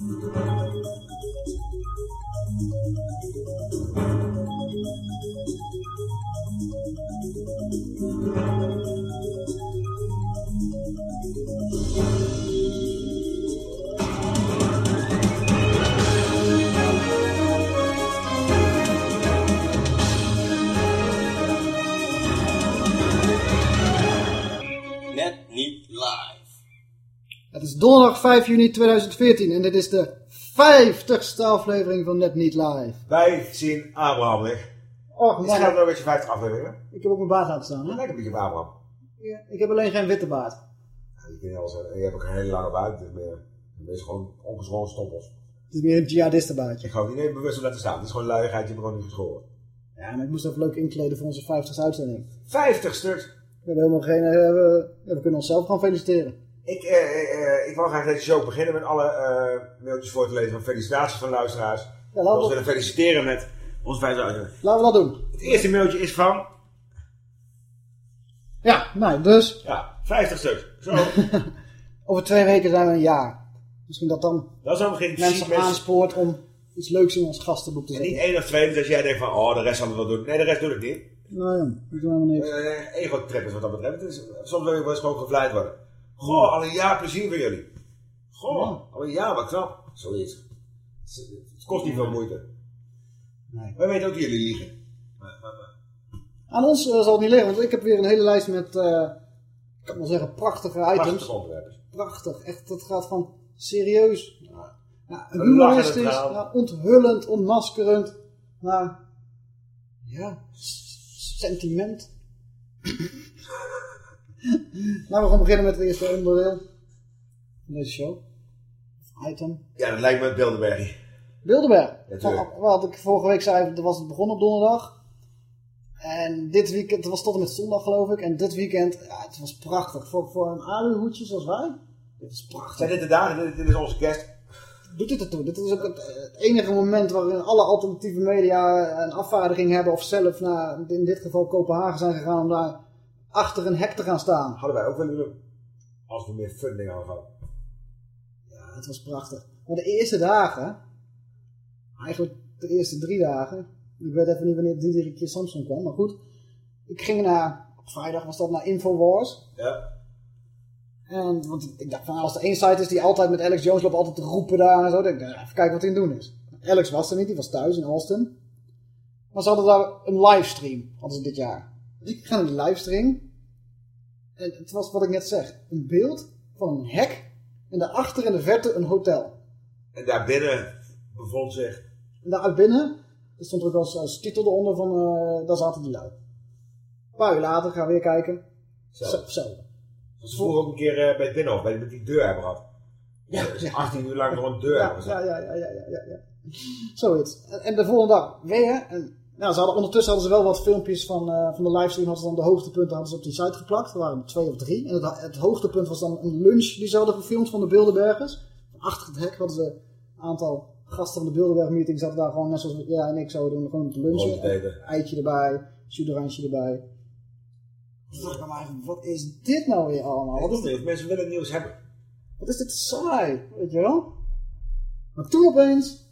Net donderdag 5 juni 2014 en dit is de 50ste aflevering van Net Niet Live. Wij zien Abraham weg. Och Het man, scheelt nog een beetje 50 afleveringen. ik heb ook mijn baard laten staan. Hè? Lekker een beetje op Abraham. Ja, ik heb alleen geen witte baard. Ja, je, kunt wel zeggen, je hebt ook een hele lange buik. Dus meer, het is gewoon ongeschoren stoppels. Het is meer een jihadistenbaardje. Ik ga het niet even bewust laten staan. Het is gewoon luiigheid, je hebt gewoon niet geschoren. Ja, maar ik moest even leuk inkleden voor onze 50ste uitzending. 50 stuks. We hebben helemaal geen... eh, we, we kunnen onszelf gewoon feliciteren. Ik, eh, eh, eh, ik wil graag deze show beginnen met alle mailtjes voor te lezen van felicitaties van luisteraars. Ja, laten we, willen feliciteren met onze 50 uitzending. laten we dat doen. Het eerste mailtje is van, Ja, nou, dus ja, 50 stuks. Zo, over twee weken zijn we een jaar. Misschien dat dan dat is dan begin ik te zien mensen aanspoort om iets leuks in ons gastenboek te En niet zetten. één of twee, dus als jij denkt van, oh, de rest zal het wel doen. Nee, de rest doe ik niet. Nou ja, ik doe helemaal niks. Eh, ego-trippers wat dat betreft. Soms wil je wel eens gewoon gevleid worden. Goh, al een jaar plezier voor jullie. Goh, al een jaar, wat knap. Zoiets. Het, het kost niet veel moeite. Nee. Wij weten ook dat jullie liegen. Aan ons eh, zal het niet liggen, want ik heb weer een hele lijst met, eh, ik kan wel zeggen, prachtige items. Prachtige onderwerpen. Prachtig, echt, dat gaat van serieus, Ja. ja, humoristisch, naar onthullend, ontmaskerend, naar, ja, sentiment. nou, we gaan beginnen met het eerste onderdeel van deze show. Item. Ja, dat lijkt me het Bilderberg. Bilderberg. Ja, wat ik vorige week zei, dat was het begonnen op donderdag. En dit weekend, het was tot en met zondag geloof ik. En dit weekend, ja, het was prachtig. Voor, voor een aluhoedje zoals wij. Dit is prachtig. Zijn dit de dagen? Dit, dit is onze kerst. Doet dit ertoe? Dit is ook het, het enige moment waarin alle alternatieve media een afvaardiging hebben. Of zelf naar, in dit geval Kopenhagen zijn gegaan om daar achter een hek te gaan staan. Hadden wij ook willen doen. Als we meer funding hadden gehad. Ja, het was prachtig. Maar de eerste dagen, eigenlijk de eerste drie dagen, ik weet even niet wanneer Diederik keer Samson kwam, maar goed. Ik ging naar, op vrijdag was dat naar Infowars. Ja. En, want ik dacht van, als er één site is die altijd met Alex Jones loopt, altijd te roepen daar en zo, denk ik, nou, even kijken wat hij aan het doen is. Alex was er niet, die was thuis in Austin. Maar ze hadden daar een livestream, hadden ze dit jaar. Dus ik ga naar die livestream. En het was wat ik net zeg, een beeld van een hek en daarachter in de verte een hotel. En daarbinnen bevond zich... En daar binnen, er stond er ook als, als titel eronder van, eh, daar zaten die lui. Een paar uur later gaan we weer kijken. Zo. Zo. Ze vroeger ook een keer eh, bij het Binnenhof, bij met die deur hebben gehad. Ja, Dus ja. 18 uur lang nog een deur Ja, hebben ja, ja, ja, ja, ja, ja. Zoiets. En, en de volgende dag weer. En, nou, ze hadden, ondertussen hadden ze wel wat filmpjes van, eh, van de livestream. Hadden ze dan de hoogtepunten hadden ze op die site geplakt. Er waren er twee of drie. En het, het hoogtepunt was dan een lunch die ze hadden gefilmd van de Bilderbergers. Achter het hek hadden ze een aantal gasten van de Bilderberg meeting. Zaten daar gewoon net zoals jij en ik zouden doen. Gewoon te lunchen. Eten. Eitje erbij. Suderantje erbij. Toen dacht ik bij mij, wat is dit nou weer allemaal? Wat is dit? Mensen willen nieuws hebben. Wat is dit saai, weet je wel? Maar toen opeens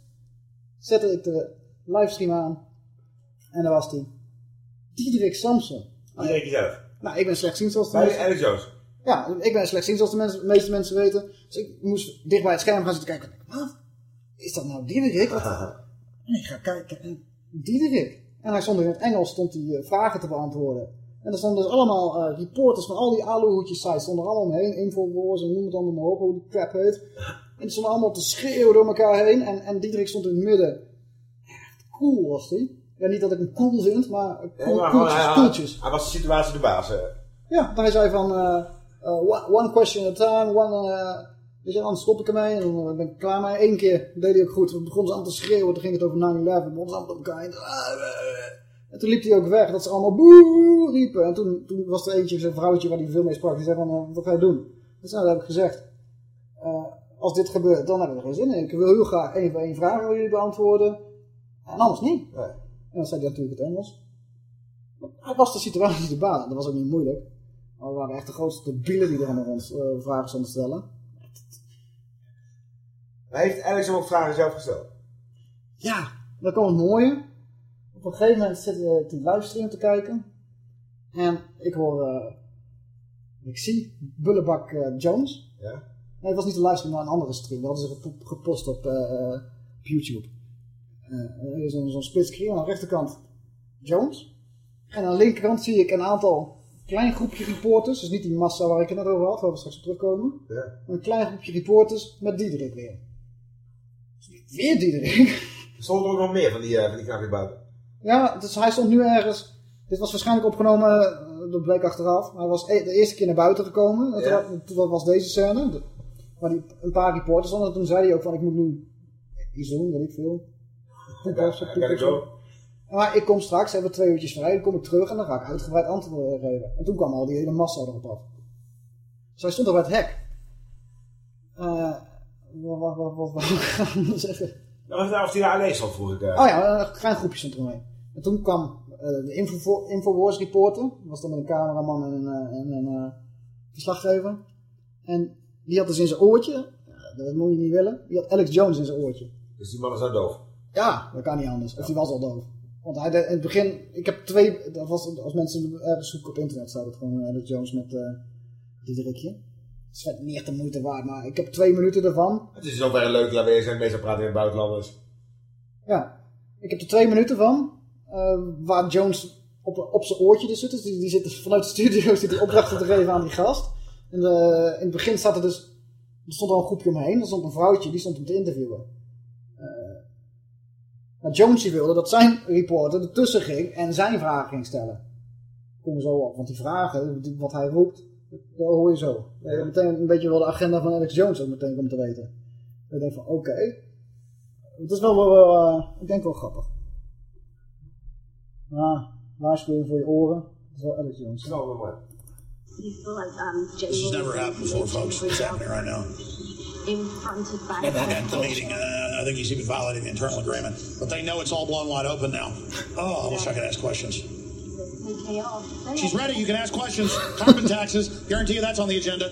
zette ik de livestream aan en daar was die. Diederik Samson. Die deed je zelf. Nou, ik ben slechtziend zoals de Bij Jones. Ja, ik ben slechtziend zoals de, mensen, de meeste mensen weten. Dus ik moest dicht bij het scherm gaan zitten kijken. Wat? Is dat nou Diederik? Wat? En ik ga kijken en Diederik. En hij stond in het Engels stond hij eh, vragen te beantwoorden. En er stonden dus allemaal eh, reporters van al die aluhoedjes sites stonden er allemaal omheen. Infowars en noem het allemaal maar op hoe die crap heet. En die stonden allemaal te schreeuwen door elkaar heen. En, en Diederik stond in het midden. Echt cool was die. Ja, niet dat ik hem cool vind, maar cool, maar cooltjes, hij, cooltjes. hij was de situatie de baas. eh. Ja, dan hij zei van, eh, eh, one, question at a time, one, weet je, dan stop ik ermee en dan ben ik klaar mee. Eén keer deed hij ook goed, toen begon ze allemaal te schreeuwen, toen ging het over 9-11, begon ze allemaal op elkaar. En toen liep hij ook weg, dat ze allemaal boe riepen. En toen, toen was er eentje, zo'n vrouwtje waar hij veel mee sprak, die zei van, wat ga je doen? Dus nou, dat heb ik gezegd. Als dit gebeurt, dan heb ik er geen zin in. Ik wil heel graag één voor één vragen voor jullie beantwoorden. En anders niet. Nee. En dan zei hij natuurlijk het Engels. Hij was de situatie te baan. Dat was ook niet moeilijk. Maar we waren echt de grootste debielen die er aan ons eh, vragen stonden stellen. Maar heeft Alex hem ook vragen zelf gesteld? Ja, dan komt het mooie. Op een gegeven moment zit ik de livestream te kijken. En ik hoor, eh, ik zie Bullebak eh, Jones. Ja? Nee, het was niet de livestream, maar een andere stream. Dat hadden ze gep- gepost op, op YouTube. Eh, er is zo'n split screen aan de rechterkant Jones. En aan de linkerkant zie ik een aantal klein groepje reporters. Dus niet die massa waar ik het net over had, waar we straks op terugkomen. Ja. Maar een klein groepje reporters met Diederik weer. Weer Diederik? Er stonden ook nog meer van die, eh van die knappie buiten. Ja, dus hij stond nu ergens. Dit was waarschijnlijk opgenomen, eh, dat bleek achteraf. Hij was e- de eerste keer naar buiten gekomen. Ja. Dat, dat was deze scène. De- waar die, een paar reporters stonden. En toen zei hij ook van, ik moet nu iets doen, weet ik veel. Ja. Maar ik kom straks, hebben we twee uurtjes vrij, dan kom ik terug en dan ga ik uitgebreid antwoorden geven. En toen kwam al die hele massa erop af. Dus hij stond er bij het hek. Eh, wat, wat, wat, zeggen? Nou, of hij daar alleen stond, vroeg ik. eh. Oh ja, een klein groepje stond eromheen. En toen kwam eh, de Info Infowars reporter. Dat was dan met een cameraman en een, en een verslaggever. En die had dus in zijn oortje, dat moet je niet willen, die had Alex Jones in zijn oortje. Dus die man is nou doof. Ja, dat kan niet anders. Of die was al doof. Want hij, in het begin, ik heb twee, dat was, als mensen ergens zoeken op internet, staat het gewoon eh, Alex Jones met eh Diederikje. Het is niet echt de moeite waard, maar ik heb twee minuten ervan. Het is zover leuk laat weer zijn. Meestal praten in buitenlanders. Ja, ik heb er twee minuten van. eh, waar Jones op, op zijn oortje dus zit. Dus die, die zit vanuit de studio zit die opdrachten te geven aan die gast. En de, in het begin staat er dus. Er stond al een groepje omheen. Er stond een vrouwtje die stond hem te interviewen. Maar Jones die wilde dat zijn reporter ertussen ging en zijn vragen ging stellen. Kom zo op, want die vragen, wat hij roept, dat hoor je zo. Dat je meteen een beetje wel de agenda van Alex Jones ook meteen komt te weten. Denk ik van, oké. Het is wel, wel, eh, ik denk wel grappig. Ah, waarschuwing voor je oren. Dat is wel Alex Jones. Snel nog maar. This has never happened before, folks. It's happening right now? In front of bank At the meeting, uh, I think he's even violating the internal agreement. But they know it's all blown wide open now. Oh, I wish I could ask questions. She's ready. You can ask questions. Carbon taxes. Guarantee you that's on the agenda.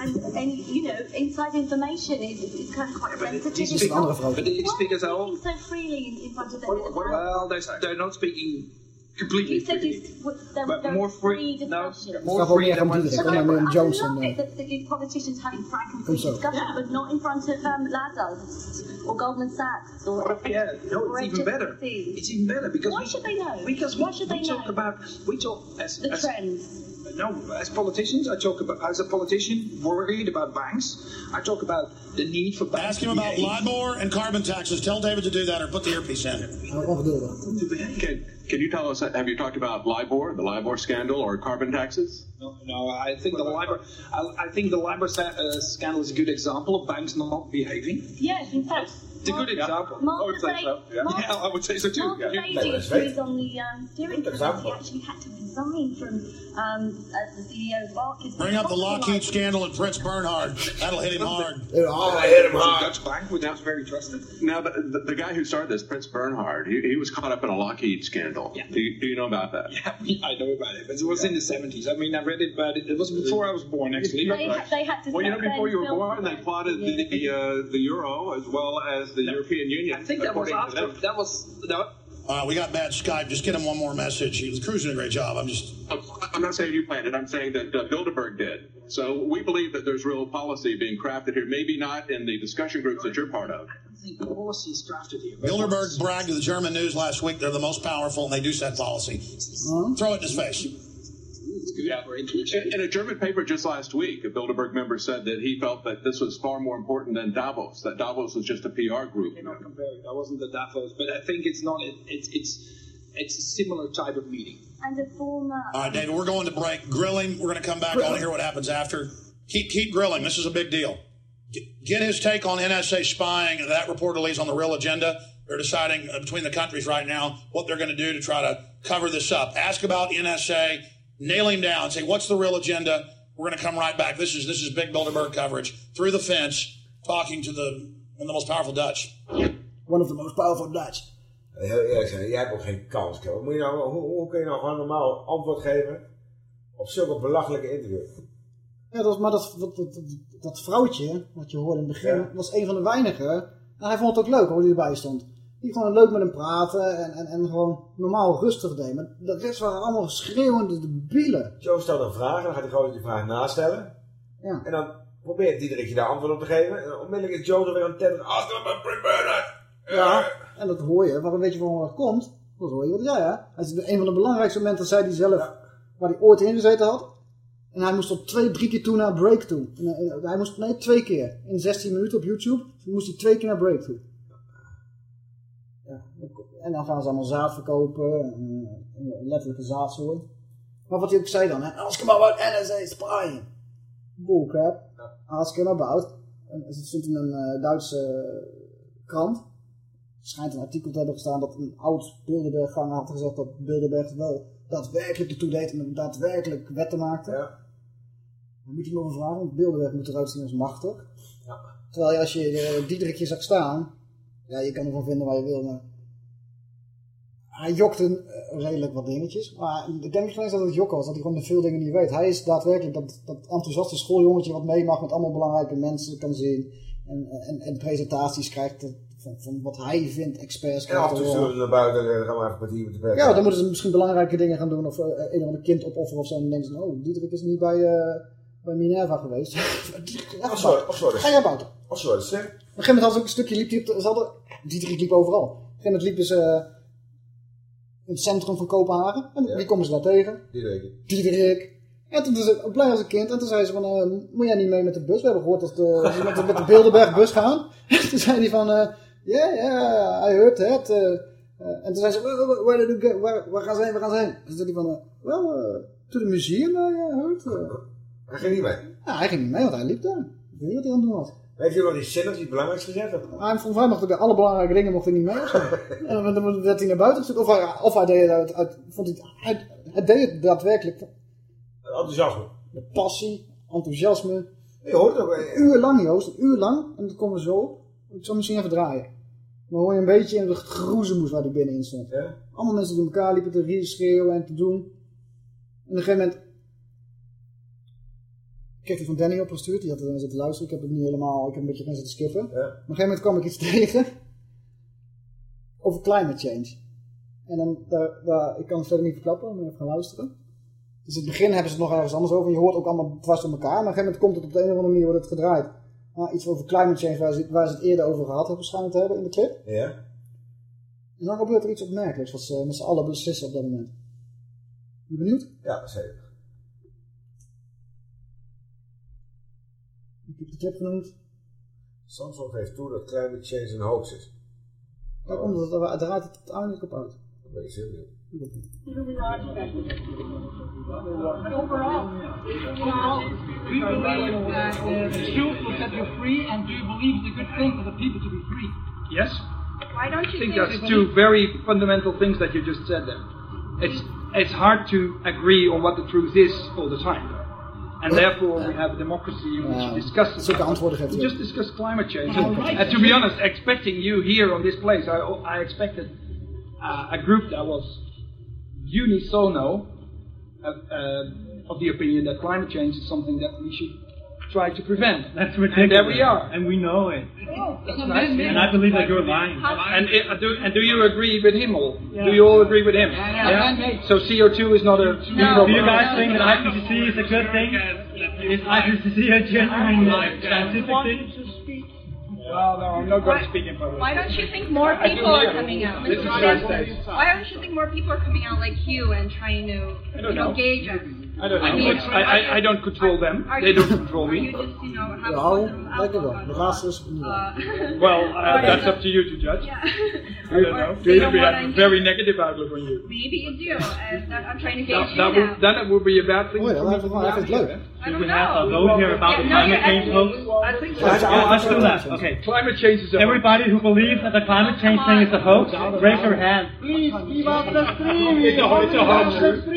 And, and you know, inside information is, is kind of quite sensitive. Dit is een andere vrouw. But these Why speakers are are all. speaking so freely in, in front of them? Well, they're, they're not speaking completely you said freely. you, there, But there more was free free. No, discussion. Het more gaat wel free meer than om once. Diederik, But I, maar meer om I love it that the politicians having frank and free Goed zo. discussion, but not in front of um, Lazarus or Goldman Sachs or Yeah, no, or it's even better. It's even better because Why we, should they know? Because Why should we they talk know? about we talk as, the as trends. No as politicians. I talk about as a politician worried about banks. I talk about the need for banks. Ask him to about. LIBOR and carbon taxes. Tell David to do that or put the earpiece in. Nou, ongeduldig. To behave. Can, can you tell us, have you talked about LIBOR, the LIBOR scandal, or carbon taxes? No, no, I think the LIBOR. I, I think the LIBOR sa- uh, scandal is a good example of banks not behaving. Yes, in fact. It's a good example. Mark I would say so, yeah. Mark- Yeah, I would say so too. Mark Yeah. Brady, Yeah, that's who right. on the um, steering Good committee, example. actually had to resign from um, as the CEO of Barclays. Bring up the Lockheed scandal and Prince Bernhard. That'll hit him hard. Oh, I hit him It was a hard. Dutch bank, which was very trusted. Now, the, the, the guy who started this, Prince Bernhard, he, he was caught up in a Lockheed scandal. Yeah. Do, you, do you know about that? Yeah, I know about it, but it was in the 70s. I mean, I read it, but it, it was before I was born, actually. They, ha- they had to Well, you know, before you were born, they Clinton. plotted the uh, the euro as well as the European Union. I think that was after. That was no. Uh, we got bad Skype. Just get him one more message. He was cruising a great job. I'm just. I'm not saying you planned it. I'm saying that uh, Bilderberg did. So we believe that there's real policy being crafted here. Maybe not in the discussion groups that you're part of. I think policy is drafted here. Bilderberg bragged to the German news last week they're the most powerful and they do set policy. Throw it in his face. It's good for intuition. In in a German paper just last week, a Bilderberg member said that he felt that this was far more important than Davos, that Davos was just a PR group. I cannot compare it. I wasn't the Davos, but I think it's not. It, it's it's it's a similar type of meeting. And a former. All right, David, we're going to break. Grilling, we're going to come back. I want to hear what happens after. Keep, keep grilling. This is a big deal. Get, get his take on NSA spying. That reportedly is on the real agenda. They're deciding uh, between the countries right now what they're going to do to try to cover this up. Ask about NSA. Nail him down. Say what's the real agenda. We're going to come right back. This is this is big Bilderberg coverage through the fence, talking to the one of the most powerful Dutch. One of the most powerful Dutch. Heel eerlijk zijn, jij hebt ook geen kans. Moet je nou, hoe, hoe kun je nou gewoon normaal antwoord geven op zulke belachelijke interviews? Ja, dat maar dat, dat, dat, dat- dat vrouwtje, wat je hoorde in het begin, Ja. was een van de weinigen. En hij vond het ook leuk hoe hij erbij stond. Die gewoon leuk met hem praten en, en, en gewoon normaal rustig deed. Maar de rest waren allemaal schreeuwende debielen. Joe stelt een vraag en dan gaat hij gewoon die vraag nastellen. Ja. En dan probeert Diederik je daar antwoord op te geven. En onmiddellijk is Joe er weer aan het tetteren. Ah, maar! Ja, en dat hoor je. Waarom weet je van waar het komt? Dat hoor je wat zei, hè? Hij is een van de belangrijkste momenten, zei hij zelf, waar hij ooit in gezeten had. En hij moest tot twee, drie keer toe naar break toe. En, hij moest, nee, twee keer. In 16 minuten op YouTube moest hij twee keer naar break toe. Ja, en dan gaan ze allemaal zaad verkopen. En, eh, letterlijke zaadsoort. Maar wat hij ook zei dan, hè? Ask him about NSA spying. Bullcrap. Ask him about. En het stond in een eh, Duitse eh, krant schijnt een artikel te hebben gestaan dat een oud Bilderberg-ganger had gezegd dat Bilderberg wel daadwerkelijk ertoe deed en daadwerkelijk wetten maakte. Ja. Dan moet je hem over vragen, want Bilderberg moet eruit zien als machtig. Ja. Terwijl je als je uh, Diederikje zag staan, ja, je kan ervan vinden wat je wil, maar hij jokte eh, redelijk wat dingetjes. Maar ik denk niet eens dat het jokken was, dat hij gewoon veel dingen niet weet. Hij is daadwerkelijk dat, dat enthousiaste schooljongetje wat mee mag met allemaal belangrijke mensen kan zien. En, en, en presentaties krijgt van, van wat hij vindt, experts En af en toe zullen we naar buiten en gaan we even een kwartier met de pers. Ja, dan moeten ze misschien belangrijke dingen gaan doen. Of eh, een of ander kind opofferen of zo. En dan denken ze, oh, Diederik is niet bij, eh, bij Minerva geweest. Oh, sorry, oh, sorry. Ga jij buiten. Oh, sorry, zeg. Op een gegeven moment had ze ook een stukje, liep die op ze Dietrich liep overal. Op een gegeven moment liepen ze eh, in het centrum van Kopenhagen. En Ja. wie komen ze daar tegen? Diederik. Diederik. En toen was ze ook blij als een kind. En toen zei ze van, eh, moet jij niet mee met de bus? We hebben gehoord dat, ze met, de, met de Bilderberg-bus gaan. En toen zei hij van, ja, ja, yeah, I heard that. eh, eh, en toen zei ze, where, where, where you go? Waar, waar gaan ze heen, waar gaan ze heen? En toen zei hij van, eh, well, uh, to the museum, yeah, I heard. eh. Hij ging niet mee. Ja, hij ging niet mee, want hij liep daar. Ik weet niet wat hij aan het doen was. Heeft hij nog die zin dat hij het belangrijkste heeft? Maar hij, volgens mij mocht hij bij alle belangrijke dingen mocht hij niet mee. En dan werd hij naar buiten gestuurd. Of hij, of hij deed het uit, vond hij, het- hij, hij deed het daadwerkelijk Enthousiasme. met passie, enthousiasme. Je hoort het ook. Een eh, uur lang, Joost, een uur lang. En dat komen we zo op. Ik zal misschien even draaien. Dan hoor je een beetje in de groezemoes waar hij binnenin stond. Ja? Allemaal mensen die elkaar liepen te schreeuwen en te doen. En op een gegeven moment... Ik kreeg die van Danny opgestuurd. Die had er zitten luisteren. Ik heb het niet helemaal... Ik heb een beetje erin zitten skippen. Ja. Op een gegeven moment kwam ik iets tegen. Over climate change. En dan... Daar, daar, ik kan het verder niet verklappen. Maar even gaan luisteren. Dus in het begin hebben ze het nog ergens anders over. En je hoort ook allemaal dwars door elkaar. Maar op een gegeven moment komt het op de een of andere manier wordt het gedraaid. Nou, iets over climate change waar ze, waar ze het eerder over gehad hebben te hebben in de clip. Ja? En dan gebeurt er iets opmerkelijks wat ze met z'n allen beslissen op dat moment. Ben je benieuwd? Ja, zeker. Ik heb de clip genoemd. Samsung geeft toe dat climate change een hoax is. Daar komt het, daar draait het uiteindelijk op uit. Dat ben ik zeker benieuwd. Overall, do you believe that the truth will set you free, and do you believe it's a good thing for the people to be free? Yes, Why don't you think think that's two very fundamental things that you just said there. It's it's hard to agree on what the truth is all the time, and therefore we have a democracy in which we discuss it. zulke antwoorden geeft We just ook. discussed climate change, and, and to be honest, expecting you here on this place, I I expected uh, a group that was unisono uh, uh, of the opinion that climate change is something that we should try to prevent. That's ridiculous. And there we are. And we know it. Oh, That's nice. And I believe that you're lying. And, i- uh, do, and do you agree with him all? Do you all agree with him? yeah. So CO2 is not a big Do you guys think that IPCC is a good thing? Is IPCC a genuine like, scientific thing? Well, no, I'm not going to speak in public. Why don't you think more people are coming out? This is. Why don't you think more people are coming out like you and trying to, I you know, know. gauge us? I don't know. I mean, I, I, I don't control them. Are They you- don't control Are you me. just, you know, have Ja, a lekker wel. De laatste is niet waar. Uh, Well, uh, that's up to you to judge. yeah. I don't know. Do you know Maybe I have I a very negative outlook on you. Maybe you do, and that, I'm trying to That, gauge that you would, then it would be a bad thing Oh ja, for me hij to vindt be hij out vindt het here. leuk. I Should don't we have a know. vote here about the no, climate change asking- vote? I think so. Yeah, let's do that. Okay. Climate change is a Everybody who believes that the climate change thing is a hoax, raise your hand. Please give us the stream. It's a, it's a hoax.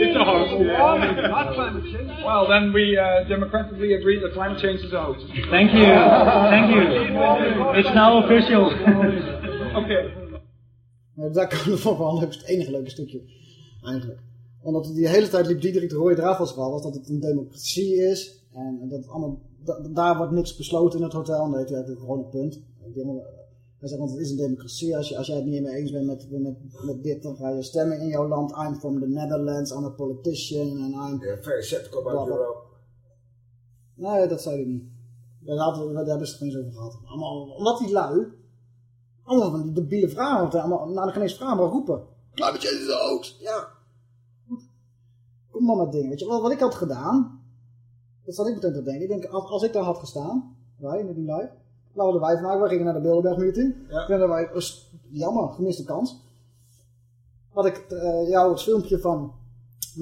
It's a hoax. Climate change. Well, then we uh, democratically agree that climate change is hoax. Thank you. Thank you. It's now official. Okay. Maar daar kan wel een leuk, het enige leuke stukje. Eigenlijk. Omdat het die hele tijd liep Diederik de rode draad was was dat het een democratie is. En dat allemaal, da- daar wordt niks besloten in het hotel. Nee, dat is gewoon een punt. Hij zegt, want het is een democratie. Als, je, als jij het niet mee eens bent met, met, met dit, dan ga je stemmen in jouw land. I'm from the Netherlands, I'm a politician. En I'm... Yeah, very skeptical about. Europe. Nee, dat zei hij niet. Daar, hadden we- daar hebben ze het eens over gehad. Allemaal, omdat die lui, allemaal van die debiele vragen, allemaal naar de geen eens vragen, maar roepen. Climate change is hoax. Ja. Kom maar met dingen. Weet je, wat, wat ik had gedaan, dat zat ik meteen te denken. Ik denk, als, als ik daar had gestaan, wij, met die lui, we hadden wij vandaag, we gingen naar de Bilderberg meeting. Ja. Hadden wij, jammer, gemiste kans. Had ik eh, jou het filmpje van 9-11,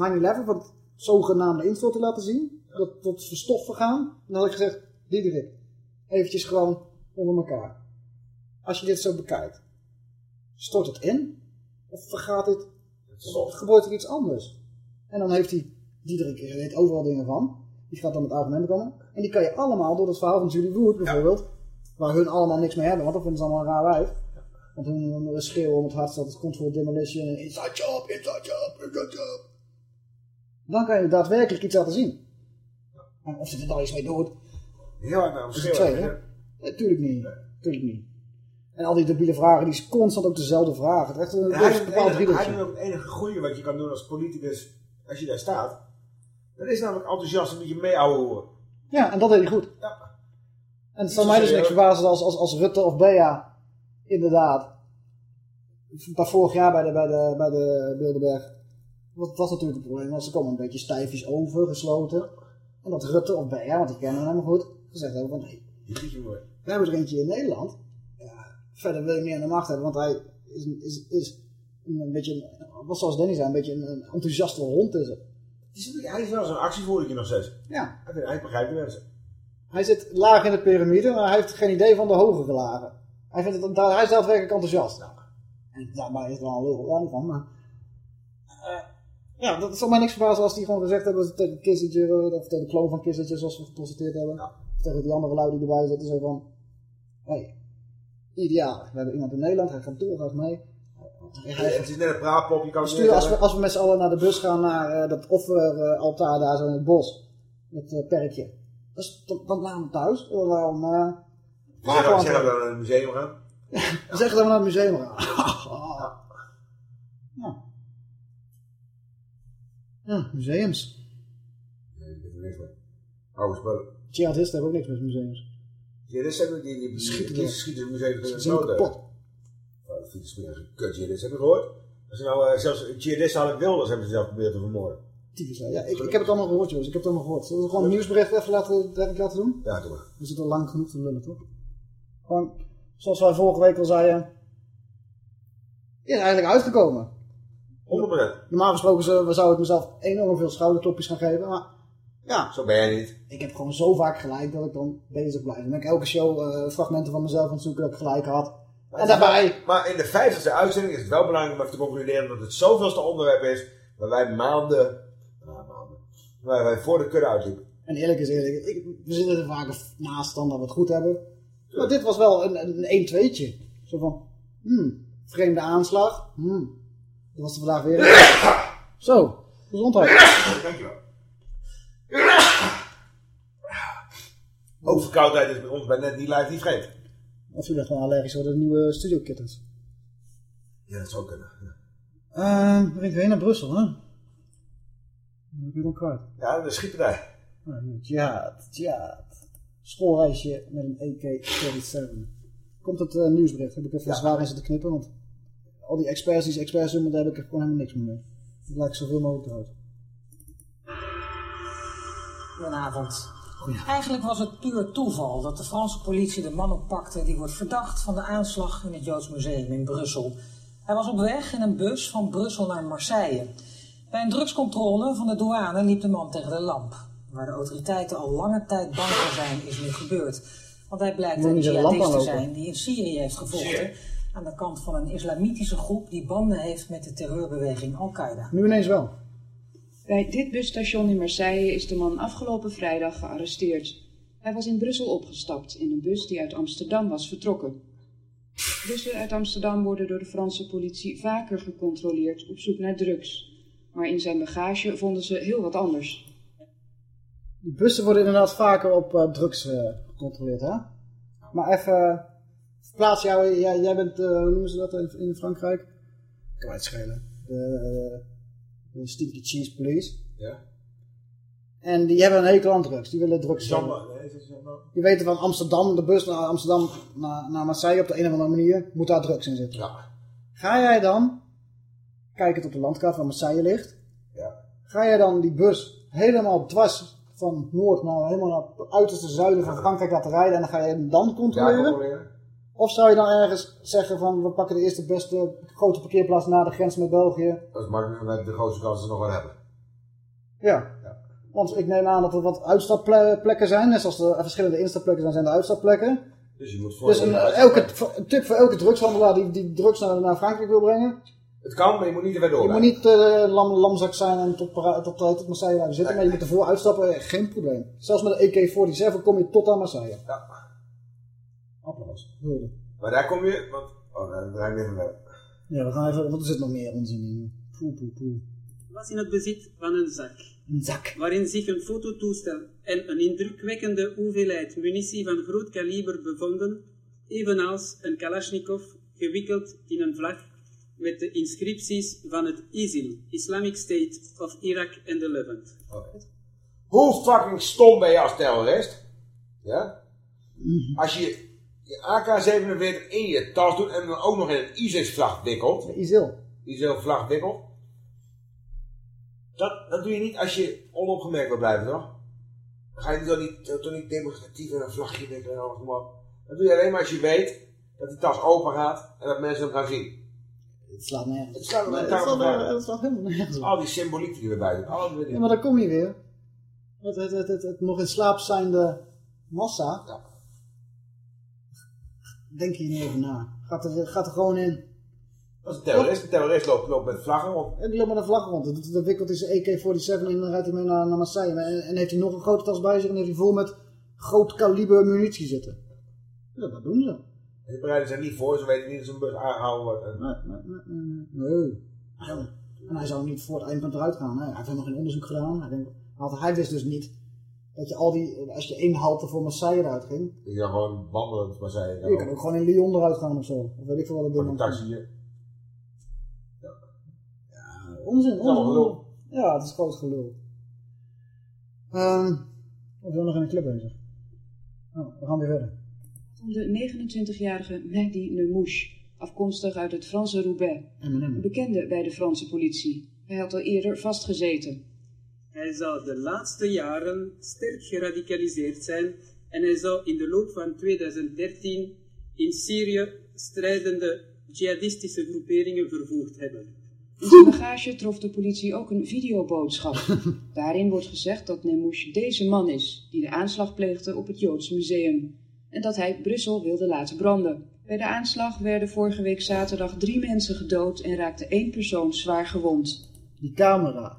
van het zogenaamde inval te laten zien. Dat, dat verstoffen gaan. En dan had ik gezegd, Diederik, eventjes gewoon onder elkaar. Als je dit zo bekijkt, stort het in? Of vergaat dit, of gebeurt er iets anders? En dan heeft hij, Diederik weet overal dingen van. Die gaat dan met argumenten komen. En die kan je allemaal door het verhaal van Julie Wood bijvoorbeeld, waar hun allemaal niks mee hebben, want dat vinden ze allemaal raar wijf. Want hun schreeuwen om het hardst dat het control demolition, inside job, inside job, inside job. Dan kan je daadwerkelijk iets laten zien. En of ze er dan iets mee doet, Heel hard naar hem dat schreeuwen. tweede. Nee, tuurlijk niet. Tuurlijk niet. En al die debiele vragen, die is constant ook dezelfde vragen. Het is een Hij is bepaald enige, hij is ook het enige goede wat je kan doen als politicus, als je daar staat. Dat is namelijk enthousiast een beetje mee horen. Ja, en dat deed hij goed. En het zal mij dus niks verbazen als, als, als Rutte of Bea inderdaad bij vorig jaar bij de, bij de, bij de Bilderberg wat was natuurlijk het probleem, want ze komen een beetje stijfjes over, gesloten. En dat Rutte of Bea, want die kennen hem helemaal goed, gezegd hebben van nee, we hebben er eentje in Nederland. Ja, verder wil je hem niet aan de macht hebben, want hij is, is, is een, een beetje, een- wat zoals Danny zei, een beetje een, een enthousiaste hond is het. Is, hij is wel zo'n actievoerder nog steeds. Ja. Hij begrijpt de mensen. Hij zit laag in de piramide, maar hij heeft geen idee van de hogere lagen. Hij, vindt het, hij is daadwerkelijk enthousiast. En daarbij is wel een lul, van, maar... eh, ja, dat zal mij niks verbazen als die gewoon gezegd hebben tegen Kissinger, eh, of tegen de kloon van Kissinger, zoals we geconstateerd hebben. Of tegen die andere lui die erbij zitten, zo van... Hé, hey, ideaal. We hebben iemand in Nederland, hij gaat doorgaans mee. Het is net een praatpop, je kan het Stuur, als, we, als we met z'n allen naar de bus gaan, naar eh, dat offeraltaar daar zo in het bos. Dat eh, perkje. Dat is, dan, dan laten we thuis. Dan, dan, eh, We zeggen, we dat we naar het museum gaan. we zeggen dat we naar het museum gaan. ja. ja, museums. Nee, ik heb er niks mee. Oude spullen. Jihadisten hebben ook niks met museums. Ja, dit hebben die, die, die Schieten die door. schieten het museum Ze tegen zijn de kapot. Oh, is een kut jihadist. Heb je gehoord? Als ze nou, uh, zelfs jihadisten hadden Wilders hebben ze zelf geprobeerd te vermoorden. Ja, ik, ik heb het allemaal gehoord, jongens. Ik heb het allemaal gehoord. Zullen we gewoon een nieuwsbericht even laten, direct laten doen? Ja, doe maar. We zitten al lang genoeg te lullen, toch? Gewoon, zoals wij vorige week al zeiden, is eigenlijk uitgekomen. 100%. Normaal gesproken zou ik mezelf enorm veel schouderklopjes gaan geven, maar ja, Zo ben jij niet. ik heb gewoon zo vaak gelijk dat ik dan bezig blijf. Dan ben ik elke show eh, fragmenten van mezelf aan het zoeken dat ik gelijk had. En daarbij, Maar in de vijftigste uitzending is het wel belangrijk om even te concluderen dat het zoveelste onderwerp is waar wij maanden waar wij voor de kudde uitliepen. en eerlijk is eerlijk, ik, we zitten er vaker naast dan dat we het goed hebben. Maar dit was wel een, een 1-2'tje. Zo van, hmm, vreemde aanslag. Hmm, dat was er vandaag weer. Zo, gezondheid. Dankjewel. Ook verkoudheid is bij ons bij net niet live niet vreemd. Of jullie gewoon allergisch worden de nieuwe studio kittens. Ja, dat zou kunnen. Ja, Uh, we gaan heen naar Brussel, hè? Al kwijt. ja de schieterij. Ah, hier, Jihad, jihad. Schoolreisje met een AK-47. Komt het eh, nieuwsbericht. Heb ik even Ja. zwaar in zitten knippen, want al die experts die experts doen, daar heb ik er gewoon helemaal niks meer mee. Dat laat ik zoveel mogelijk eruit. Goedenavond. Eigenlijk was het puur toeval dat de Franse politie de man oppakte die wordt verdacht van de aanslag in het Joods Museum in Brussel. Hij was op weg in een bus van Brussel naar Marseille. Bij een drugscontrole van de douane liep de man tegen de lamp. Waar de autoriteiten al lange tijd bang voor zijn, is nu gebeurd. Want hij blijkt een jihadist te zijn die in Syrië heeft gevochten. Aan de kant van een islamitische groep die banden heeft met de terreurbeweging Al-Qaeda. Nu ineens wel. Bij dit busstation in Marseille is de man afgelopen vrijdag gearresteerd. Hij was in Brussel opgestapt in een bus die uit Amsterdam was vertrokken. Bussen uit Amsterdam worden door de Franse politie vaker gecontroleerd op zoek naar drugs. Maar in zijn bagage vonden ze heel wat anders. Die bussen worden inderdaad vaker op eh, drugs eh, gecontroleerd, hè? Maar even, verplaats jou, jij, jij bent, eh, hoe noemen ze dat in, in Frankrijk? Kan mij het schelen. De, de Stinky Cheese Police. Ja. En die hebben een hekel aan drugs. Die willen drugs Samba? Die weten van Amsterdam, de bus naar Amsterdam, naar, naar Marseille op de een of andere manier, moet daar drugs in zitten. Ja. Ga jij dan, kijkend op de landkaart waar Marseille ligt, Ja. ga jij dan die bus helemaal dwars van Noord naar helemaal naar het uiterste zuiden van Frankrijk laten rijden en dan ga je hem dan controleren? Of zou je dan ergens zeggen van we pakken de eerste beste grote parkeerplaats na de grens met België? Dat is makkelijk, omdat de grootste kans nog wel hebben. Ja. Want ik neem aan dat er wat uitstapplekken zijn, net zoals er verschillende instapplekken zijn, zijn er uitstapplekken. Dus je moet voor Dus een, elke, tip voor elke drugshandelaar die, die drugs naar, naar Frankrijk wil brengen. Het kan, maar je moet niet ver Je door. moet niet eh, lam, lamzak zijn en tot, para- tot, tot, tot Marseille blijven zitten, maar je moet ervoor uitstappen, eh, geen probleem. Zelfs met een AK-47 kom je tot aan Marseille. Ja. Applaus. Hulde. Maar daar kom je, want... Oh, daar draai ik even weg. Ja, we gaan even, want er zit nog meer onzin in. Poe, poe, poe. was in het bezit van een zak. Een zak. Waarin zich een fototoestel en een indrukwekkende hoeveelheid munitie van groot kaliber bevonden, evenals een Kalashnikov gewikkeld in een vlag met de inscripties van het ISIL, Islamic State of Iraq and the Levant. Hoe fucking stom ben je als terrorist? Ja? Als je je AK-47 in je tas doet en dan ook nog in een ISIS-vlag wikkelt. ISIL. ISIL-vlag wikkelt. Dat, dat doe je niet als je onopgemerkt wil blijven, toch? Dan ga je toch niet, toch niet demonstratief in een vlagje wikkelen en alles maar. Dat doe je alleen maar als je weet dat die tas open gaat en dat mensen hem gaan zien. Het slaat nergens. Het slaat, het slaat, slaat- het slaat helemaal nergens op. Al die symboliek die erbij zit. Alles weer Ja, maar dan kom je weer. Het, het, het, het, het nog in slaap zijnde massa. Denk hier niet even na. Gaat er, gaat er gewoon in. Dat is een terrorist. Een terrorist loopt, loopt met vlaggen rond. En die loopt met een vlag rond. Dan- wikkelt hij zijn AK-47 in en dan rijdt hij mee naar, naar Marseille. En, en heeft hij nog een grote tas bij zich en heeft hij vol met groot kaliber munitie zitten. Ja, dat doen ze. Ze bereiden zich niet voor, ze weten niet dat zo'n bus aangehouden wordt. En- Nee, nee, nee, nee. nee. Ja. En hij zou niet voor het eindpunt eruit gaan. hè. Hij heeft helemaal geen onderzoek gedaan. Hij, denkt, hij wist dus niet dat je al die, als je één halte voor Marseille eruit ging, Je kan gewoon wandelend zijn. je kan ook gewoon in Lyon eruit gaan of zo. Of weet ik veel wat het ding Een dan taxi hier. Onzin, is onzin. gelul. Ja, het is groot gelul. Ehm we zijn nog in de club bezig. Oh, we gaan weer verder. Om de 29-jarige Mehdi Nemouche, afkomstig uit het Franse Roubaix. Een bekende bij de Franse politie. Hij had al eerder vastgezeten. Hij zou de laatste jaren sterk geradicaliseerd zijn en hij zou in de loop van 2013 in Syrië strijdende jihadistische groeperingen vervoerd hebben. In zijn bagage trof de politie ook een videoboodschap. Daarin wordt gezegd dat Nemouche deze man is, die de aanslag pleegde op het Joods Museum. En dat hij Brussel wilde laten branden. Bij de aanslag werden vorige week zaterdag drie mensen gedood en raakte één persoon zwaar gewond. Die camera.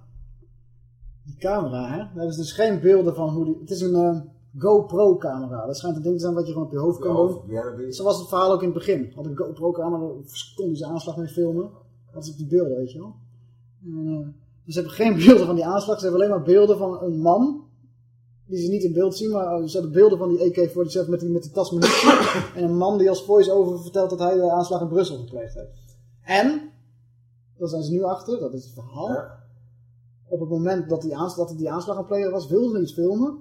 Die camera, hè? Daar hebben ze dus geen beelden van hoe die... Het is een eh, GoPro camera. Dat schijnt een ding te zijn wat je gewoon op je hoofd kan doen. Ja, is. Zo was het verhaal ook in het begin. Had een GoPro camera, daar kon hij zijn aanslag mee filmen. Dat is op die beelden, weet je wel. En, eh, dus ze hebben geen beelden van die aanslag. Ze hebben alleen maar beelden van een man. Die ze niet in beeld zien, maar ze hebben beelden van die AK-47 met die, met die tas munitie. en een man die als voice-over vertelt dat hij de aanslag in Brussel gepleegd heeft. En, daar zijn ze nu achter, dat is het verhaal. Op het moment dat, die aanslag, dat die aanslag aan plegen was, wilden ze iets filmen.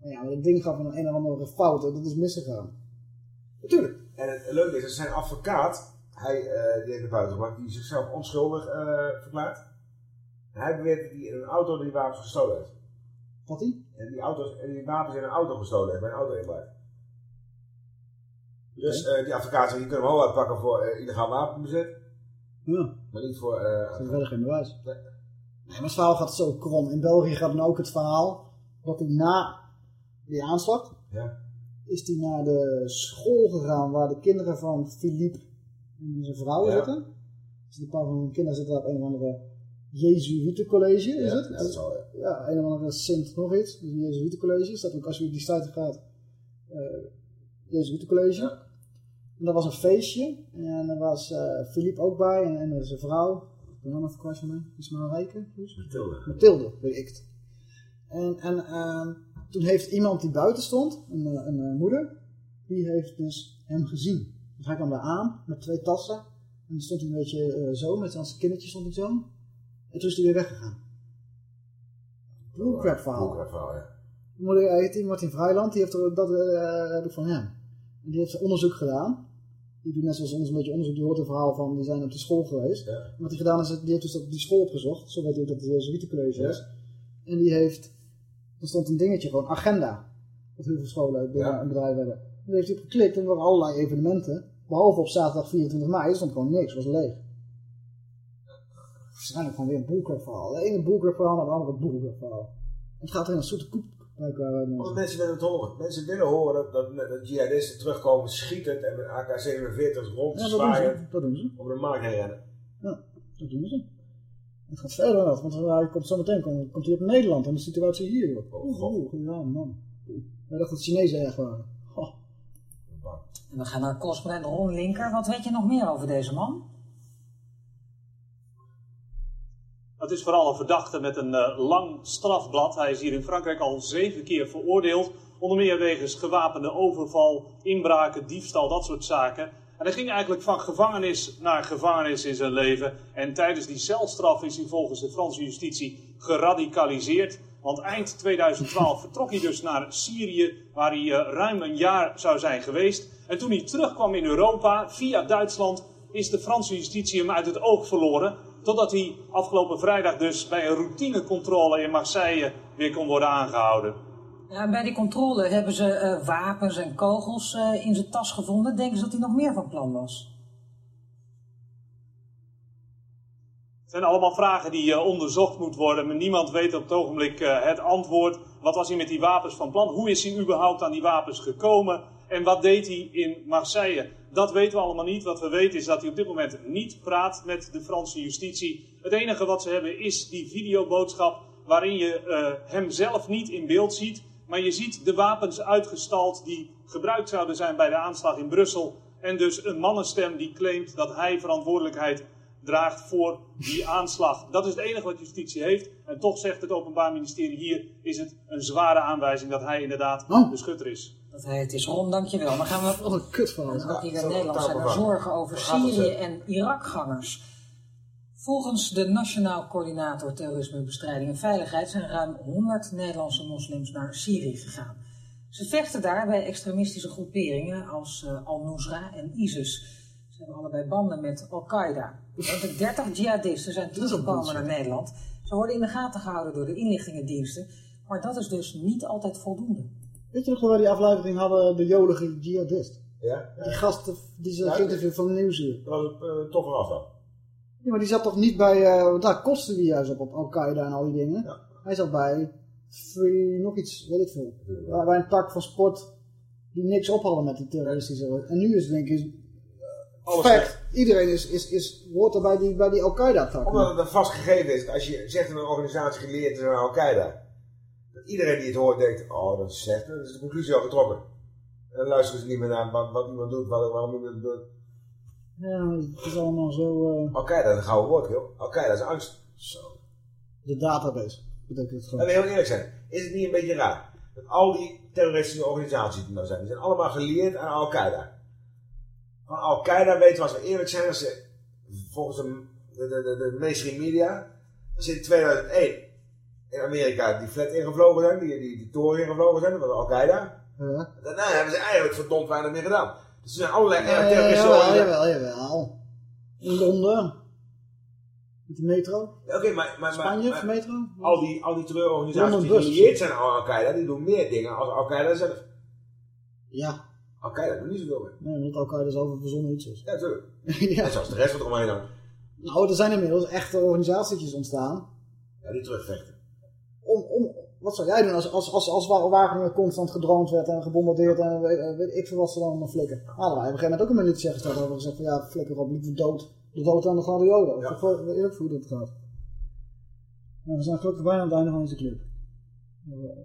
Maar ja, dat ding gaf een een of andere fout. en Dat is misgegaan. Natuurlijk. En het leuke is, dat zijn advocaat, hij, eh, die heeft naar buiten gebracht, die zichzelf onschuldig eh, verklaart. En hij beweert dat hij in een auto die wapens gestolen heeft. Wat hij? En die, auto's, en die wapens in een auto gestolen heeft, bij een auto inbreuk. Dus eh, die advocaat zegt, je kunt hem wel uitpakken voor eh, illegaal wapenbezit, Ja. maar niet voor... eh, Ze hebben verder geen bewijs. Nee. Nee, maar het verhaal gaat zo krom. In België gaat dan ook het verhaal dat hij na die aanslag Ja. is hij naar de school gegaan waar de kinderen van Philippe en zijn vrouw Ja. zitten. Dus een paar van hun kinderen zitten op een of andere Jezuïetencollege, is Ja, het? ja, dat. Ja, een of andere Sint nog iets. Dus een Jezuïetencollege. Staat ook als je die site gaat. eh Jezuïetencollege. En dat was een feestje. En er was Philippe ook bij. En, en zijn vrouw. Ik ben nog even kwijt van mij. Is maar rijken. Dus. Mathilde. Mathilde, weet ik het. En, en ehm, toen heeft iemand die buiten stond, een, eh, een, moeder, die heeft dus hem gezien. Dus hij kwam daar aan met twee tassen. En dan stond hij een beetje zo, met zijn kindertje stond hij zo. En toen is hij weer weggegaan. Bullcrap verhaal. Bullcrap verhaal, ja. Die moeder hij heet die Martin Vrijland, die heeft er, dat eh, heb ik van hem. En die heeft onderzoek gedaan. Die doet net zoals ons een beetje onderzoek, die hoort een verhaal van, die zijn op die school geweest. En wat hij gedaan is, die heeft dus dat- die school opgezocht. Zo weet hij ook dat het een Jezuïetencollege is. En die heeft, er stond een dingetje gewoon, agenda. Wat heel veel scholen binnen een bedrijf hebben. En daar heeft hij op geklikt en er waren allerlei evenementen. Behalve op zaterdag 24 mei, er stond gewoon niks, was leeg. Waarschijnlijk gewoon weer een bullcrap verhaal. De ene bullcrap verhaal naar de andere verhaal. Het gaat er in een soorte koep Want mensen. willen het horen. Mensen willen horen dat, dat, dat jihadisten terugkomen schietend en met AK-47 rond Ja, dat doen zwaaien ze. Dat doen ze. over de markt heen rennen. Ja, dat doen ze. Het gaat verder dan dat, want hij komt zo meteen komt, komt hij op Nederland en de situatie hier. joh. Oeh, oeh, ja man. Wij dachten dat het Chinezen erg waren. En we gaan naar correspondent Ron Linker. Wat weet je nog meer over deze man? Het is vooral een verdachte met een eh, lang strafblad. Hij is hier in Frankrijk al zeven keer veroordeeld. Onder meer wegens gewapende overval, inbraken, diefstal, dat soort zaken. En hij ging eigenlijk van gevangenis naar gevangenis in zijn leven. En tijdens die celstraf is hij volgens de Franse justitie geradicaliseerd. Want eind 2012 vertrok hij dus naar Syrië, waar hij eh, ruim een jaar zou zijn geweest. En toen hij terugkwam in Europa, via Duitsland, is de Franse justitie hem uit het oog verloren. Totdat hij afgelopen vrijdag dus bij een routinecontrole in Marseille weer kon worden aangehouden. Ja, bij die controle hebben ze eh, wapens en kogels eh, in zijn tas gevonden. Denken ze dat hij nog meer van plan was? Het zijn allemaal vragen die eh, onderzocht moeten worden, maar niemand weet op het ogenblik het antwoord. Wat was hij met die wapens van plan? Hoe is hij überhaupt aan die wapens gekomen? En wat deed hij in Marseille? Dat weten we allemaal niet. Wat we weten is dat hij op dit moment niet praat met de Franse justitie. Het enige wat ze hebben is die videoboodschap waarin je eh, hem zelf niet in beeld ziet. Maar je ziet de wapens uitgestald die gebruikt zouden zijn bij de aanslag in Brussel. En dus een mannenstem die claimt dat hij verantwoordelijkheid draagt voor die aanslag. Dat is het enige wat justitie heeft. En toch zegt het Openbaar Ministerie hier is het een zware aanwijzing dat hij inderdaad de schutter is. Dat hij het is. Ron, dankjewel. Dan gaan we... Wat een kutverhaal. Ook hier in Nederland zijn er zorgen over Syrië en Irakgangers. Volgens de Nationaal Coördinator Terrorismebestrijding en Veiligheid zijn ruim 100 Nederlandse moslims naar Syrië gegaan. Ze vechten daar bij extremistische groeperingen als eh, Al-Nusra en ISIS. Ze hebben allebei banden met Al-Qaeda. De 30 jihadisten zijn teruggekomen naar Nederland. Ze worden in de gaten gehouden door de inlichtingendiensten. Maar dat is dus niet altijd voldoende. Weet je nog waar die aflevering hadden, de jolige jihadist? Ja? Die gast die ze Ja, geïnterviewd van de nieuwsuur. Dat was uh, toffe afstand. Ja, maar die zat toch niet bij, want daar kostte die juist op, op Al-Qaeda en al die dingen. Hij zat bij Free, nog iets, weet ik veel. Bij, bij een tak van sport die niks op hadden met die terroristische. En nu is denk ik, Alles fact, iedereen is, is, is, hoort er bij die, bij die Al-Qaeda-tak. Omdat het een vast gegeven is, als je zegt in een organisatie geleerd is aan Al-Qaeda, iedereen die het hoort denkt, oh dat is slecht, dan is de conclusie al getrokken. En dan luisteren ze niet meer naar wat, wat iemand doet, wat, waarom iemand doet. Ja, het is allemaal zo... eh, Al-Qaeda is een gouden woord, joh. Al-Qaeda is angst. Zo. de database, betekent het gewoon. Laten we heel eerlijk zijn, is het niet een beetje raar? Dat al die terroristische organisaties die er zijn, die zijn allemaal geleerd aan Al-Qaeda. Van Al-Qaeda weten we, als we eerlijk zijn, dat ze volgens de, de, de, de, de mainstream media, dat ze in 2001 in Amerika die flat ingevlogen zijn, die, die, die toren ingevlogen zijn, dat was Al-Qaeda. Ja. Daarna hebben ze eigenlijk verdomd weinig meer gedaan. Dus er zijn allerlei Ja, terroristische jawel, jawel, jawel. In Londen. Met de metro. Ja, Oké, maar, maar, Spanje, maar, maar metro. al die, al die terreurorganisaties die gelieerd zijn aan Al-Qaeda, die doen meer dingen als Al-Qaeda zelf. Ja. Al-Qaeda doet niet zoveel meer. Nee, omdat Al-Qaeda zelf verzonnen iets is. Ja, natuurlijk. ja. Zoals de rest wat er omheen hangt. Nou, er zijn inmiddels echte organisaties ontstaan. Ja, die terugvechten. Om, om, wat zou jij doen als, als, als, als Wa- Wageningen constant gedroomd werd en gebombardeerd en weet, eh, weet ik veel wat ze dan allemaal flikken? Hadden wij op een gegeven moment ook een militie gesteld hebben gezegd van ja, flikker op, liever dood. De dood aan de gladiolen. Of ja. weet ik hoe dat gaat. Nou, we zijn gelukkig bijna aan het einde van deze clip. Maar, eh,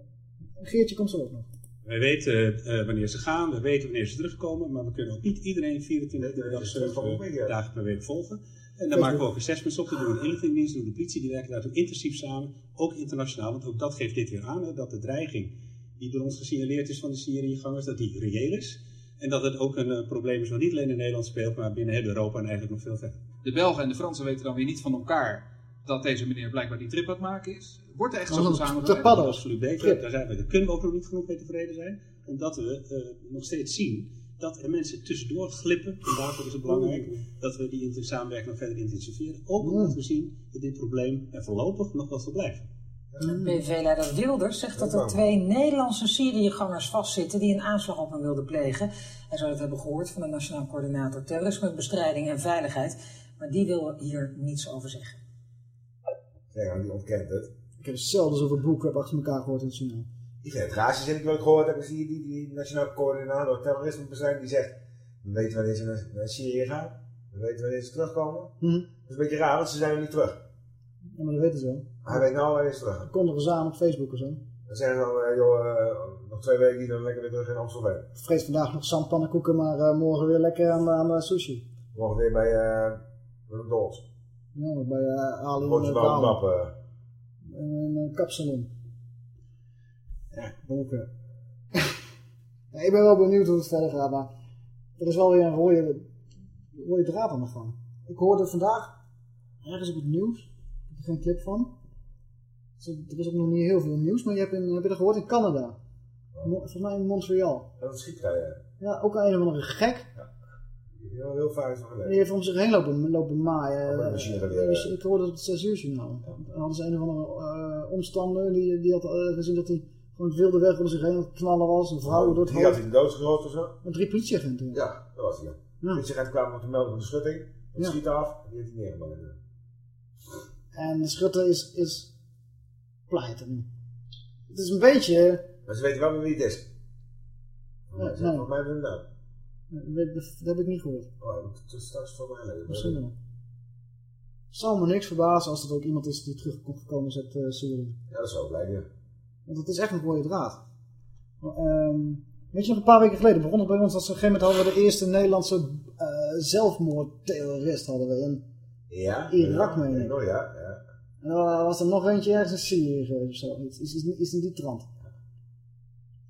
Geertje komt zo ook nog. Wij weten eh, wanneer ze gaan, we weten wanneer ze terugkomen, maar we kunnen ook niet iedereen 24 uur per dag, 7 dagen per week volgen. En daar maken we ook assessments op. Dat doen de inlichtingendienst, doen de politie, die werken daar ook intensief samen, ook internationaal. Want ook dat geeft dit weer aan, hè, dat de dreiging die door ons gesignaleerd is van de Syriëgangers, dat die reëel is. En dat het ook een eh, probleem is wat niet alleen in Nederland speelt, maar binnen heel Europa en eigenlijk nog veel verder. De Belgen en de Fransen weten dan weer niet van elkaar dat deze meneer blijkbaar die trip aan het maken is. Wordt er echt zo Dat is samengewerkt? absoluut beter. Daar, zijn we, daar kunnen we ook nog niet genoeg mee tevreden zijn. Omdat we eh, nog steeds zien dat er mensen tussendoor glippen. En daarvoor is het belangrijk dat we die samenwerking nog verder intensiveren. Ook omdat we zien dat dit probleem er voorlopig nog wel zal blijven. PV-leider Wilders zegt dat er twee Nederlandse Syriëgangers vastzitten die een aanslag op hem wilden plegen. Hij zou het hebben gehoord van de Nationaal Coördinator Terrorismebestrijding en Veiligheid, maar die wil hier niets over zeggen. Zeg, die ontkent het. Ik heb zelden zoveel bullcrap achter elkaar gehoord in het journaal. Ik vind het raarste zin ik wel gehoord heb, is die, die, die nationaal coördinator terrorismebestrijding die zegt, we weten wanneer ze naar, naar Syrië gaan, we weten wanneer ze terugkomen. Mhm. Dat is een beetje raar, want ze zijn nog niet terug. Ja, maar dat weten ze wel. Hij weet nou wanneer ze terug gaan. Dat kondigen ze aan op Facebook of zo. Dan zeggen ze dan, eh, joh, eh, nog twee weken hier, dan lekker weer terug in Amstelveen. Ik vrees vandaag nog zandpannenkoeken, maar eh, morgen weer lekker aan, aan sushi. Morgen weer bij uh, McDonald's. Ja, bij uh, Ali en eh. Een kapsalon. Ja, bullcrap. ja, ik ben wel benieuwd hoe het verder gaat, maar er is wel weer een rode, rode draad aan de gang. Ik hoorde vandaag, ergens op het nieuws, ik heb er geen clip van. Er is ook nog niet heel veel nieuws, maar je hebt, in, heb je er gehoord in Canada. Volgens mij in Montreal. Dat is schietrijden. Ja, ook een of andere gek. Heel, heel vaak is het Die heeft om zich heen lopen, lopen maaien. Eh, weer, ik hoorde het op het 6 uur journaal. Dan hadden ze een of andere eh, omstander, die, die had eh, gezien dat hij gewoon het wilde weg om zich heen aan het knallen was. Een vrouw door het Die had hoofd. hij doodgeschoten of zo? Met drie politieagenten. Ja, dat was hij. Ja. De politieagent kwamen om te melden van de schutting. Dat Ja. schiet af en die heeft hij neergemeld. En de Schutte is, is pleiten nu. Het is een beetje... Maar ze weten wel wie het is. Nee, Volgens nee. mij hebben nou. Dat, heb ik niet gehoord. Oh, dat is straks voor mij lezen. Misschien wel. Het zal me niks verbazen als het ook iemand is die teruggekomen is uit eh, Syrië. Ja, dat zou blijken. Want het is echt een rode draad. Ehm, weet je nog, een paar weken geleden begon het bij ons dat ze op een gegeven moment hadden we de eerste Nederlandse eh, zelfmoordterrorist hadden we in Ja? Irak, ja, meen ik. Oh ja, ja. En dan was er nog eentje ergens in Syrië geweest of zo. Iets, in die trant.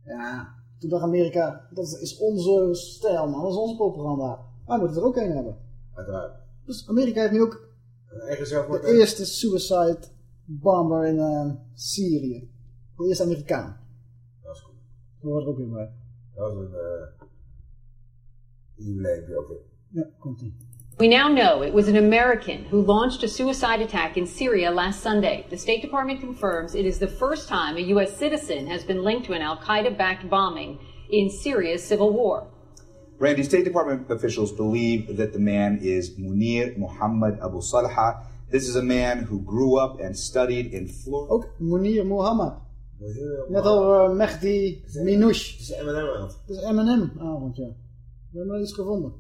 Ja, toen dacht Amerika, dat is onze stijl man, dat is onze propaganda. Wij moeten er ook een hebben. Uiteraard. Dus Amerika heeft nu ook de eerste suicide bomber in eh, Syrië. De eerste Amerikaan. Dat is goed. Dat hoort er ook weer bij. Dat was een uh, jubileum ook weer. Ja, komt ie. We now know it was an American who launched a suicide attack in Syria last Sunday. The State Department confirms it is the first time a U.S. citizen has been linked to an Al Qaeda backed bombing in Syria's civil war. Randy, State Department officials believe that the man is Munir Muhammad Abu Salha. This is a man who grew up and studied in Florida. Ook Munir Mohammed. Net al uh, Mehdi Minouche. Het is M&M-avond. Het is M&M-avond, ja. We hebben wel iets gevonden.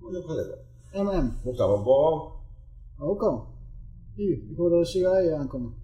Moet je opletten. M&M. Mocht daar wel borrel. Ook al. Hier, ik hoorde de CIA aankomen.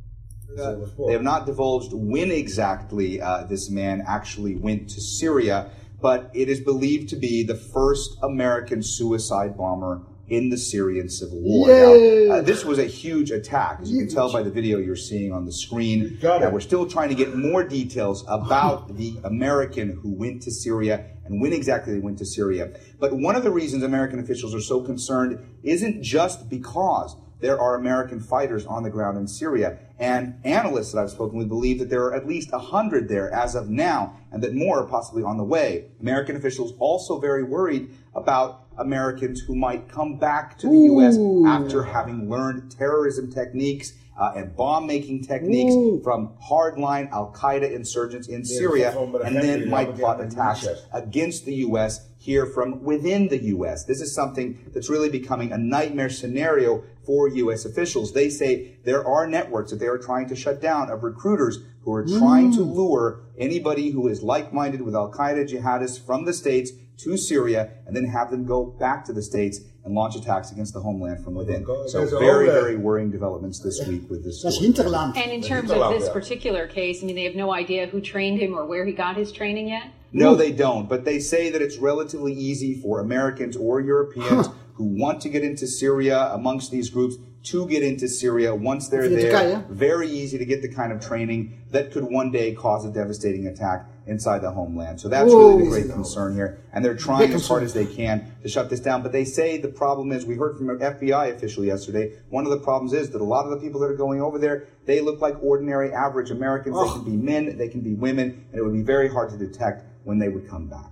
They have not divulged when exactly uh, this man actually went to Syria, but it is believed to be the first American suicide bomber in the Syrian civil war. Now, uh, this was a huge attack, as you can tell by the video you're seeing on the screen. Uh, we're still trying to get more details about the American who went to Syria and when exactly they went to Syria. But one of the reasons American officials are so concerned isn't just because there are American fighters on the ground in Syria. And analysts that I've spoken with believe that there are at least 100 there as of now, and that more are possibly on the way. American officials also very worried about Americans who might come back to the U.S. after having learned terrorism techniques uh, and bomb making techniques from hardline Al Qaeda insurgents in Yeah, Syria, and then might plot attacks against the U.S. here from within the U.S. This is something that's really becoming a nightmare scenario for U.S. officials. They say there are networks that they are trying to shut down of recruiters who are trying to mm. lure anybody who is like minded with Al Qaeda jihadists from the States to Syria and then have them go back to the States and launch attacks against the homeland from within. So There's very, very worrying developments this week with this Dat is story. Hinterland. And in terms of this particular case, I mean, they have no idea who trained him or where he got his training yet? No, they don't. But they say that it's relatively easy for Americans or Europeans who want to get into Syria amongst these groups to get into Syria once they're there. Very easy to get the kind of training that could one day cause a devastating attack inside the homeland. So that's really the great concern here. And they're Big trying as hard concern. as they can to shut this down. But they say the problem is, we heard from an FBI official yesterday, one of the problems is that a lot of the people that are going over there, they look like ordinary average Americans. They Oh. can be men, they can be women, and it would be very hard to detect when they would come back.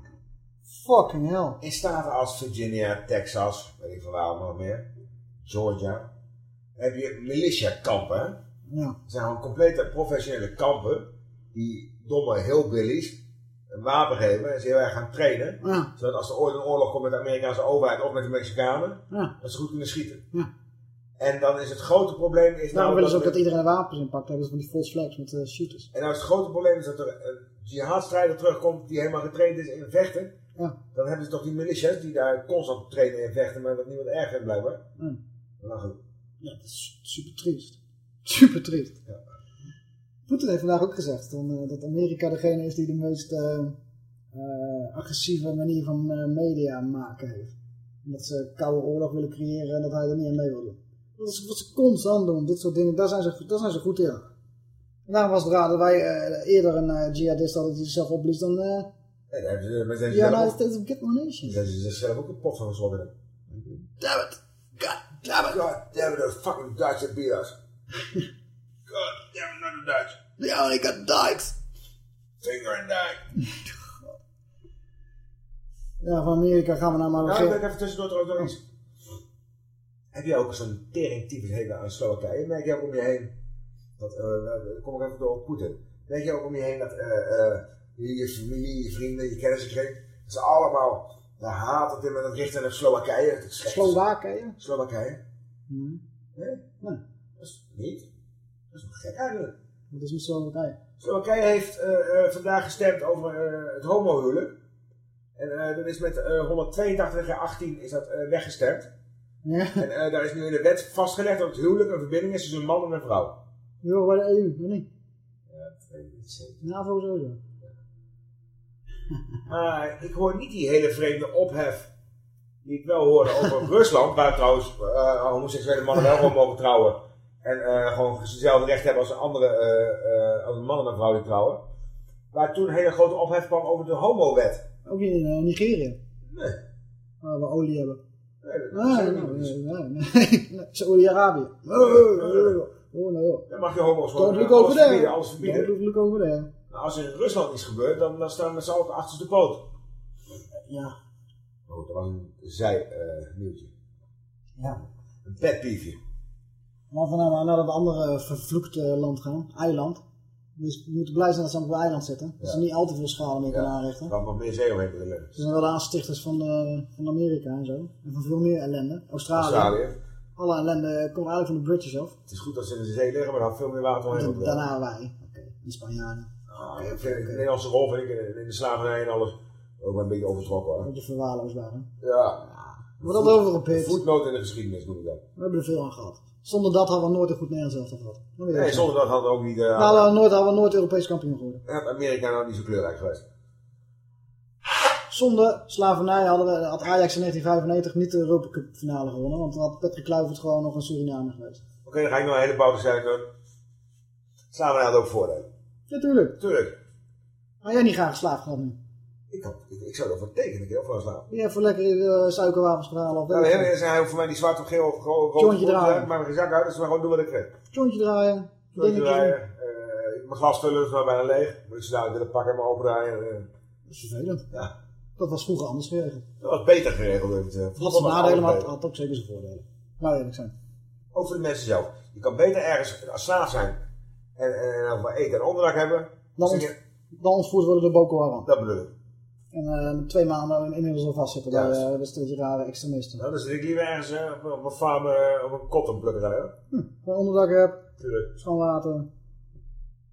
Fucking hell. In staten als Virginia, Texas, weet ik van waar nog meer, Georgia, heb je militia-kampen. Ja. Dat zijn gewoon complete professionele kampen die domme hillbillies een wapen geven en ze heel erg gaan trainen. Ja. Zodat als er ooit een oorlog komt met de Amerikaanse overheid of met de Mexicanen, Ja. dat ze goed kunnen schieten. Ja. En dan is het grote probleem... Is Daarom nou willen ze ook dat dat iedereen wapens inpakt. Hebben ze van die false flags met eh, shooters. En nou is het grote probleem is dat er een jihadstrijder terugkomt die helemaal getraind is in vechten. Ja. Dan hebben ze toch die militias die daar constant trainen in vechten, maar wat niemand erg vindt blijkbaar. Ja. Lachen. Ja, dat is super triest. Super triest. Poetin heeft vandaag ook gezegd dan, eh, dat Amerika degene is die de meest eh, agressieve manier van media maken heeft. En dat ze koude oorlog willen creëren en dat hij er niet aan mee wil doen. Dat is wat ze constant doen, dit soort dingen, daar zijn ze, daar zijn ze goed in. En daarom was het raar dat wij eh, eerder een eh, jihadist hadden die zichzelf opblies dan... eh Ja, daar hebben ze, Ja, nou, States of Nation. Daar zijn ze ook een pot van geschrokken. Damn it! God damn it! God damn it, those fucking beat us. God damn it, not the Dutch. They only got dikes. Finger and dike. Ja, van Amerika gaan we nou maar... Nou, ik ben even tussendoor trouwens nog iets. Heb jij ook zo'n teringtyfus hekel aan Slowakije? Merk je ook om je heen, dat, eh, kom ik even door op Poetin. Merk je ook om je heen dat je, je familie, je vrienden, je kennissen dat ze allemaal de haat op dit moment richten naar Slowakije. Slowakije? Slowakije? Hmm. Nee? Nee. Dat is niet. Dat is nog gek eigenlijk. Dat is met Slowakije. Slowakije heeft vandaag gestemd over eh, het homohuwelijk. En dat is met eh 182 jaar 18 is dat weggestemd. Ja. En eh, daar is nu in de wet vastgelegd dat het huwelijk een verbinding is tussen een man en een vrouw. Jo, bij de EU, of niet? Ja, dat weet ik niet zeker. NAVO sowieso. Maar ik hoor niet die hele vreemde ophef die ik wel hoorde over Rusland, waar trouwens eh, homoseksuele mannen wel gewoon mogen trouwen. En eh, gewoon dezelfde recht hebben als andere als een man en een vrouw die trouwen. Waar toen een hele grote ophef kwam over de homowet. Ook niet in Nigerië. Nee. Waar we olie hebben. Nee, Nee, nee. Saudi-Arabië. Oh, nou joh. Dan mag je homo's Don't gewoon look eh, over alles there. verbieden. Alles verbieden. Don't look over there. Nou, als er in Rusland iets gebeurt, dan, dan staan we met z'n allen achter de poot. Ja. Oh, dat was een zij-nieuwtje. Ja. een pet peeve. Laten we nou maar naar dat andere vervloekte land gaan. Eiland. Dus we moeten blij zijn dat ze op een eiland zitten. Dat ze niet al te veel schade meer kunnen aanrichten. Had nog meer zee omheen moeten leggen. Ze zijn wel de aanstichters van, de, van Amerika en zo. En van veel meer ellende. Australië. Australië. Alle ellende komt eigenlijk van de British af. Het is goed dat ze in de zee liggen, maar had veel meer water omheen. Daarna wij. Oké, de Spanjaarden. Ah, De Nederlandse rol vind ik in- de slavernij en alles ook wel een beetje overtrokken hoor. Dat je verwaarloosd waren. Ja. Wordt dat overgepikt? Voetnoot in de geschiedenis noem ik dat. We hebben er veel aan gehad. Zonder dat hadden we nooit een goed Nederlands elftal gehad. Nee, zonder dat hadden we ook niet... eh, Nou, we hadden nooit, hadden we nooit Europees kampioen geworden. Amerika nou niet zo kleurrijk geweest. Zonder slavernij hadden we, had Ajax in 1995 niet de Europa Cup finale gewonnen. Want dan had Patrick Kluivert gewoon nog een Surinamer geweest. Oké, dan ga ik nog een hele zaak doen. Slavernij had ook voordelen. Natuurlijk. Tuurlijk. Maar jij niet graag geslaagd gehad nu. Ik, had, ik, ik zou ervoor tekenen, ik veel slaven. Die heeft voor lekker eh, suikerwapens gedaan. Of Nou, heel hoeft voor mij die zwart of geel of rood draaien. zijn, maar mijn zak uit, dus we gewoon doen wat ik kreeg. Jointje draaien. Dingetje. draaien, ik- mijn glas vullen is nou bijna leeg. Moet ik ze nou willen pakken en me opendraaien. Dat is vervelend. Ja. Dat was vroeger anders geregeld. Dat was beter geregeld. ik. eh. Had zijn nadelen, maar beter. had ook zeker zijn voordelen. Nou eerlijk zijn. Ook voor de mensen zelf. Je kan beter ergens als slaaf zijn en, en, en over eten en onderdak hebben. Dan, ont, dan ontvoerd worden door Boko Haram. Dat bedoel ik. En eh, twee maanden inmiddels al vastzitten bij Juist. uh, dat steeds rare extremisten. Nou, dan zit ik liever ergens eh, op, een farm eh, op een cottonplukkerij. hoor. Gewoon onderdak hebt, Tuurlijk. schoon water,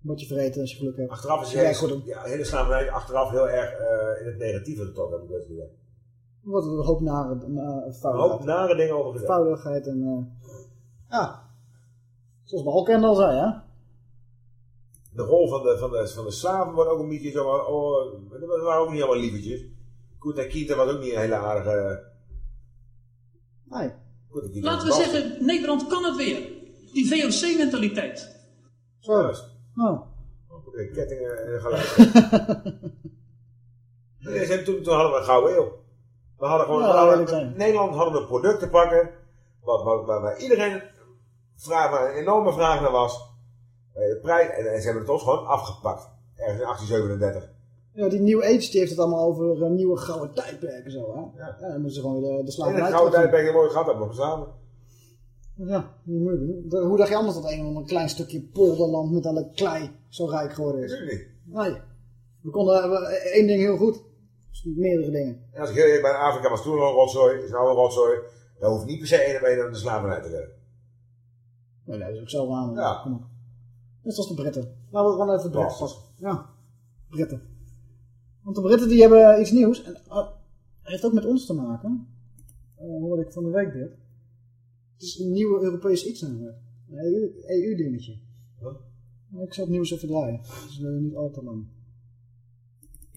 wat je vreten als je geluk hebt. Achteraf is je goed ja, hele slavernij achteraf heel erg eh, in het negatieve getrokken, heb ik best idee. Wordt een hoop nare, Een hoop nare dingen over gezegd. Voudigheid en... eh, ja. Zoals Balken al zei, hè? De rol van de, van de, van de slaven wordt ook een beetje zo... Oh, dat waren ook niet allemaal lievertjes. Koet en Kieta was ook niet een hele aardige... Nee. En Laten we zeggen, Nederland kan het weer. Die VOC-mentaliteit. Zo. Nou. De kettingen en gelijk. nee, ze hebben toen, toen hadden we een gouden eeuw. We hadden gewoon, Ja, we hadden-. Nederland hadden een product te pakken, wat, wat, waar, waar iedereen vraag, waar een enorme vraag naar was. Eh, De prijs, en, en ze hebben het ons gewoon afgepakt. Ergens in 1837. Ja, die New Age die heeft het allemaal over een nieuwe gouden tijdperk en zo, hè? Ja. dan moeten ze gewoon weer de, de slavernij het gouden terugdoen. tijdperk een mooi gehad hebben we geslapen. Ja, niet moeilijk. De- Hoe dacht je anders dat een, een klein stukje polderland met alle klei zo rijk geworden is? Natuurlijk niet. Nee. We konden we- één ding heel goed. Meerdere dingen. En als ik heel ben, Afrika was toen al een rotzooi, is nou een rotzooi. Dan hoeft niet per se één op één aan de slavernij te redden. Nee, dat is ook zelf aan. Ja. Net zoals de Britten. Laten we gewoon even Britten Ja. Britten. Want de Britten die hebben iets nieuws. En uh, heeft ook met ons te maken. Uh, hoorde ik van de week dit. Het is een nieuwe Europese iets aan Een EU, EU-dingetje. Ik zal het nieuws even draaien. Dat is uh, niet al te lang.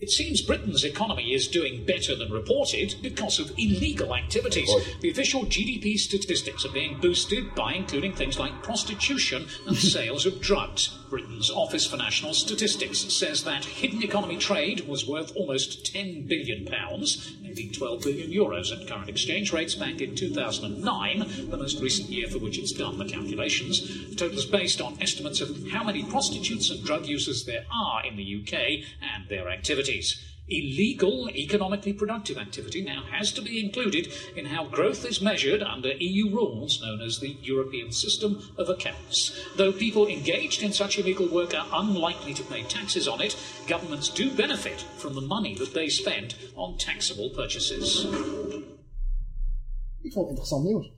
It seems Britain's economy is doing better than reported because of illegal activities. The official GDP statistics are being boosted by including things like prostitution and sales of drugs. Britain's Office for National Statistics says that hidden economy trade was worth almost 10 billion pounds, maybe 12 billion euros at current exchange rates back in 2009, the most recent year for which it's done the calculations. The total is based on estimates of how many prostitutes and drug users there are in the UK and their activities. Illegal, economically productive activity now has to be included in how growth is measured under EU rules known as the European System of Accounts. Though people engaged in such illegal work are unlikely to pay taxes on it, governments do benefit from the money that they spend on taxable purchases. Ik vond het interessant nieuws.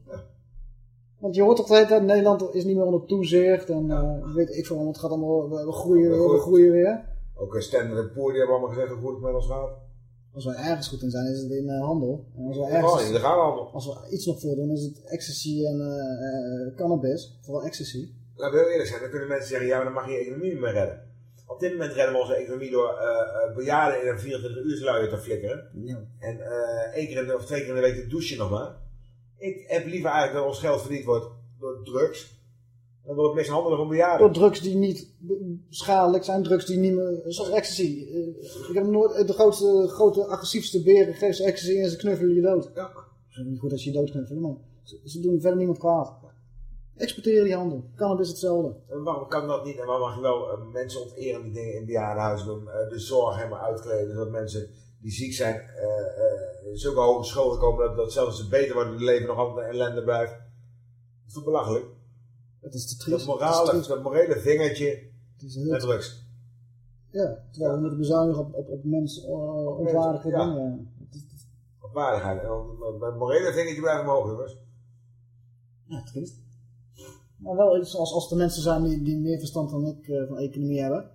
Want je hoort toch de hele tijd, Nederland is niet meer onder toezicht. En uh, weet ik veel, want het gaat allemaal, we, we groeien, we, we groeien weer. Ook een Standard en Poor die hebben allemaal gezegd hoe goed het met ons gaat. Als wij ergens goed in zijn, is het in uh, handel. En als we, Ja, ergens, in de handel. als we iets nog veel doen, is het ecstasy en uh, cannabis. Vooral ecstasy. Laten we heel eerlijk zijn, dan kunnen mensen zeggen, ja, maar dan mag je je economie niet meer redden. Op dit moment redden we onze economie door uh, bejaarden in een 24 uur sluier te flikkeren. Ja. En één keer in de, of twee keer in de week te douchen nog maar. Ik heb liever eigenlijk dat ons geld verdiend wordt door drugs. Dan door het mishandelen van bejaarden. Door drugs die niet schadelijk zijn, drugs die niet meer, zoals ecstasy. Uh, ik heb nooit, de grootste, grote, agressiefste beren geeft ze ecstasy en ze knuffelen je dood. Ja. Het is niet goed als je je dood knuffelen, maar ze, ze doen verder niemand kwaad. Exporteren die handel. Cannabis hetzelfde. En waarom kan dat niet? En waarom mag je wel uh, mensen ontereren die dingen in bejaardenhuizen doen? Uh, de zorg helemaal uitkleden, zodat mensen die ziek zijn uh, zulke hoge scholen komen dat, dat zelfs ze beter worden, hun leven nog altijd ellende blijft. Dat is toch belachelijk? Het is te triest. Dat, morale, dat morele vingertje drugs. Ja, terwijl we moeten bezuinigen op, op, op mensen uh, ontwaardige ja. dingen. Op waardigheid. Met morele vingertje blijven mogen, jongens. Ja, triest. Maar wel iets als, als er mensen zijn die, die meer verstand dan ik uh, van economie hebben.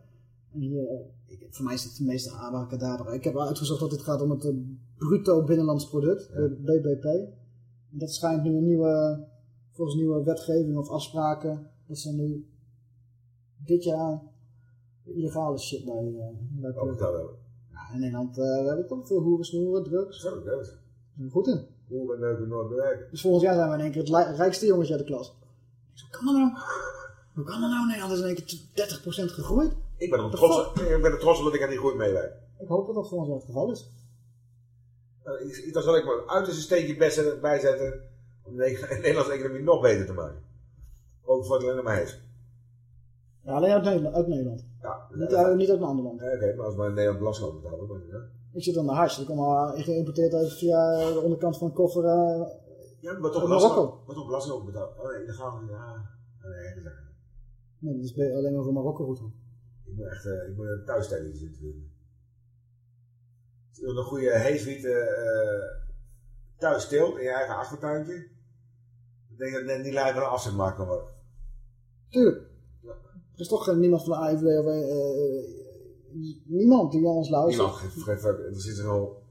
En hier, uh, ik, voor mij is het meeste abracadabra. Ik heb uitgezocht dat dit gaat om het uh, bruto binnenlands product, ja. de BBP. En dat schijnt nu een nieuwe, volgens nieuwe wetgeving of afspraken, dat ze nu dit jaar illegale shit bij, uh, bij hebben. Ja, in Nederland we hebben toch veel hoeren, snoeren, drugs. Zo, dat is. Zijn we goed in. Hoeren, neuken, nooit bewerken. Dus volgend jaar zijn we in één keer het rijkste jongetje uit de klas. Hoe kan dat nou? Hoe kan dat nou? Nederland is in één keer 30% gegroeid. Ik ben, er trots, ik ben er trots op dat ik aan die groei meewerk. Ik hoop dat dat ons wel het geval is. Uh, dan zal ik mijn uiterste steentje best bijzetten om de Nederlandse economie nog beter te maken. Ook voor het alleen maar heeft. Ja, alleen uit Nederland. Uit Nederland. Ja, niet, uit, niet uit een ander land. Ja, Oké, okay, maar als wij in Nederland belasting over betalen, dan ja. Ik zit aan de hash. Ik kom al geïmporteerd uit via de onderkant van een koffer. Uh, ja, maar toch Marokko. Wat toch belasting over betaald? Oh nee, dan gaan we. Ja, nee, gezegd. Nee, dat is alleen maar voor Marokko goed. Ik moet echt uh, ik moet een thuisstelling zitten vinden. Je een goede heeswiet uh, thuis teelt in je eigen achtertuintje, dan denk ik dat net niet langer een afzetmarkt kan worden. Tuurlijk. Ja. Er is toch niemand van de AFD of uh, niemand die aan ons luistert. Niemand fuck. Er zit er al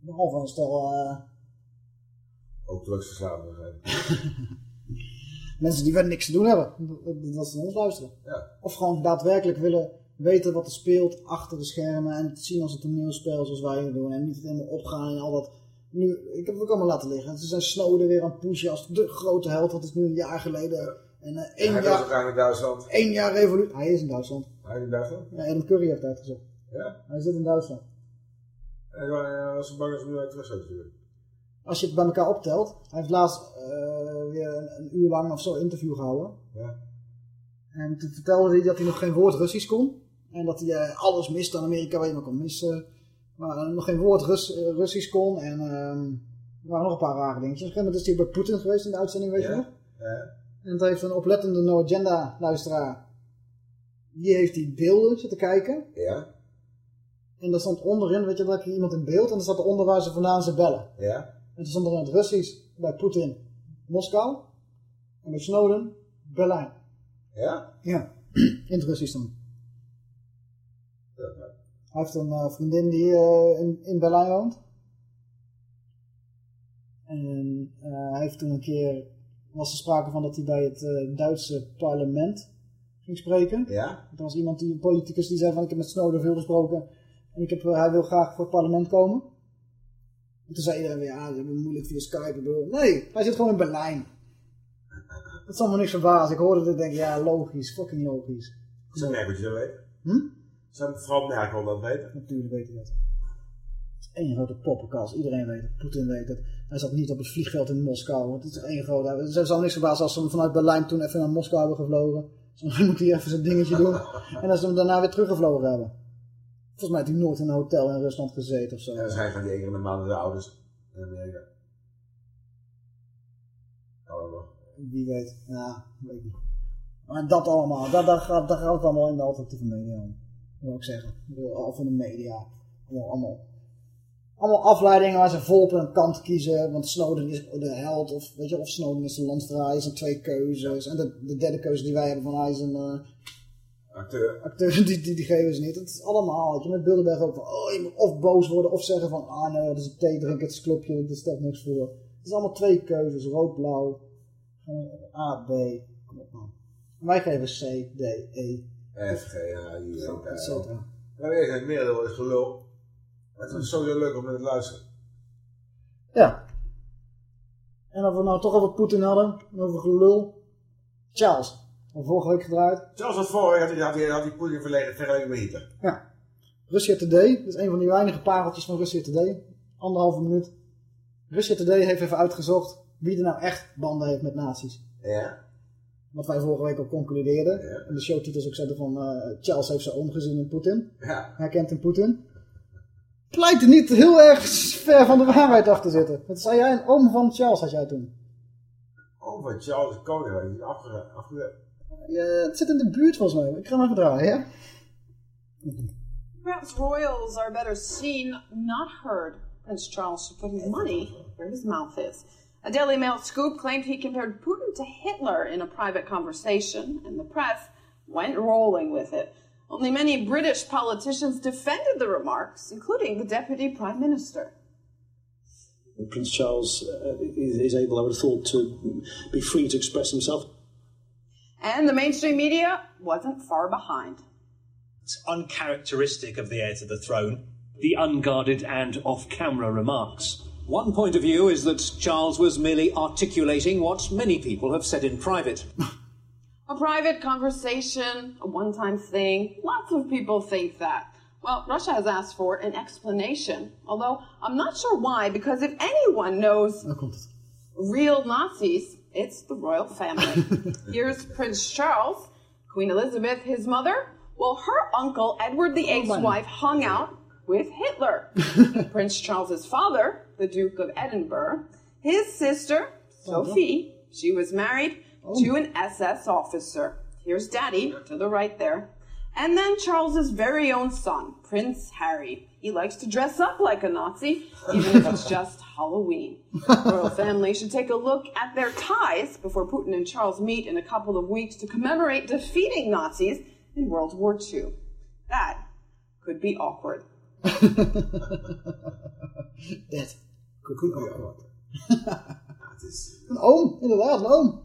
Behalve een stel eh, Ook drugsverslaafden zijn. mensen die verder niks te doen hebben. Dat- ze naar ons luisteren. Ja. Of gewoon daadwerkelijk willen weten wat er speelt achter de schermen. En het zien als een toneelspel zoals wij het doen. En niet het helemaal opgaan en al dat. Nu, ik heb het ook allemaal laten liggen. Ze zijn Snowden weer aan het pushen als de grote held. Het is nu een jaar geleden. En één, hij ook jaar, graag naar Duitsland. één jaar revolutie. Hij is in Duitsland. Hij is in Duitsland? Ja, Adam Curry heeft uitgezocht. Ja? Hij zit in Duitsland. En hij was zo bang als nu uit terug sturen. Als je het bij elkaar optelt. Hij heeft laatst eh, weer een, een uur lang of zo interview gehouden. Ja. En toen vertelde hij dat hij nog geen woord Russisch kon. En dat hij eh, alles miste aan Amerika waar je maar kon missen. Maar nog geen woord Rus, eh, Russisch kon. En ehm, er waren nog een paar rare dingetjes. Op een gegeven moment is hij bij Poetin geweest in de uitzending, weet je nog? Ja. En dat heeft een oplettende No Agenda luisteraar. Die heeft die beelden zitten kijken. Ja. En daar stond onderin, weet je, dat ik iemand in beeld. En er staat eronder waar ze vandaan ze bellen. Ja. En toen stond er in het Russisch bij Poetin Moskou. En bij Snowden Berlijn. Ja? Ja, in het Russisch dan. Hij heeft een eh, vriendin die eh, in, in Berlijn woont. En eh, hij heeft toen een keer, was er sprake van dat hij bij het Duitse parlement ging spreken. Ja? Er was iemand, die, een politicus, die zei van ik heb met Snowden veel gesproken. En ik heb, hij wil graag voor het parlement komen. En toen zei iedereen weer, ja, dat is moeilijk via Skype. Nee, hij zit gewoon in Berlijn. Dat zal me niks verbazen. Ik hoorde het en denk, ja, logisch, fucking logisch. Is het merk dat je dat weet? Hm? Zou het vooral merk wel dat weten? Natuurlijk weet hij dat. Eén grote poppenkast. Iedereen weet het. Poetin weet het. Hij zat niet op het vliegveld in Moskou. Het is één grote... Ze zal niks verbazen als ze hem vanuit Berlijn toen even naar Moskou hebben gevlogen. Dus dan moet hij even zijn dingetje doen. En als ze hem daarna weer teruggevlogen hebben. Volgens mij heeft hij nooit in een hotel in Rusland gezeten of zo. Ja, zijn van die één keer in de maand de ouders in Amerika. Wie weet. Ja, weet niet. Maar dat allemaal. Daar, daar, gaat, daar gaat het allemaal in de alternatieve media om. Wil ik zeggen. Ik bedoel, Of in de media. Allemaal, allemaal, allemaal afleidingen waar ze vol op een kant kiezen. Want Snowden is de held. Of, weet je, of Snowden is de landverraaier. Er zijn twee keuzes. En de, de derde keuze die wij hebben van hij is een... eh, Acteur. acteur, die, die, die geven ze niet. Het is allemaal, weet je, met Bilderberg ook van, oh, je moet of boos worden of zeggen van, ah nee, dat is een theedrinkersclubje, dat stelt niks voor. Het is allemaal twee keuzes, rood-blauw, A, B, kom op man. En wij geven C, D, E, F, G, H, I, J, K, et cetera. Ja, nee, het merendeel is gelul. Het is sowieso leuk om naar te luisteren. Ja. En of we nou toch over Poetin hadden, en over gelul. Charles, al vorige week gedraaid. Zelfs wat vorige week had hij, had hij, had hij Poetin verleden vergeleken met Hitler. Ja. Russia Today, dat is een van die weinige pareltjes van Russia Today. Anderhalve minuut. Russia Today heeft even uitgezocht wie er nou echt banden heeft met nazi's. Ja. Wat wij vorige week al concludeerden. En de showtitels ook zetten van eh, Charles heeft zijn oom gezien in Poetin. Ja. Herkent in Poetin. Pleit er niet heel erg ver van de waarheid af te zitten. Wat zei jij? Een oom van Charles had jij toen. Oh, van Charles Koning, hij is afge... afge Ja, het zit in de buurt volgens mij. Ik ga hem even draaien, ja? Perhaps royals are better seen, not heard. Prince Charles should put his money where his mouth is. A Daily Mail scoop claimed he compared Putin to Hitler in a private conversation, and the press went rolling with it. Only many British politicians defended the remarks, including the Deputy Prime Minister. Prince Charles uh, is, is able, I would have thought, to be free to express himself. And the mainstream media wasn't far behind. It's uncharacteristic of the heir to the throne, the unguarded and off camera remarks. One point of view is that Charles was merely articulating what many people have said in private. A private conversation, a one time thing. Lots of people think that. Well, Russia has asked for an explanation, although I'm not sure why, because if anyone knows real Nazis, it's the royal family. Here's Prince Charles, Queen Elizabeth, his mother. Well, her uncle, Edward VIII's my. wife, hung out with Hitler. Prince Charles's father, the Duke of Edinburgh, his sister, oh, Sophie, she was married oh. to an SS officer. Here's Daddy to the right there. And then Charles's very own son, Prince Harry. He likes to dress up like a Nazi, even if it's just Halloween. Royal family should take a look at their ties before Putin and Charles meet in a couple of weeks to commemorate defeating Nazis in World War II. That could be awkward. Dead. Cocoon akkoord. het is... Een oom, inderdaad, een oom.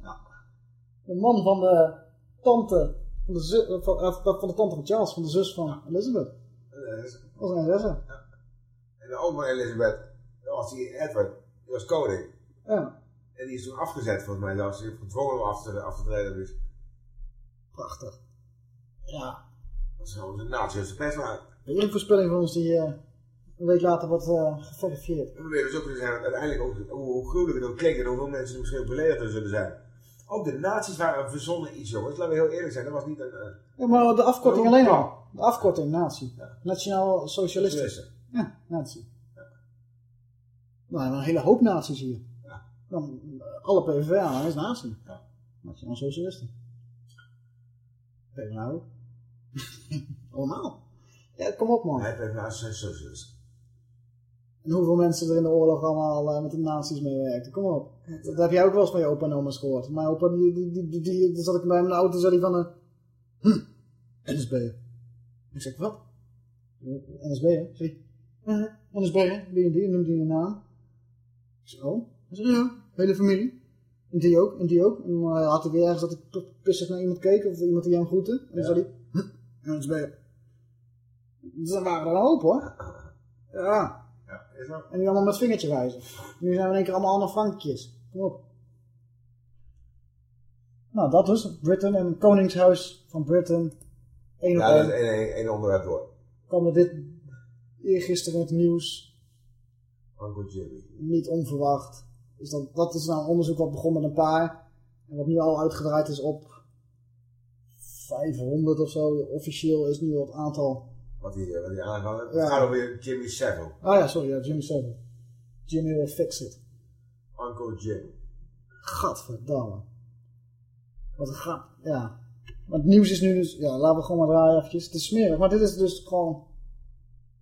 Een man van de tante, van de, zu- van, eh, van de tante van Charles, van de zus van Elizabeth. eh, Dat was een interesse. En de oom van Elizabeth, dat was die Edward, die was koning. Ja, En die is toen afgezet, volgens mij. Die heeft gedwongen om af te, af te treden. Dus prachtig. Ja. dat is gewoon een nazi als de pest maakt. Een voorspelling van ons die eh, een week later wordt eh geverifieerd. We weten dus ook kunnen zijn dat uiteindelijk ook, hoe, hoe gruwelijk het ook klinkt en hoeveel mensen er misschien beledigd zullen zijn. Ook de nazi's waren een verzonnen iets, jongens. Laten we heel eerlijk zijn. Dat was niet een... eh, Ja, maar de afkorting Een alleen al. De afkorting, nazi. Nationaal socialisten. Socialisten. Ja, nazi. Nou, we hebben een hele hoop nazi's hier. Dan, alle PVV is nazi. Nationaal socialisten. PvdA ook. Allemaal. Ja, kom op man. En hoeveel mensen er in de oorlog allemaal eh, met de nazi's meewerkten. Kom op. Dat heb jij ook wel eens van je opa en oma's gehoord. Mijn opa, die, die, die, die, die- zat ik bij hem in de auto, zei hij van... eh hm, NSB. Ik zeg, wat? NSB, hè? Ik, "Ja, NSB, hè? Die en die, noemde hij een naam. Ik zeg, oh? Hij zei, ja, hele familie. En die ook, en die ook. En dan eh, had hij weer ergens dat ik pissig naar iemand keek, of iemand die hem groette. En dan zei hij, hm, NSB. Dus waren er een hoop, hoor. Ja. Ja, is ook. En nu allemaal met vingertje wijzen. Nu zijn we in één keer allemaal Anne Frankjes. Kom op. Nou, dat dus. Britain en Koningshuis van Britain. Eén Ja, dat is één. één, één, één onderwerp door. kwam er dit eergisteren het nieuws. Uncle Jimmy. Niet onverwacht. Dus dat, dat is nou een onderzoek wat begon met een paar. En wat nu al uitgedraaid is op 500 of zo. Officieel is nu het aantal. Wat hij, eh, wat hij aangevallen heeft. Ja. Het gaat over Jimmy Savile. Ah ja, sorry, ja, Jimmy Savile. Jimmy will fix it. Uncle Jim. Gadverdamme. Wat een grap. Ja. Maar het nieuws is nu dus... Ja, laten we gewoon maar draaien eventjes. Het is smerig. Maar dit is dus gewoon...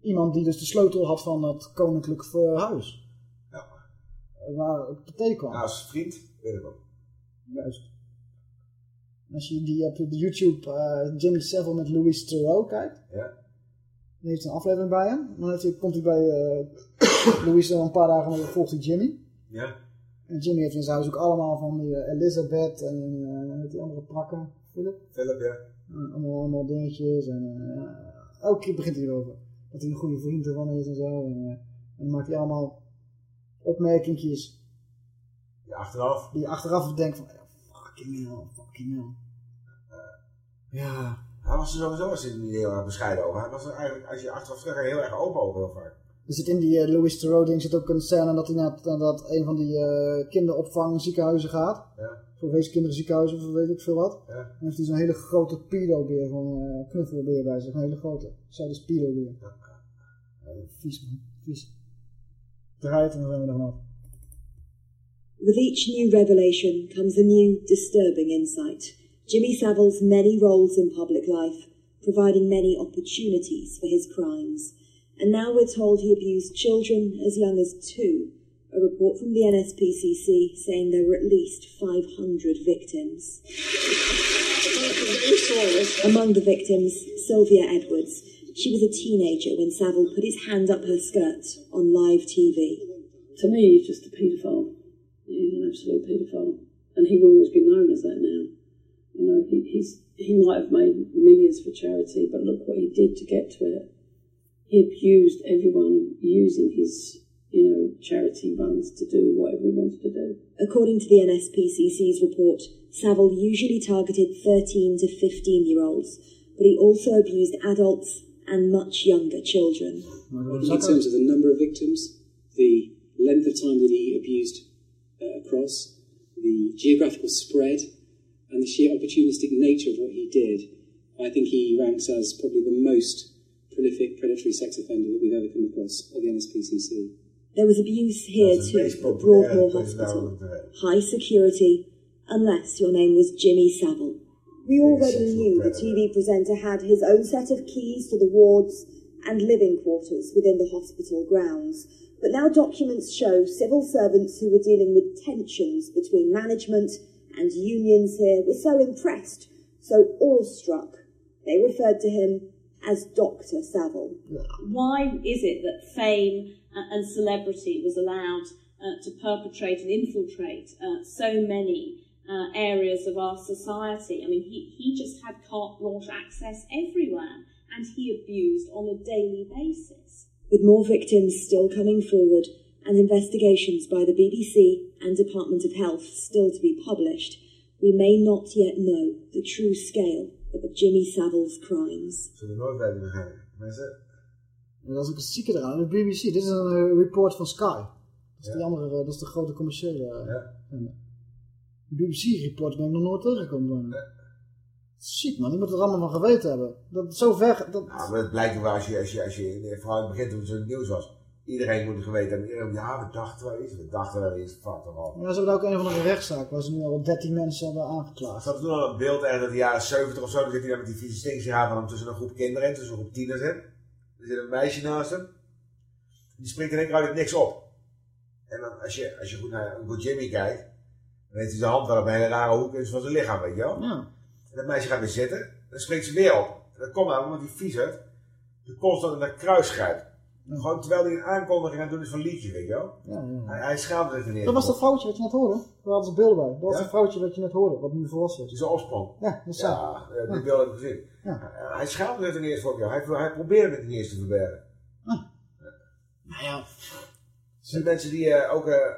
Iemand die dus de sleutel had van het koninklijk eh, huis. Ja. Waar het paté kwam. Ja, als vriend, weet ik wel. Juist. Als je die op YouTube eh, Jimmy Savile met Louis Theroux kijkt. Ja. Heeft een aflevering bij hem. Dan heeft hij, komt hij bij eh Louis dan een paar dagen later volgt hij Jimmy. Ja. En Jimmy heeft in zijn huis ook allemaal van die eh, Elizabeth en eh, met die andere prakken. Philip. Philip, ja. Uh, allemaal, allemaal dingetjes. En eh, elke keer begint hij erover. Dat hij een goede vriend ervan is en zo. En, eh, en dan maakt hij allemaal opmerkingjes. Ja, achteraf. Die je achteraf denkt van, fucking hell, fucking hell. Ja. Hij was er sowieso was hij niet heel erg bescheiden over. Hij was er eigenlijk, als je achteraf terug heel erg open over heel vaak. Er zit in die eh, Louis Theroux ding zit ook een scène dat hij naar, naar dat een van die eh kinderopvang ziekenhuizen gaat. Ja. Voor weeskinderen ziekenhuizen of weet ik veel wat. Ja. Dan heeft hij zo'n hele grote pedobeer van eh knuffelbeer bij zich. Een hele grote. Hetzelfde als pedobeer. Eh, vies man. Vies. Draait en dan zijn we er vanaf. With each new revelation comes a new, disturbing insight. Jimmy Savile's many roles in public life, providing many opportunities for his crimes. And now we're told he abused children as young as two. A report from the NSPCC saying there were at least 500 victims. Among the victims, Sylvia Edwards. She was a teenager when Savile put his hand up her skirt on live TV. To me, he's just a paedophile. He's an absolute paedophile, and he will always be known as that now. You know, he, he's he might have made millions for charity, but look what he did to get to it. He abused everyone using his, you know, charity runs to do whatever he wanted to do. According to the NSPCC's report, Savile usually targeted 13 to 15 year olds, but he also abused adults and much younger children. In terms of the number of victims, the length of time that he abused uh, across, the geographical spread, and the sheer opportunistic nature of what he did, I think he ranks as probably the most prolific predatory sex offender that we've ever come across at the NSPCC. There was abuse here too at Broadmoor Hospital. High security, unless your name was Jimmy Savile. We already knew the TV presenter had his own set of keys to the wards and living quarters within the hospital grounds. But now documents show civil servants who were dealing with tensions between management and unions here were so impressed, so awestruck, they referred to him as Dr. Savile. Why is it that fame uh, and celebrity was allowed uh, to perpetrate and infiltrate uh, so many uh, areas of our society? I mean, he, he just had carte blanche access everywhere and he abused on a daily basis. With more victims still coming forward and investigations by the BBC and Department of Health still to be published, we may not yet know the true scale of Jimmy Savile's crimes. Zullen we nooit weten. Mensen, En dat is ook het zieke eraan. De BBC, dit is een eh, report van Sky. Dat is, die andere, eh, dat is de grote commerciële. eh, en de BBC-report ben ik nog nooit tegengekomen. Ziek man, die moet er allemaal van geweten hebben. Dat zo ver. Dat... Ja, maar het blijkt wel als je, als je, als je in- vooral in het begin toen het zo nieuws was. Iedereen moet geweten hebben. Ja, we dachten wel iets. We dachten wel iets. Fuck toch al. Ja, ze hebben ook een van de rechtszaak waar ze nu al 13 mensen hebben aangeklaagd. Zat toen al een beeld ergens uit de jaren 70 of zo. Dan zit hij daar met die vieze stinksigaren van hem tussen een groep kinderen in. Tussen een groep tieners in. Er zit een meisje naast hem. Die springt in één keer uit niks op. En dan, als je, als je goed naar Uncle Jimmy kijkt. Dan heeft hij zijn hand wel op een hele rare hoek in van zijn lichaam, weet je wel. Ja. En dat meisje gaat weer zitten. En dan springt ze weer op. En dat komt nou omdat die viezerd de constant dat kruis grijpt. Gewoon terwijl hij een aankondiging aan het doen is van liedje, weet je wel. Ja, ja. Hij, hij schaamde zich er niet. Dat was dat vrouwtje wat je net hoorde. Daar hadden ze beelden bij. Dat was Ja? het vrouwtje wat je net hoorde, wat nu volwassen is. Die zo opsprong. Ja, dat is zo. Ja, eh, die beeld heb ik gezien. Hij- Hij schaamde zich er niet voor. joh. Hij, hij probeerde het niet eens te verbergen. Nou ja. Er zijn mensen die eh, ook... eh,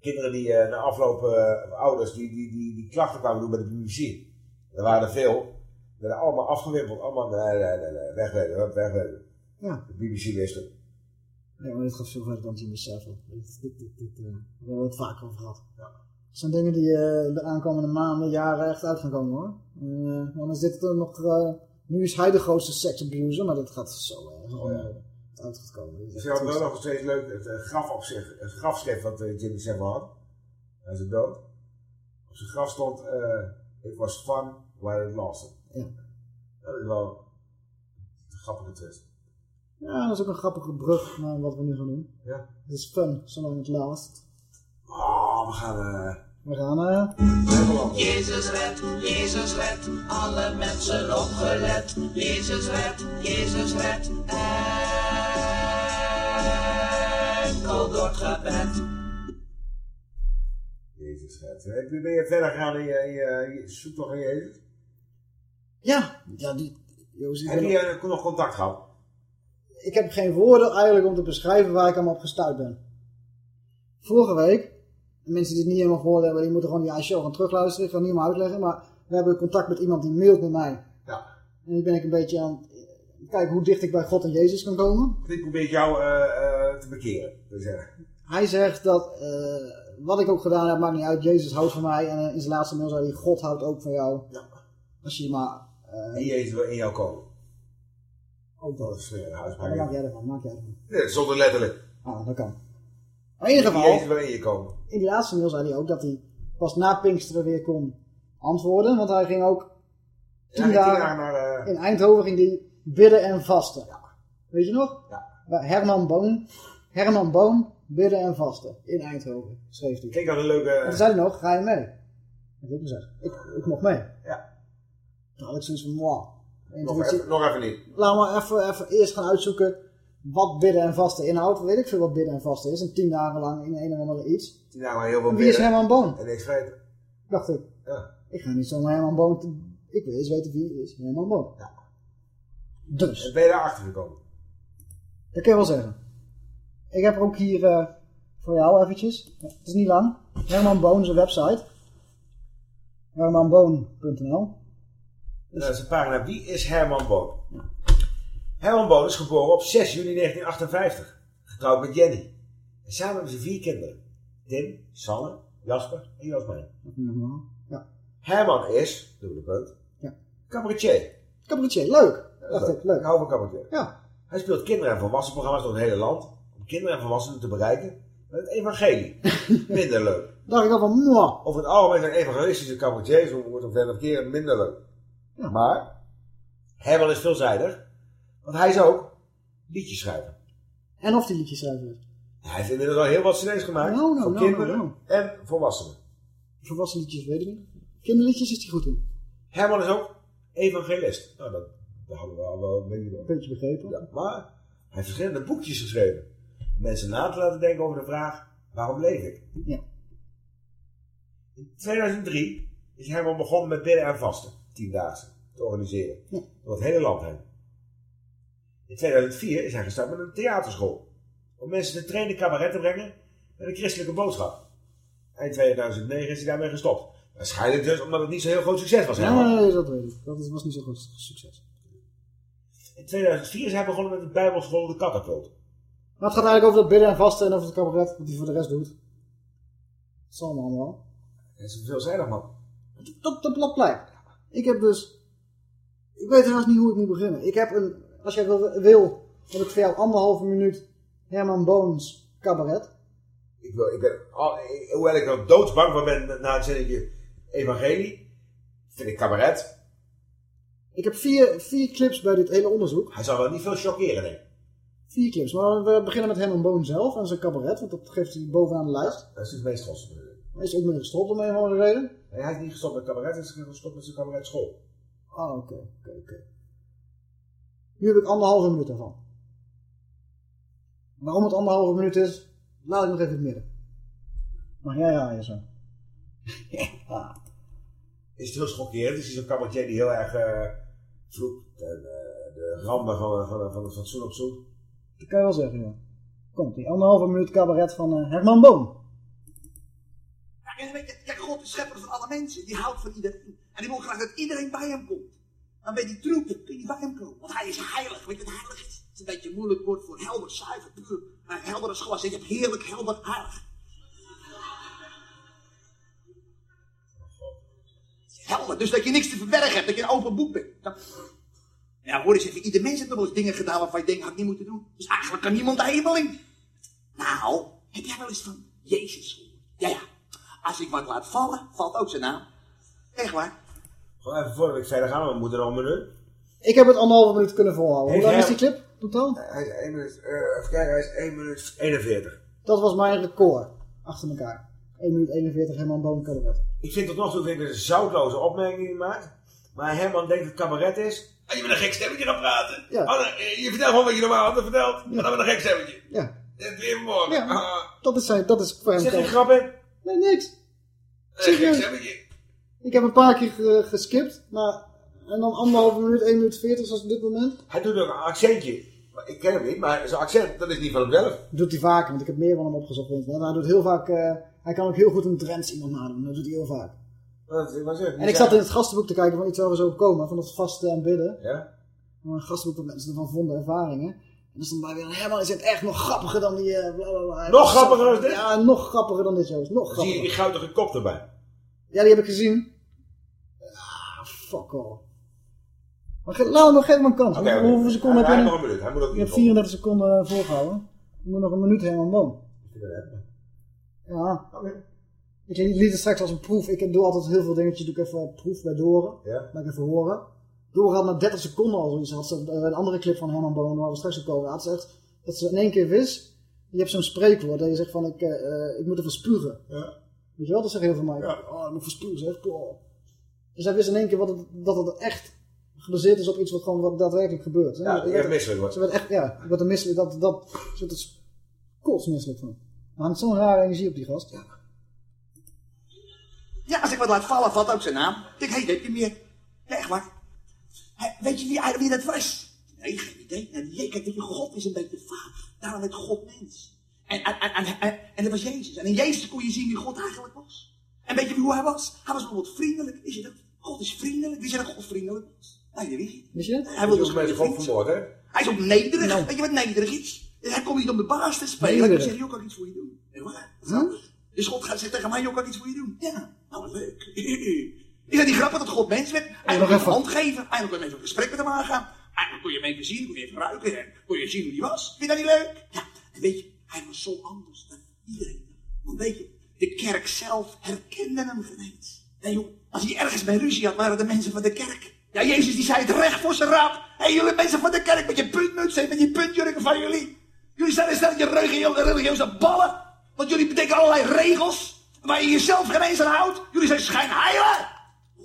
kinderen die eh, na afloop... eh, ouders die, die, die, die klachten kwamen doen bij de BBC. Er waren er veel. Die werden allemaal afgewimpeld. Allemaal... Nee, nee, nee, nee. Wegwezen, hup, wegwezen. Ja. De BBC wist het. Ja, maar dit gaat veel verder dan Jimmy Savile. Dit, dit, dit, dit, eh, daar hebben we het vaker over gehad. Het zijn dingen die eh, de aankomende maanden, jaren echt uit gaan komen hoor. En, eh, dan dit er nog... nu is hij de grootste seksabuser, maar dat gaat zo erg Oh, ja. uit gaat komen. Is het wel nog steeds leuk, het graf op zich, het grafschrift wat Jimmy Savile had. Hij is dood. Op zijn graf stond, it was fun while it lasted. Ja. Dat is wel een grappige twist. Ja, dat is ook een grappige brug naar wat we nu gaan doen. Ja. Het is fun, zolang het last. Oh, we gaan... eh We gaan... eh Jezus red, Jezus red, alle mensen opgelet. Jezus red, Jezus red, enkel door het gebed. Jezus red. Ben je verder gegaan in je, je, zoektocht naar Jezus? Ja, ja die... Jozef, Heb je eh, nog contact gehad? Ik heb geen woorden eigenlijk om te beschrijven waar ik allemaal op gestuurd ben. Vorige week, mensen die het niet helemaal gehoord hebben, die moeten gewoon die show gaan terugluisteren. Ik ga het niet meer uitleggen, maar we hebben contact met iemand die mailt met mij. Ja. En nu ben ik een beetje aan het kijken hoe dicht ik bij God en Jezus kan komen. Ik probeer jou eh, eh, te bekeren, wil ik zeggen. Hij zegt dat, eh, wat ik ook gedaan heb, maakt niet uit. Jezus houdt van mij. En in zijn laatste mail zei hij, God houdt ook van jou. Als je maar... En Jezus wil in jou komen. Ook dat is weer uitspraak. maak jij ervan, maak jij ervan. Nee, zonder letterlijk. Ah, dat kan. Maar in ieder geval, Jezus wil in je komen. in die laatste mail zei hij ook dat hij pas na Pinksteren weer kon antwoorden. Want hij ging ook tien Ja, dagen naar, eh, in Eindhoven ging hij bidden en vasten. Weet je nog? Ja. Herman Boon. Herman Boon, bidden en vasten. In Eindhoven, schreef hij. Kijk, dat een leuke... En toen zei hij nog, ga je mee? Dat heb ik gezegd. Ik, ik mocht mee. Ja. Toen had ik zoiets van, wow. Nog even, nog even niet. Laten we even, even eerst gaan uitzoeken wat bidden en vasten inhoudt. Weet ik veel wat bidden en vasten is. En tien dagen lang in een of andere iets. Tien dagen maar heel veel En wie is Herman Boon? En niks vreten. Dacht ik. Ja. Ik ga niet zomaar Herman Boon... te- Ik wil eens weten wie is Herman Boon. Ja. Dus. En ben je daarachter gekomen? Dat kun je wel zeggen. Ik heb ook hier eh, voor jou eventjes. Het is niet lang. Herman Boon zijn website. hermanboon.nl Dat is een pagina. Wie is Herman Boon? Herman Boon is geboren op 6 juni 1958. Getrouwd met Jenny. En samen hebben ze vier kinderen. Tim, Sanne, Jasper en Jasmijn. Ja. Herman is, dubbele punt, Ja. cabaretier. Cabaretier, leuk. Dacht leuk. ik, leuk. Ik hou van cabaretier. Ja. Hij speelt kinder- en volwassenprogramma's door het hele land. Om kinderen en volwassenen te bereiken met het evangelie. Minder leuk. Dacht ik al van. Over het algemeen zijn evangelistische cabaretiers, hoe wordt hem verder keren, minder leuk. Maar, Herman is veelzijdig. Want hij is ook liedjes schrijven. En of die liedjes schrijven werd. Hij heeft inmiddels al heel wat cd's gemaakt. Voor kinderen en volwassenen. Volwassen liedjes weet ik niet. Kinderliedjes is die goed in. Herman is ook evangelist. Nou, dat, Dat hadden we al wel een beetje Een beetje begrepen. Ja, maar hij heeft verschillende boekjes geschreven. Om mensen na te laten denken over de vraag, waarom leef ik? Ja. In 2003 is Herman begonnen met bidden en vasten. Tiendaagse. Te organiseren. Door het hele land heen. In 2004 is hij gestart met een theaterschool. Om mensen te trainen cabaret te brengen met een christelijke boodschap. Eind 2009 is hij daarmee gestopt. Waarschijnlijk dus omdat het niet zo'n heel groot succes was. Herman. Nee, dat weet ik. Dat was niet zo'n groot succes. In 2004 is hij begonnen met de bijbelschool De. Maar het gaat eigenlijk over dat bidden en vasten en over het cabaret, wat hij voor de rest doet. Dat is allemaal allemaal. Dat is veelzijdig man. Dat, dat, dat blijkt. Ik heb dus... Ik weet helaas niet hoe ik moet beginnen. Ik heb een... Als jij wil, wil heb ik voor jou anderhalve minuut Herman Boons cabaret. Ik, wil, ik ben, al- hoewel ik er doodsbang voor ben na het zinnetje evangelie, vind ik cabaret. Ik heb vier, vier clips bij dit hele onderzoek. Hij zal wel niet veel chockeren, denk ik. Vier clips. Maar we beginnen met Herman Boon zelf en zijn cabaret, want dat geeft hij bovenaan de lijst. Dat is het meest gestopt. Hij is ook mee gestopt om een of andere reden. Hij is niet gestopt met cabaret, hij is gestopt met zijn cabaretschool. Ah, oké, oké, oké. Nu heb ik anderhalve minuut daarvan. Waarom het anderhalve minuut is, laat ik nog even in het midden. Maar ja, ja, ja, zo. Ah. Is het heel schokkerend? Is hij zo'n cabaretier die heel erg eh vloekt en eh, de randen van, van, van het fatsoen op zoek? Dat kan je wel zeggen, ja. Komt die anderhalve minuut cabaret van eh, Herman Boon. Ja, en weet je, kijk, God is schepper van mensen. Die houdt van iedereen. En die wil graag dat iedereen bij hem komt. Dan bij die troepen kun je niet bij hem komen. Want hij is heilig. Weet je wat heilig is? Het is een beetje moeilijk woord voor helder, zuiver, puur. Maar helder is glas. Je hebt heerlijk, helder, heilig. Helder, dus dat je niks te verbergen hebt. Dat je een open boek bent. Ja, hoor eens even. Ieder mens heeft nog wel eens dingen gedaan waarvan je denkt, had niet moeten doen. Dus eigenlijk kan niemand de hemel in. Nou, heb jij wel eens van Jezus gehoord? Ja, ja. Als ik wat laat vallen, valt ook zijn naam. Echt waar. Gewoon even voordat ik verder ga, we moeten nog een minuut. Ik heb het anderhalve minuut kunnen volhouden. Hoe lang is die clip totaal? Hij is 1 minuut, eh, even kijken, hij is 1 minuut 41. Dat was mijn record. Achter elkaar. 1 minuut 41 Herman Boon cabaret. Ik vind tot nog toe vind ik het een zoutloze opmerking die hij maakt. Maar Herman denkt dat het cabaret is. En je met een gek stemmetje gaat praten. Ja. Oh, eh, je vertelt gewoon wat je normaal altijd vertelt. Maar dan met een gek stemmetje. Ja. Dat weer morgen. Ja. Ah, Dat is, zijn, dat is voor hem. Zit geen toch- grap in? Nee, niks. Serieus. stemmetje. Ik heb een paar keer ge- geskipt. Maar, en dan anderhalve minuut, 1 minuut 40 zoals op dit moment. Hij doet ook een accentje. Maar Ik ken hem niet, maar zijn accent, dat is niet van hemzelf. Dat doet hij vaker, want ik heb meer van hem opgezocht. Wel. Hij doet heel vaak, eh, hij kan ook heel goed een Drents iemand nadoen. Dat doet hij heel vaak. Zeg, En ik zat in het gastenboek te kijken van iets waar we zo op komen. Van dat vasten en bidden. Ja? Een gastenboek wat mensen ervan vonden, ervaringen. En dan stond bij weer, Herman is het echt nog grappiger dan die... eh, bla, bla, bla. Nog grappiger dan dit? Ja, nog grappiger dan dit, Joost. Nog Dan zie je grappiger. die gouden kop erbij. Ja, die heb ik gezien. Ah, fuck off. Maar ge- laat hem nog even een kans. Oké. Hoeveel seconden Hij- heb je nog een minuut. Hij moet ook Je hebt niet 34 seconden eh, volgehouden. Je moet nog een minuut Herman Boom. Ja. Ik li- liet het straks als een proef. Ik doe altijd heel veel dingetjes. Doe ik even proef bij Doren. Ja. Laat ik even horen. Doren had na 30 seconden al zoiets. Had ze, eh, een andere clip van Herman Boon waar we straks op komen. Had ze echt dat ze in één keer wist. Je hebt zo'n spreekwoord dat je zegt van ik, eh, eh, ik moet ervan spugen. Ja. Weet je wel? Dat zeggen heel veel mij. Oh, ik moet verspugen zeg. Dus hij wist in één keer wat het, dat het echt gebaseerd is op iets wat gewoon wat daadwerkelijk gebeurt. Ja, Je je werd- misselijk wordt. Ze werd echt, ja, ik werd er misselijk. Dat, dat zit het kotsmisselijk van. Er hangt zo'n rare energie op die gast. Ja. Ja, als ik wat laat vallen, valt ook zijn naam. Ik denk, hé, hey, dat heb je meer. Ja, echt waar. Weet je wie, wie dat was? Nee, geen idee. Nee, kijk, weet je, God is een beetje vaag. Daarom werd God mens. En, en, en, en, en, en dat was Jezus. En in Jezus kon je zien wie God eigenlijk was. En weet je hoe hij was? Hij was bijvoorbeeld vriendelijk. Wist je dat? God is vriendelijk. Wist je dat God vriendelijk was? Nee, dat wist je je dat? Hij wilde Dus mensen gewoon vermoord, hè? Hij is ook nederig. Weet je wat nederig is? Hij komt niet om de baas te spelen. Nederig. Hij zegt, joh, kan ik iets voor je doen? Echt waar? Hm? Dus God gaat zeggen tegen mij, joh, kan ik iets voor je doen? Ja. Nou, wat leuk. Is dat niet grappig dat God mens werd? Eigenlijk kon je even. hand geven. Eigenlijk kon je even een gesprek met hem aangaan. Eigenlijk kon je hem even zien, kon je even ruiken. En kon je zien hoe hij was. Vind je dat niet leuk? Ja. En weet je, hij was zo anders dan iedereen. Want weet je, de kerk zelf herkende hem geen eens. Nee joh, als hij ergens bij ruzie had, waren de mensen van de kerk. Ja, Jezus die zei het recht voor zijn raap. Hé, hey, jullie mensen van de kerk met je puntmuts en met die puntjurken van jullie. Jullie zijn een stelletje religieuze, religieuze ballen. Want jullie bedenken allerlei regels waar je jezelf geen eens aan houdt. Jullie zijn schijnheilig.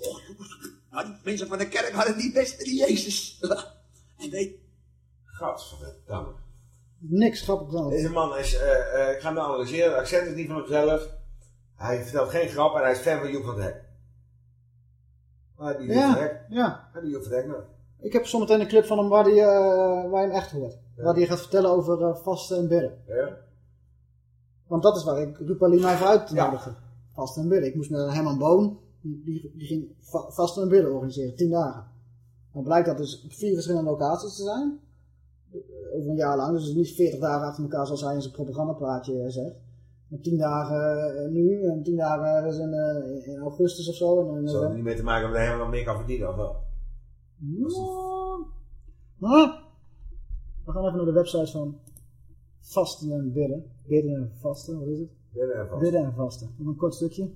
Oh, jongens. Nou, die mensen van de kerk hadden het niet best met die Jezus. En weet... Gadverdamme. Niks grappig dan. Deze man is, eh, eh, ik ga hem nou analyseren, het accent is niet van hemzelf. Hij vertelt geen grap en hij is fan van Joep van het Hek. Maar die Ja, Hek, ja. en die Joep van het Hek nou. Ik heb zometeen een clip van hem waar, die, eh, waar je hem echt hoort. Waar hij gaat vertellen over vasten en bidden. Ja? Want dat is waar ik Rupali mij voor uit te nodigen. Vasten en bidden. Ik moest met Herman Boon, die, die, die ging va- vasten en bidden organiseren, tien dagen. Dan blijkt dat dus op vier verschillende locaties te zijn. Over een jaar lang. Dus het is niet 40 dagen achter elkaar zoals hij in zijn propagandapraatje eh, zegt. Maar tien dagen eh, nu en tien dagen ergens in, eh, in augustus of zo. En dan, Zou het niet mee te maken hebben dat hij helemaal meer kan verdienen, of wel? Ah. We gaan even naar de website van Vasten en Bidden. Bidden en Vasten, wat is het? Bidden en vasten. Bidden en Vasten. Nog een kort stukje.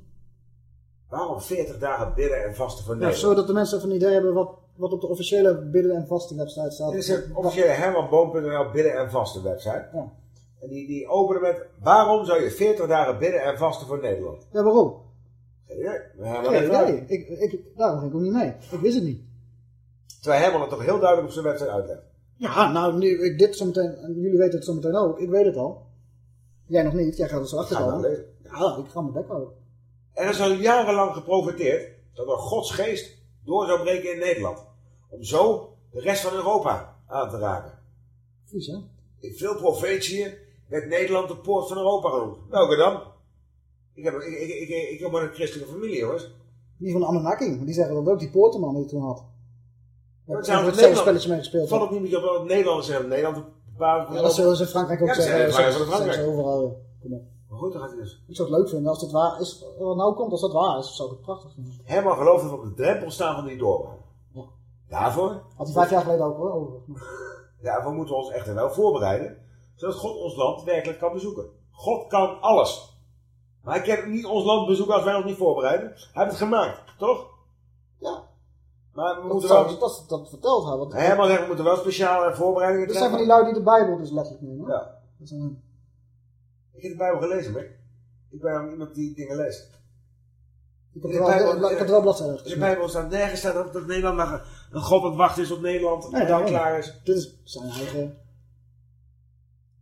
Waarom 40 dagen bidden en vasten voor Ja, Nederland? zodat de mensen even een idee hebben wat, wat op de officiële Bidden en Vasten website staat. Dit is een officiële hermanboom.nl bidden en vasten website. Ja. En die, die openen met, waarom zou je 40 dagen bidden en vasten voor Nederland? Ja, waarom? Geen idee. Geen het. Ik, ik, daarom ging ik ook niet mee. Ik wist het niet. Terwijl Herman het toch heel duidelijk op zijn website uitlegt. Ja, nou, nu, ik dit zometeen, en jullie weten het zometeen ook. Ik weet het al. Jij nog niet, jij gaat er zo achter komen. Ja, ik ga mijn bek houden. Er is al jarenlang geprofiteerd dat er Gods geest door zou breken in Nederland. Om zo de rest van Europa aan te raken. Vies, hè? In veel profetieën werd Nederland de poort van Europa genoemd. Welke dan? Ik heb, ik, ik, ik, ik, ik kom uit een christelijke familie, jongens. Die van want die zeggen dat ook die poorterman die toen had. Daar het hebben we zijn hetzelfde spelletje mee gespeeld. Valt het niet meer op dat Nederlanders zeggen Nederland de basis Ja, dat zullen ze in Frankrijk ook Ja, zeggen. ze overal. ja. Kom op. Goed, dan gaat hij dus. Ik zou het leuk vinden als het waar is. Wat nou komt, als dat waar is, zou ik het prachtig vinden. Herman gelooft dat we op de drempel staan van die doorbraak. Daarvoor, Had hij vijf jaar geleden ook hoor, overigens. daarvoor moeten we ons echter wel voorbereiden. Zodat God ons land werkelijk kan bezoeken. God kan alles. Maar hij kan niet ons land bezoeken als wij ons niet voorbereiden. Hij heeft het gemaakt, toch? Ja. Maar we Dat, moeten wel... dat, dat vertelt hij. Want, Herman zegt, we moeten wel speciale voorbereidingen dat zijn van treffen. die lui die de Bijbel dus letterlijk nemen. Ja. Dat zijn, Ik heb de Bijbel gelezen, maar ik ben iemand die dingen leest. ik heb er wel, ik heb wel bladzijden In de Bijbel staat nergens staat dat, dat Nederland maar een God aan het wachten is op Nederland. Nee, en daarom. klaar is. Dit is zijn eigen...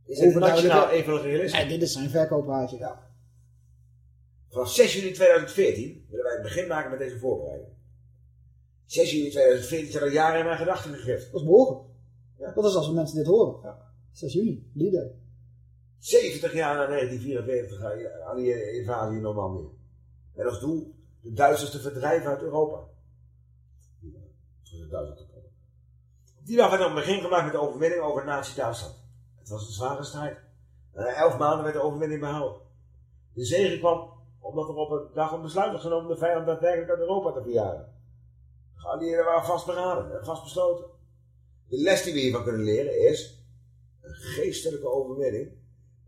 Is het nationaal evangelisme? Nee, dit is zijn verkooppraatje. Ja. Vanaf 6 juni 2014 willen wij een begin maken met deze voorbereiding. 6 juni 2014 zijn er jaren in mijn gedachten gegrift. Dat is morgen. Ja. Dat is als we mensen dit horen. Ja. 6 juni, die day. 70 jaar na 1944 ga je aan die invasie in Normandië. Met als doel de Duitsers te verdrijven uit Europa. De. Op die dag werd er een begin gemaakt met de overwinning over Nazi-Duitsland. Het was een zware strijd. Na elf maanden werd de overwinning behouden. De zege kwam omdat er op een dag een besluit was genomen de vijand daadwerkelijk uit Europa te verjagen. De geallieerden waren vastberaden en vastbesloten. De les die we hiervan kunnen leren is, een geestelijke overwinning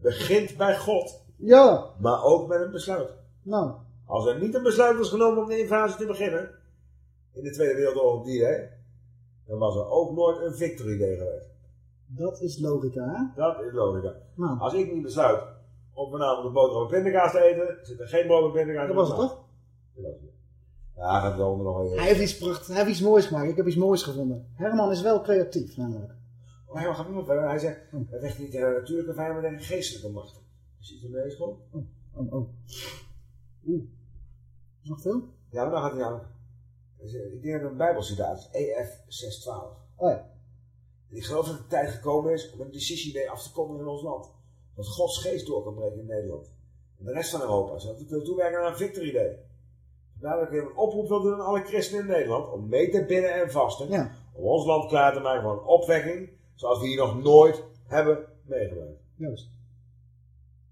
begint bij God, Ja, maar ook met een besluit. nou. Als er niet een besluit was genomen om de invasie te beginnen, in de Tweede Wereldoorlog die day, dan was er ook nooit een victory day geweest. Dat is logica, hè? Dat is logica. Nou, Als ik niet besluit om vanavond een boterham pindakaas te eten, zit er geen boterham pindakaas dat in was de het toch? Dat was het. Ja, gaat wel onder nog een... Hij heeft iets prachtigs, hij heeft iets moois gemaakt. Ik heb iets moois gevonden. Herman is wel creatief, namelijk. Oh, hij nog verder. Hij zegt, het vecht niet tegen natuurlijke vijand, maar tegen geestelijke machten. Ziet u mee, school? Oh, oh. Oeh. Is nog veel? Ja, maar dan gaat hij aan. Dus, eh, Ik denk dat het een bijbelcitaat is, EF 612. Oh ja. Ik geloof dat de tijd gekomen is om een decision day af te kondigen in ons land. Dat Gods geest door kan breken in Nederland. En de rest van Europa, zodat we kunnen toewerken naar een victory day. Vandaar dat ik een oproep wil doen aan alle christenen in Nederland om mee te bidden en vasten. Ja. Om ons land klaar te maken voor een opwekking zoals we hier nog nooit hebben meegemaakt. Juist.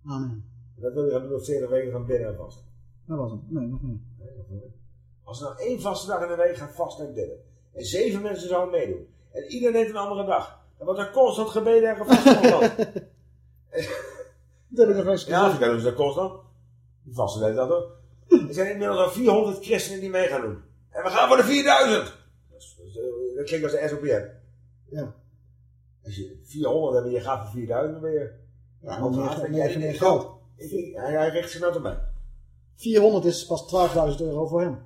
Amen. En dat wil je op 40 weken gaan bidden en vasten. Dat was het. Nee, nog niet. Nee, nog niet. Als we nou één vaste dag in de week gaan vasten en bidden. En zeven mensen zouden meedoen. En iedereen neemt een andere dag. Dan wordt er constant gebeden en gevast. Dat heb ik nog eens Ja, Afrika doen ze dat constant. Die vasten weten dat ook. Er zijn inmiddels al 400 christenen die mee gaan doen. En we gaan voor de 4000. Dat, is- dat is, dat klinkt als de SOPN. Ja. Als je 400 hebt en je gaat voor 4000, dan ben je... Ja, haast ben jij- ik- geld. Hij richt zich nou mij. 400 is pas 12.000 euro voor hem.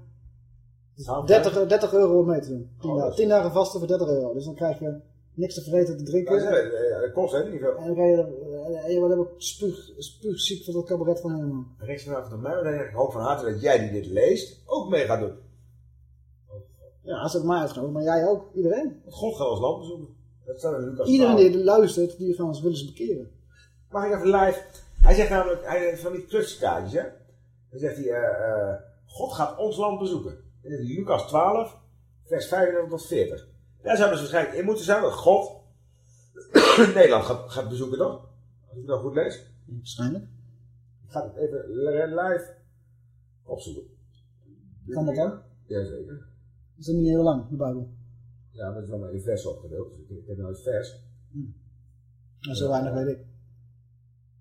Dus Nou, 30, 30 euro om mee te doen. 10, Oh, dagen, dat is- 10 dagen vasten voor 30 euro. Dus dan krijg je niks te vreten, te drinken. Ja, dat- ja, dat kost hè, niet veel. En dan je, eh, en je wordt helemaal spuug, spuugziek van dat cabaret van Herman. Rechts vanavond op mij, maar dan denk ik ook van harte dat jij die dit leest ook mee gaat doen. Ja, ze hebben mij uitgenodigd, maar jij ook. Iedereen. God gaat ons land bezoeken. Dat staat in Lucas Iedereen 12. die luistert, die gaan ons willen ze bekeren. Mag ik even live? Hij zegt namelijk, hij heeft van die krutscitaatjes, hè? Dan zegt hij, eh, eh, God gaat ons land bezoeken. Hij Lucas 12, vers 35 tot 40. Daar zouden ze waarschijnlijk in moeten zijn dat God Nederland gaat, gaat bezoeken, toch? Als ik dat goed lees. Waarschijnlijk. Ik ga het even live opzoeken. Kan dat dan? Jazeker. Is dat niet heel lang, de Bijbel? Ja, maar het is wel in vers opgedeeld. Dus ik, ik heb nou het vers. Nou, zo weinig weet ik.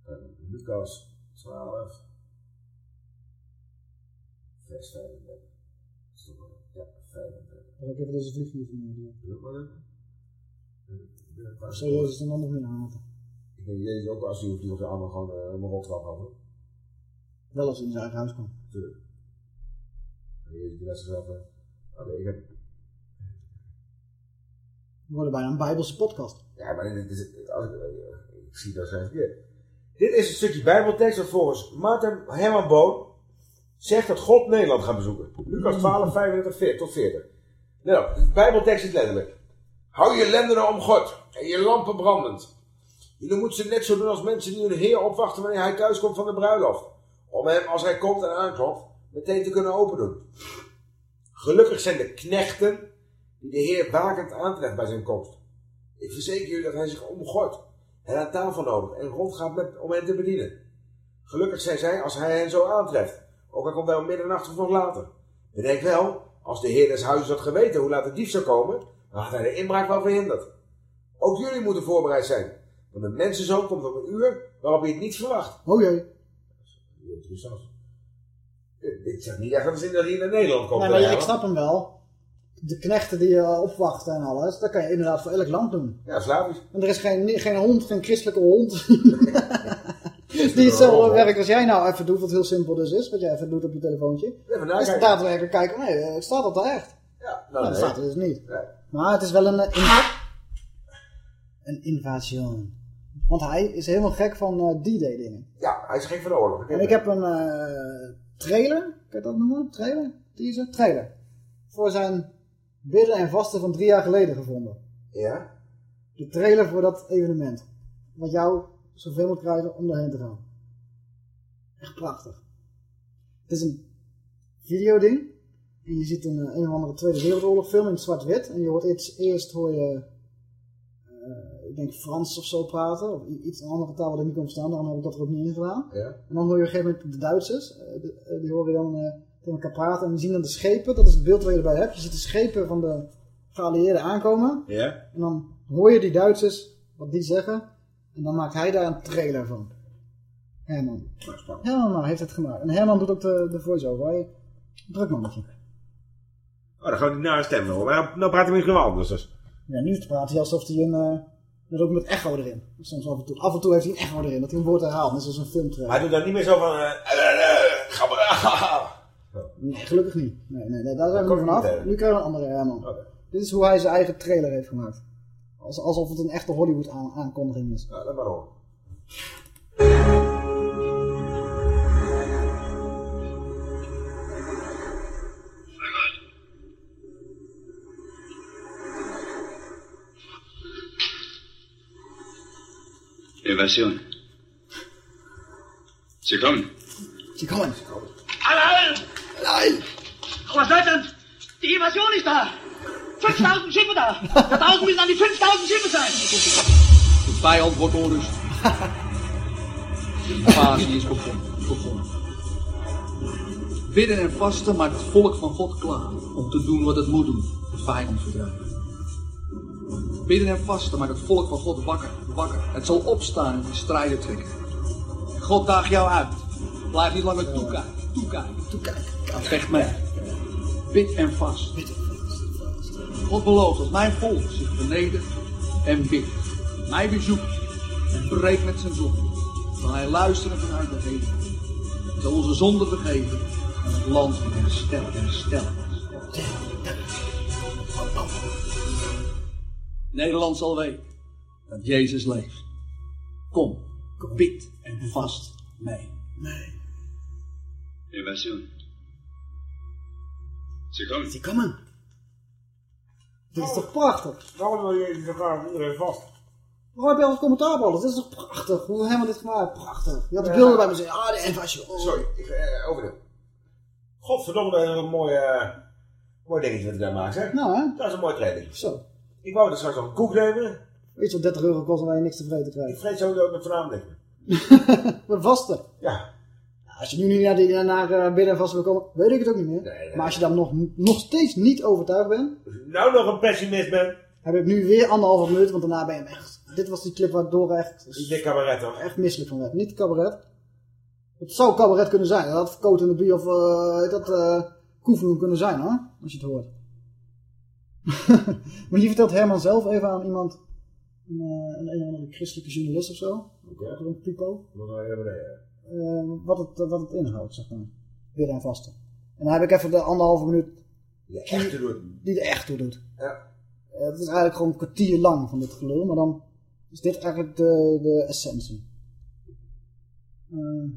Eh, Lucas 12, vers 35. Is toch wel- Ja, 35. Dan heb ik even deze vliegtuig van doen. Doe het maar even. Of zou Jezus dan nog meer haten? Ik denk Jezus ook als hij hoeft, die allemaal gewoon uh, een rottrap hadden. Wel als hij in zijn eigen huis kwam. Tuurlijk. En Jezus die eh, Oké, ik heb. We worden bijna een Bijbelse podcast. Ja, maar dit is, eh, ik zie dat geen verkeerd. Dit is een stukje Bijbeltekst dat volgens Maarten Herman Boon zegt dat God Nederland gaat bezoeken. Lucas 12, 35 40, tot 40. Nou, de Bijbeltekst is letterlijk. Hou je lendenen om God en je lampen brandend. Jullie moeten ze net zo doen als mensen die hun Heer opwachten wanneer hij thuiskomt van de bruiloft. Om hem, als hij komt en aanklopt, meteen te kunnen opendoen. Gelukkig zijn de knechten die de Heer wakend aantreft bij zijn komst. Ik verzeker jullie dat hij zich omgooit, hen aan tafel nodigt en rondgaat met, om hen te bedienen. Gelukkig zijn zij als hij hen zo aantreft, ook al komt hij om middernacht of nog later. Bedenk wel, als de Heer des huizes had geweten hoe laat de dief zou komen, dan had hij de inbraak wel verhinderd. Ook jullie moeten voorbereid zijn, want de mensenzoon komt op een uur waarop je het niet verwacht. Oh jee. Interessant. Dit zegt niet echt dat zin dat hij naar Nederland komt. Nee, maar hè, ik snap hem wel. De knechten die je opwachten en alles, dat kan je inderdaad voor elk land doen. Ja, Slavisch. En er is geen, geen hond, geen christelijke hond. die hetzelfde werk als jij nou even doet, wat heel simpel dus is, wat jij even doet op je telefoontje. Even is nakijken. daadwerkelijk kijken, nee, eh, staat dat er echt? Ja, Nou, dat nee. staat er dus niet. Nee. Maar het is wel een, eh, in- een invasie. Want hij is helemaal gek van eh, D-Day dingen. Ja, hij is gek van de oorlog. En ik heb een eh, trailer, kan je dat noemen? Trailer? Teaser? Trailer. Voor zijn bidden en vasten van drie jaar geleden gevonden. Ja? De trailer voor dat evenement. Wat jou zoveel moet krijgen om daarheen te gaan. Echt prachtig. Het is een videoding. En je ziet een, eh, een of andere Tweede Wereldoorlog film in zwart-wit. En je hoort eerst, eerst hoor je, eh, ik denk Frans of zo praten. Of iets een andere taal wat ik niet kon verstaan. Daarom heb ik dat er ook niet in gedaan. Ja. En dan hoor je op een gegeven moment de Duitsers. eh, die horen je dan tegen elkaar praten. En die zien dan de schepen. Dat is het beeld waar je erbij hebt. Je ziet de schepen van de geallieerden aankomen. Ja? En dan hoor je die Duitsers, wat die zeggen. En dan maakt hij daar een trailer van. Herman. Herman heeft het gemaakt. En Herman doet ook de, de voice-over. Druk mannetje. Oh, dan gaan we niet naar stemmen hoor. Nou praat hij misschien wel anders. Dus. Ja, nu praat hij alsof hij een... eh met ook met echo erin. Soms af en toe. Af en toe heeft hij een echo erin. Dat hij een woord herhaalt. Net zoals een filmtrailer. Hij doet dan niet meer zo van... eh, eh, eh, ga maar. Nee, gelukkig niet. Nee, nee, nee daar zijn we Dat vanaf. Nu krijgen we een andere Herman. Dit is hoe hij zijn eigen trailer heeft gemaakt. Als, alsof het een echte Hollywood aan, aankondiging is. Nou, laat maar horen. Invasion. Sie kommen. Sie kommen. Allein! Allein! Aber Leutnant, die Invasion ist da! 5000 Schiffe da! Da draußen müssen an die 5000 Schiffe sein! De vijand wordt onrustig. De invasie is begonnen. begonnen. Bidden en vasten maakt het volk van God klaar om te doen wat het moet doen. De vijand verdrijven. Bidden en vasten maakt het volk van God wakker, wakker. Het zal opstaan en de strijden trekken. God daagt jou uit. Blijf niet langer toekijken, toekijken, toekijken. Vecht mee. Bid en vast. God belooft dat mijn volk zich vernedert en bidt. Mij bezoekt en breekt met zijn zon. Zal hij luisteren vanuit de hemel. Zal onze zonden vergeven en het land herstellen, herstellen. Nederland zal weten dat Jezus leeft. Kom, bid en vast mee. Nee. Evasión. Ze komen. Ze komen. Dit is toch prachtig? Waarom wil je elkaar iedereen vast? Waar heb je al het commentaar op alles? Dit is toch prachtig? Hoe hebben we dit gemaakt? Prachtig. Je had de Ja. beelden bij me zeggen. Ah, de invasie. Sorry, ik uh, overdoe. Godverdomme, dat is een mooi, eh mooi dingetje wat ik daar maakt, hè? Nou, hè? Dat is een mooi training. Zo. Ik wou er straks nog een koek nemen. Weet je wat 30 euro kost waar je niks te vreten Ik krijgt? vreet zo ook met vanavond niks meer. Voor de vaste. Ja. Als je nu niet naar, die, naar uh, bidden en vast wil komen, weet ik het ook niet meer. Maar als je dan nog, nog steeds niet overtuigd bent, Nou nog een pessimist ben. heb ik nu weer anderhalve minuut, want daarna ben je hem echt... Dit was die clip waardoor echt... Niet dit cabaret hoor. Echt misselijk van werd. Niet cabaret. Het zou cabaret kunnen zijn. Dat had Coat in de Bie of uh, dat uh, kunnen zijn hoor. Als je het hoort. maar hier vertelt Herman zelf even aan iemand. Een, een, een of andere christelijke journalist of zo. Oké. Okay. Een pipo. Wat wil je beneden? Uh, wat, het, wat het inhoudt, zeg maar. Bidden en vasten. En dan heb ik even de anderhalve minuut... Die er echt toe doet. Die er echt toe doet. Ja. Het is eigenlijk gewoon een kwartier lang van dit gelul, maar dan is dit eigenlijk de, de essentie. Uh,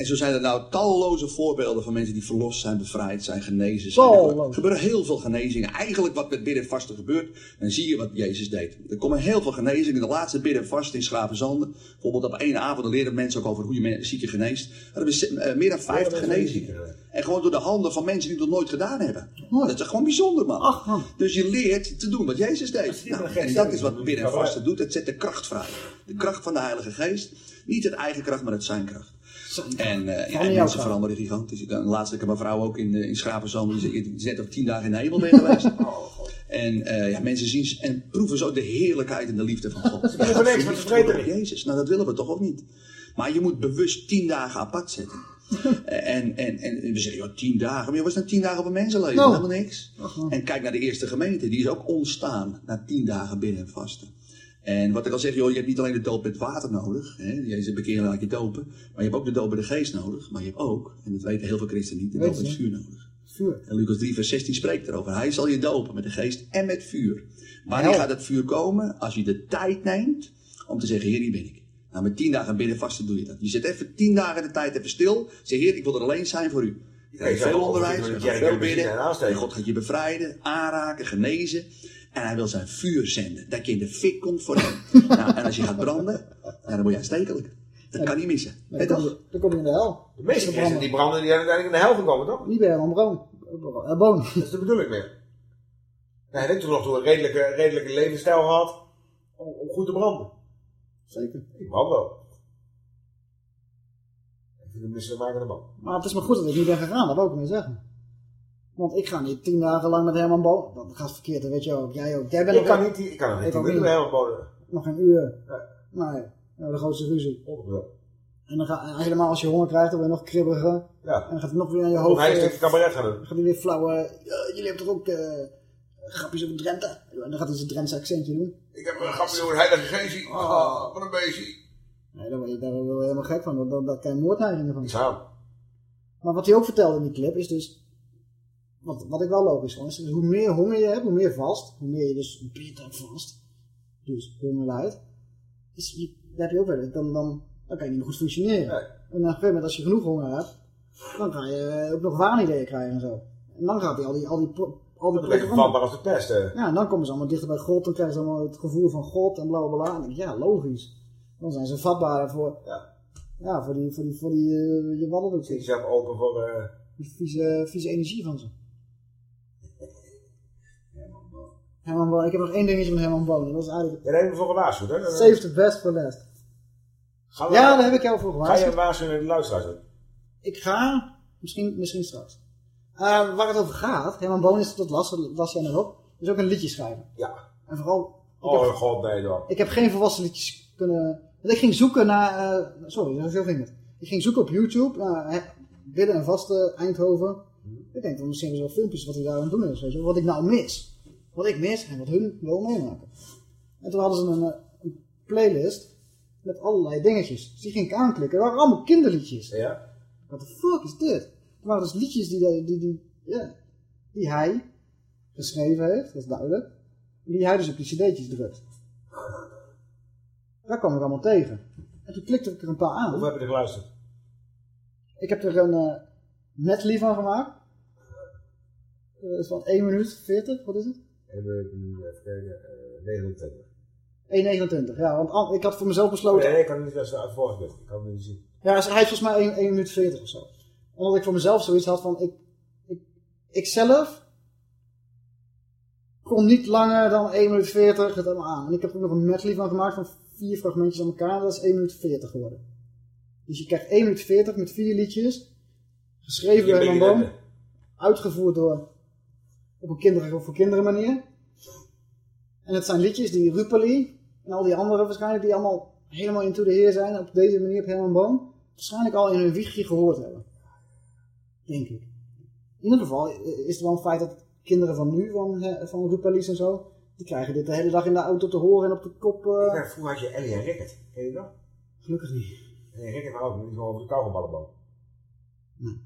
en zo zijn er nou talloze voorbeelden van mensen die verlost zijn, bevrijd zijn, genezen zijn. Er gebeuren heel veel genezingen. Eigenlijk wat met bidden en vasten gebeurt, dan zie je wat Jezus deed. Er komen heel veel genezingen. De laatste bidden en vasten in Schravenzanden. Bijvoorbeeld op één avond leerden mensen ook over hoe je zieken geneest. Er hebben meer dan 50 genezingen. En gewoon door de handen van mensen die dat nooit gedaan hebben. Oh. Dat is gewoon bijzonder, man. Ach, man. Dus je leert te doen wat Jezus deed. Nou, en dat is wat bidden en vasten doet. Het zet de kracht vrij. De kracht van de Heilige Geest. Niet het eigen kracht, maar het zijn kracht. En, uh, ja, en mensen veranderen gigantisch. Ik, laatst heb ik een vrouw ook in, uh, in Schravenzand. Die is net op tien dagen in de hemel mee geweest. en uh, ja, mensen zien en proeven zo de heerlijkheid en de liefde van God. Ja, ja, niks, van Jezus. Nou, dat willen we toch ook niet. Maar je moet bewust tien dagen apart zetten. en, en, en we zeggen, joh, tien dagen. Maar wat is nou tien dagen op een mensenleven? Nou. Helemaal niks. En kijk naar de eerste gemeente. Die is ook ontstaan na tien dagen binnen en vasten. En wat ik al zeg, joh, je hebt niet alleen de doop met water nodig. Hè? Jezus bekeren laat je dopen. Maar je hebt ook de doop met de geest nodig. Maar je hebt ook, en dat weten heel veel christenen niet, de doop met vuur nodig. Vuur. En Lucas 3 vers 16 spreekt erover. Hij zal je dopen met de geest en met vuur. Wanneer gaat het vuur komen? Als je de tijd neemt om te zeggen, heer, hier ben ik. Nou, met tien dagen binnen vasten doe je dat. Je zet even tien dagen de tijd even stil. Zeg, heer, ik wil er alleen zijn voor u. Je krijgt veel onderwijs, je gaat veel bidden. En God gaat je bevrijden, aanraken, genezen. En hij wil zijn vuur zenden. Dat je in de fik komt voor hem. nou, en als je gaat branden, nou, dan word je aanstekelijk. Dat kan niet missen. Dan, kom je, dan kom je in de hel. De meeste mensen die branden, die zijn uiteindelijk in de hel gekomen, toch? Niet bij Herman Broon. Boon. Dat is de bedoeling meer. Hij heeft toen nog een redelijke, redelijke levensstijl gehad om, om goed te branden. Zeker. Ik brand wel. Ik vind het misselijkmakende man. Maar het is maar goed dat ik niet ben gegaan, dat wil ik niet zeggen. Want ik ga niet tien dagen lang met Herman Boon. Dat gaat verkeerd, dat weet je ook. Jij ook. Jij bent ik, kan niet, ik kan nog niet ik tien met Herman Bonen. Nog geen uur. Nee. Nee. De grootste ruzie. En dan ga, helemaal als je honger krijgt, dan ben je nog kribbeliger. Ja. En dan gaat het nog weer aan je Of hoofd. hij een eh, cabaret gaan doen. Dan gaat hij weer flauw. ja, jullie hebben toch ook eh, grapjes over Drenthe? En dan gaat hij zijn Drentse accentje doen. Ik heb een grapje over heilige geest. Oh, wat een beestje. Nee, daar word je, daar word je helemaal gek van. Daar, daar, daar krijg je moordneigingen van. Samen. Maar wat hij ook vertelde in die clip is dus... Wat, wat ik wel logisch vond, is dus hoe meer honger je hebt, hoe meer vast. Hoe meer je dus bitter vast. Dus honger lijdt. Is, je, daar heb je ook weer, dan, dan, dan kan je niet meer goed functioneren. En op een gegeven moment, als je genoeg honger hebt, dan ga je ook nog waanideeën krijgen en zo. En dan gaat hij al die, al die, al die Dat vatbaar als de pest. hè. Ja, en dan komen ze allemaal dichter bij God, dan krijgen ze allemaal het gevoel van God en bla bla bla. En dan denk ik, ja, logisch. Dan zijn ze vatbaar voor, ja. Ja, voor die, voor die, voor die, uh, je je zelf open voor... Uh... Die vieze, vieze energie van ze. Herman Boon. Ik heb nog één dingetje met Herman Boon. Dat is eigenlijk... Daar hebben we voor gewaarschuwd, hè? Save the best for last. Gaan we- Ja, daar heb ik jou voor Ga je gewaarschuwd. een waarschuwing naar de luisteraars? Ik ga, misschien, misschien straks. Eh, waar het over gaat, Herman Boon is, dat las, las jij net op, is ook een liedje schrijven. Ja. En vooral, Oh, heb, god, nee dan. ik heb geen volwassen liedjes kunnen... Want ik ging zoeken naar, eh, sorry, zo ging het. Ik ging zoeken op YouTube, naar en Vaste Eindhoven. Ik denk, dan misschien wel filmpjes wat hij daar aan het doen is, weet je, wat ik nou mis. Wat ik mis en wat hun wil meemaken. En toen hadden ze een, eh, een playlist met allerlei dingetjes. Dus die ging ik aanklikken. Dat waren allemaal kinderliedjes. Ja. What the fuck is dit? Het waren dus liedjes die, die, die, die, ja, die hij geschreven heeft, dat is duidelijk. die hij dus op die cd'tjes drukt. Daar kwam ik allemaal tegen. En toen klikte ik er een paar aan. Hoe heb je er geluisterd? Ik heb er een uh, medley van gemaakt. Uh, is van 1 minuut 40, wat is het? Even kijken, uh, 29. 1,29, ja, want ik had voor mezelf besloten... Nee, nee ik kan niet als het voorgelegd. Ik kan het niet zien. Ja, hij heeft volgens mij 1, 1 minuut 40 of zo. Omdat ik voor mezelf zoiets had van, ik, ik, ik zelf kon niet langer dan 1 minuut 40 het allemaal aan. En ik heb er nog een medley van gemaakt van vier fragmentjes aan elkaar. Dat is 1 minuut 40 geworden. Dus je krijgt 1 minuut 40 met vier liedjes. Geschreven door Herman Boom. Uitgevoerd door op een kinder, of voor kinderen manier. En het zijn liedjes die Rupali en al die anderen waarschijnlijk die allemaal helemaal into de heer zijn. Op deze manier op Herman Boom. Waarschijnlijk al in hun wiegje gehoord hebben. Denk ik. In ieder geval is het wel een feit dat kinderen van nu, van, van Rupali's en zo, die krijgen dit de hele dag in de auto te horen en op de kop... Uh... Ja, vroeger had je Ellie en Rickert. Ken je dat? Gelukkig niet. Ellie en Rickert ook, niet gewoon over de kauwgomballenboom. Nee.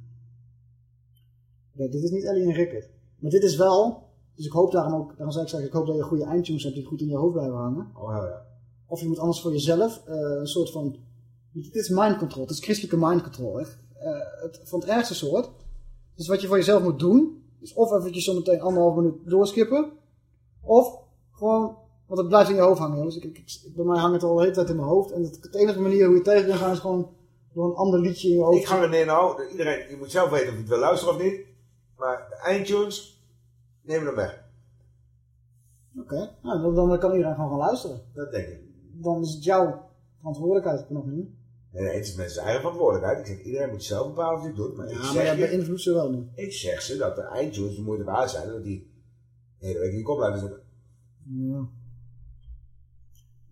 nee. Dit is niet Ellie en Rickert. Maar dit is wel... Dus ik hoop daarom ook, daarom zei ik straks, ik hoop dat je goede eindtunes hebt die goed in je hoofd blijven hangen. Oh ja, ja. Of je moet anders voor jezelf uh, een soort van... Dit is mind control, het is christelijke mind control. Uh, het, van het ergste soort. Dus wat je voor jezelf moet doen, is of eventjes zometeen anderhalf minuut doorskippen. Of gewoon, want het blijft in je hoofd hangen. Jongens. Ik, ik, ik, bij mij hangt het al de hele tijd in mijn hoofd. En het, de enige manier hoe je tegen kan gaan is gewoon door een ander liedje in je hoofd. Ik ga er neer nou, iedereen, je moet zelf weten of je het wil luisteren of niet. Maar de eindtunes, neem hem weg. Oké, okay. nou, dan, kan iedereen gewoon gaan luisteren. Dat denk ik. Dan is het jouw verantwoordelijkheid vanaf nu. Nee, nee, het is mensen eigen verantwoordelijkheid. Ik zeg, iedereen moet zelf bepalen of hij doet. Maar ja, ik maar zeg jij beïnvloedt ze wel nu. Ik zeg ze dat de eindtunes de moeite waard zijn. Dat die de hele week in je kop blijven zitten. Ja.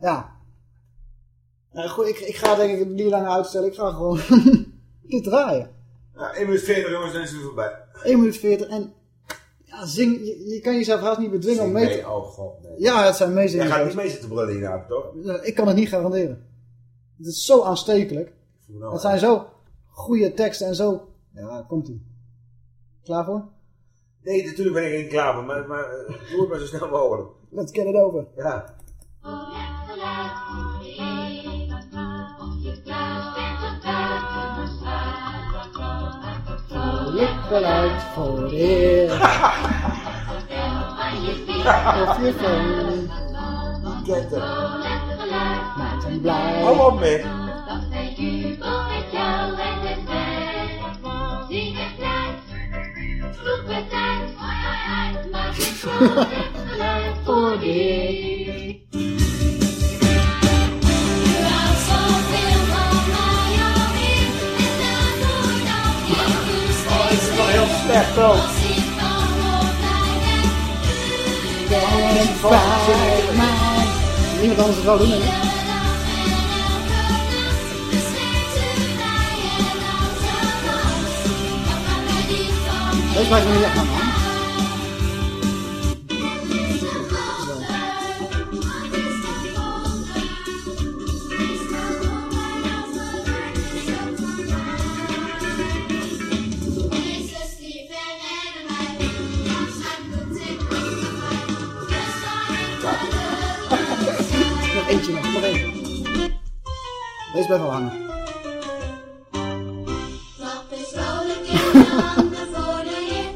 Ja. Nou, goed, ik, ik ga denk ik het niet langer uitstellen. Ik ga gewoon dit draaien. Ja, 1 minuut 40 jongens, dan is het voorbij. 1 minuut 40 en ja, zing, je, je kan jezelf haast niet bedwingen Zing om mee te... mee, oh god, nee. Ja, het zijn meezingen. Jij gaat niet mee zitten brullen hierna, toch? Ik kan het niet garanderen. Het is zo aanstekelijk. nou Het zijn zo goede teksten en zo... Ja, komt ie. Klaar voor? Nee, natuurlijk ben ik er niet klaar voor, maar, maar uh, doe het maar zo snel mogelijk. Let's get it over. Ja. Voor de Heer. Of je veen. Get it. Maakt hem blij. Hou op, mee. voor de is wel heel slecht ook. Niemand anders het wel eentje nog, nog één. Deze blijft wel hangen. Klap eens vrolijk in je handen voor de Heer.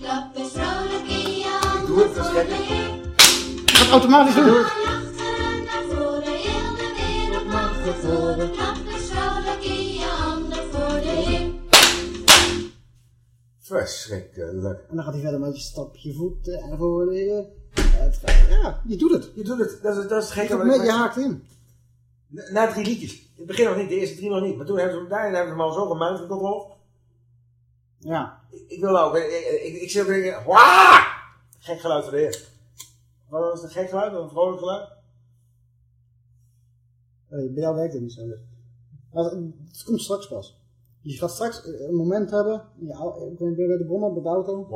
Klap eens vrolijk in je handen dat voor de. Heer. Het automatisch doen. Voor de hele wereld mag gevoelen. Klap eens vrolijk in je handen voor de Heer. Verschrikkelijk. En dan gaat hij verder met je stap je voeten en voor de Heer. Het gaat- Ja, je doet het. Je doet het. Dat is, dat is gek. Je, je haakt in. Na, na drie liedjes. In het begin nog niet, de eerste drie nog niet. Maar toen hebben ze hem daar en hebben ze hem al zo gemuind hoofd. Ja. Ik, ik wil ook. Ik, ik, ik, ik zit ook denken. Waaah! Gek geluid voor de heer. Wat was het een gek geluid? Een vrolijk geluid? Hey, bij jou werkt het niet zo. Maar het, komt straks pas. Je gaat straks eh, een moment hebben. niet, bij de brommer, bij de auto.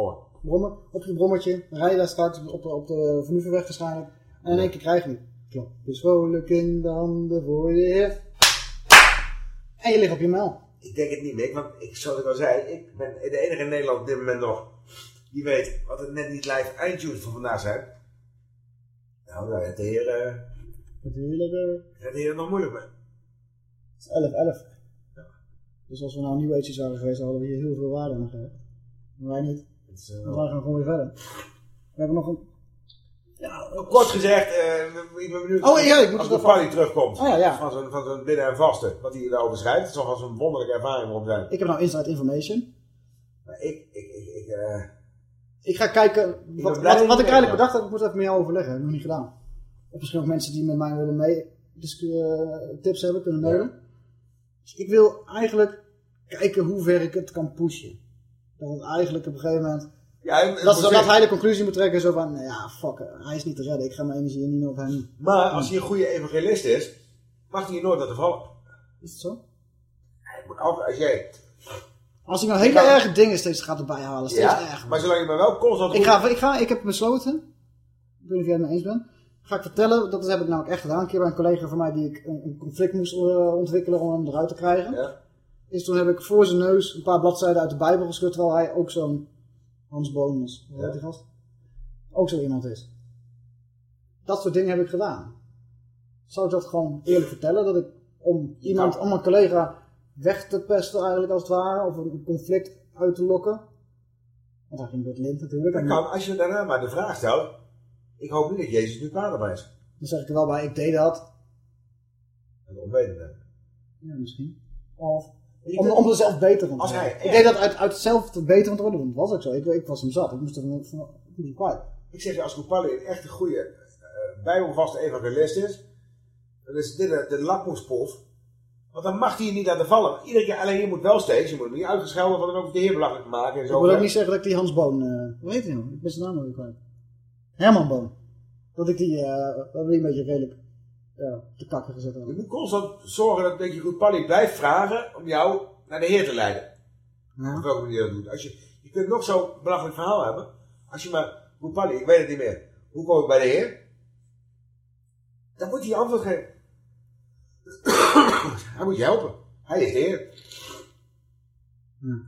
Brommen. Op je brommertje. Dan rij je daar straks op de, op de Vernuvenweg waarschijnlijk. En in één keer krijg je hem. Klop is vrolijk in de handen voor je heer. En je ligt op je mel. Ik denk het niet, Mick. Want ik, zoals ik al zei, ik ben de enige in Nederland op dit moment nog. Die weet wat het net niet live eindtunes van vandaag zijn. Nou, nou, het de heer, eh, Het hele... het de heer nog moeilijk mee. Het is 11-11. Dus als we nou New Ages waren geweest, hadden we hier heel veel waarde aan gegeven. Maar wij niet. Is, eh, wij gaan gewoon weer verder. We hebben nog een... Kort gezegd, eh, ik ben benieuwd Oh, ja, ik moet als party terugkomt Oh, ja, ja. van zo'n binnen en vaste, wat hij daarover schrijft. Het zal wel zo'n wonderlijke ervaring om zijn. Ik heb nou inside information. Maar ik, ik, ik, ik, eh, Ik ga kijken, wat, wat, ik eigenlijk bedacht heb, ik moet even met jou overleggen. Dat heb ik nog niet gedaan. Of misschien ook mensen die met mij willen mee discu- eh, tips hebben, kunnen mailen. Dus ik wil eigenlijk kijken hoe ver ik het kan pushen. Dat het eigenlijk op een gegeven moment... Ja, en- en dat, hij de conclusie moet trekken, zo van, nou ja, fuck, hij is niet te redden. Ik ga mijn energie niet meer op hem. Maar als hij een goede evangelist is, mag hij je nooit laten vallen. Is het zo? Hij moet af, als jij... Als ik nou hele kan- erge dingen steeds gaat erbij halen, steeds Ja, erger. maar zolang je maar wel constant... Ik, ga, ik, ga, ik heb besloten, ik weet niet of jij het mee eens bent, ga ik vertellen, dat heb ik namelijk echt gedaan. Een keer bij een collega van mij die ik een, conflict moest eh, ontwikkelen om hem eruit te krijgen. Is toen heb ik voor zijn neus een paar bladzijden uit de Bijbel geschud, terwijl hij ook zo'n Hans Boon is. Heet die gast? Ook zo iemand is. Dat soort dingen heb ik gedaan. Zou ik dat gewoon eerlijk vertellen? Dat ik om iemand, om een collega weg te pesten eigenlijk als het ware, of een conflict uit te lokken. Want hij ging het lint natuurlijk. Dat kan, als je daarna maar de vraag stelt, ik hoop niet dat Jezus nu kwaad is. Dan zeg ik er wel bij, ik deed dat. En de onwetende. Ja, misschien. Of om, om er zelf beter van te worden. Ik deed dat uit, uit zelf te beter van te worden. want Dat was ook zo. Ik, ik was hem zat. Ik moest er van, ik kwijt. Ik zeg je, als Koepalli een echt een goede, eh, bijbelvaste evangelist is, dan is dit de, de lakmoesproef. Want dan mag hij je niet laten vallen. Iedere keer, alleen je moet wel steeds, je moet hem niet uitgeschelden, want dan ook de heer belachelijk maken. En Ik zo wil ook niet zeggen dat ik die Hans Boon... eh hoe heet hij nou? Ik ben zijn naam alweer kwijt. Herman Boon. Dat ik die, eh dat we die een beetje redelijk ja, te kakken gezet Je hebben. moet constant zorgen dat, dat je Koepalli blijft vragen om jou naar de heer te leiden. Op welke manier je dat doet. Als je, je kunt nog zo'n belachelijk verhaal hebben. Als je maar, Koepalli, ik weet het niet meer. Hoe kom ik bij de heer? Dan moet hij je antwoord geven. hij moet je helpen. Hij is de heer.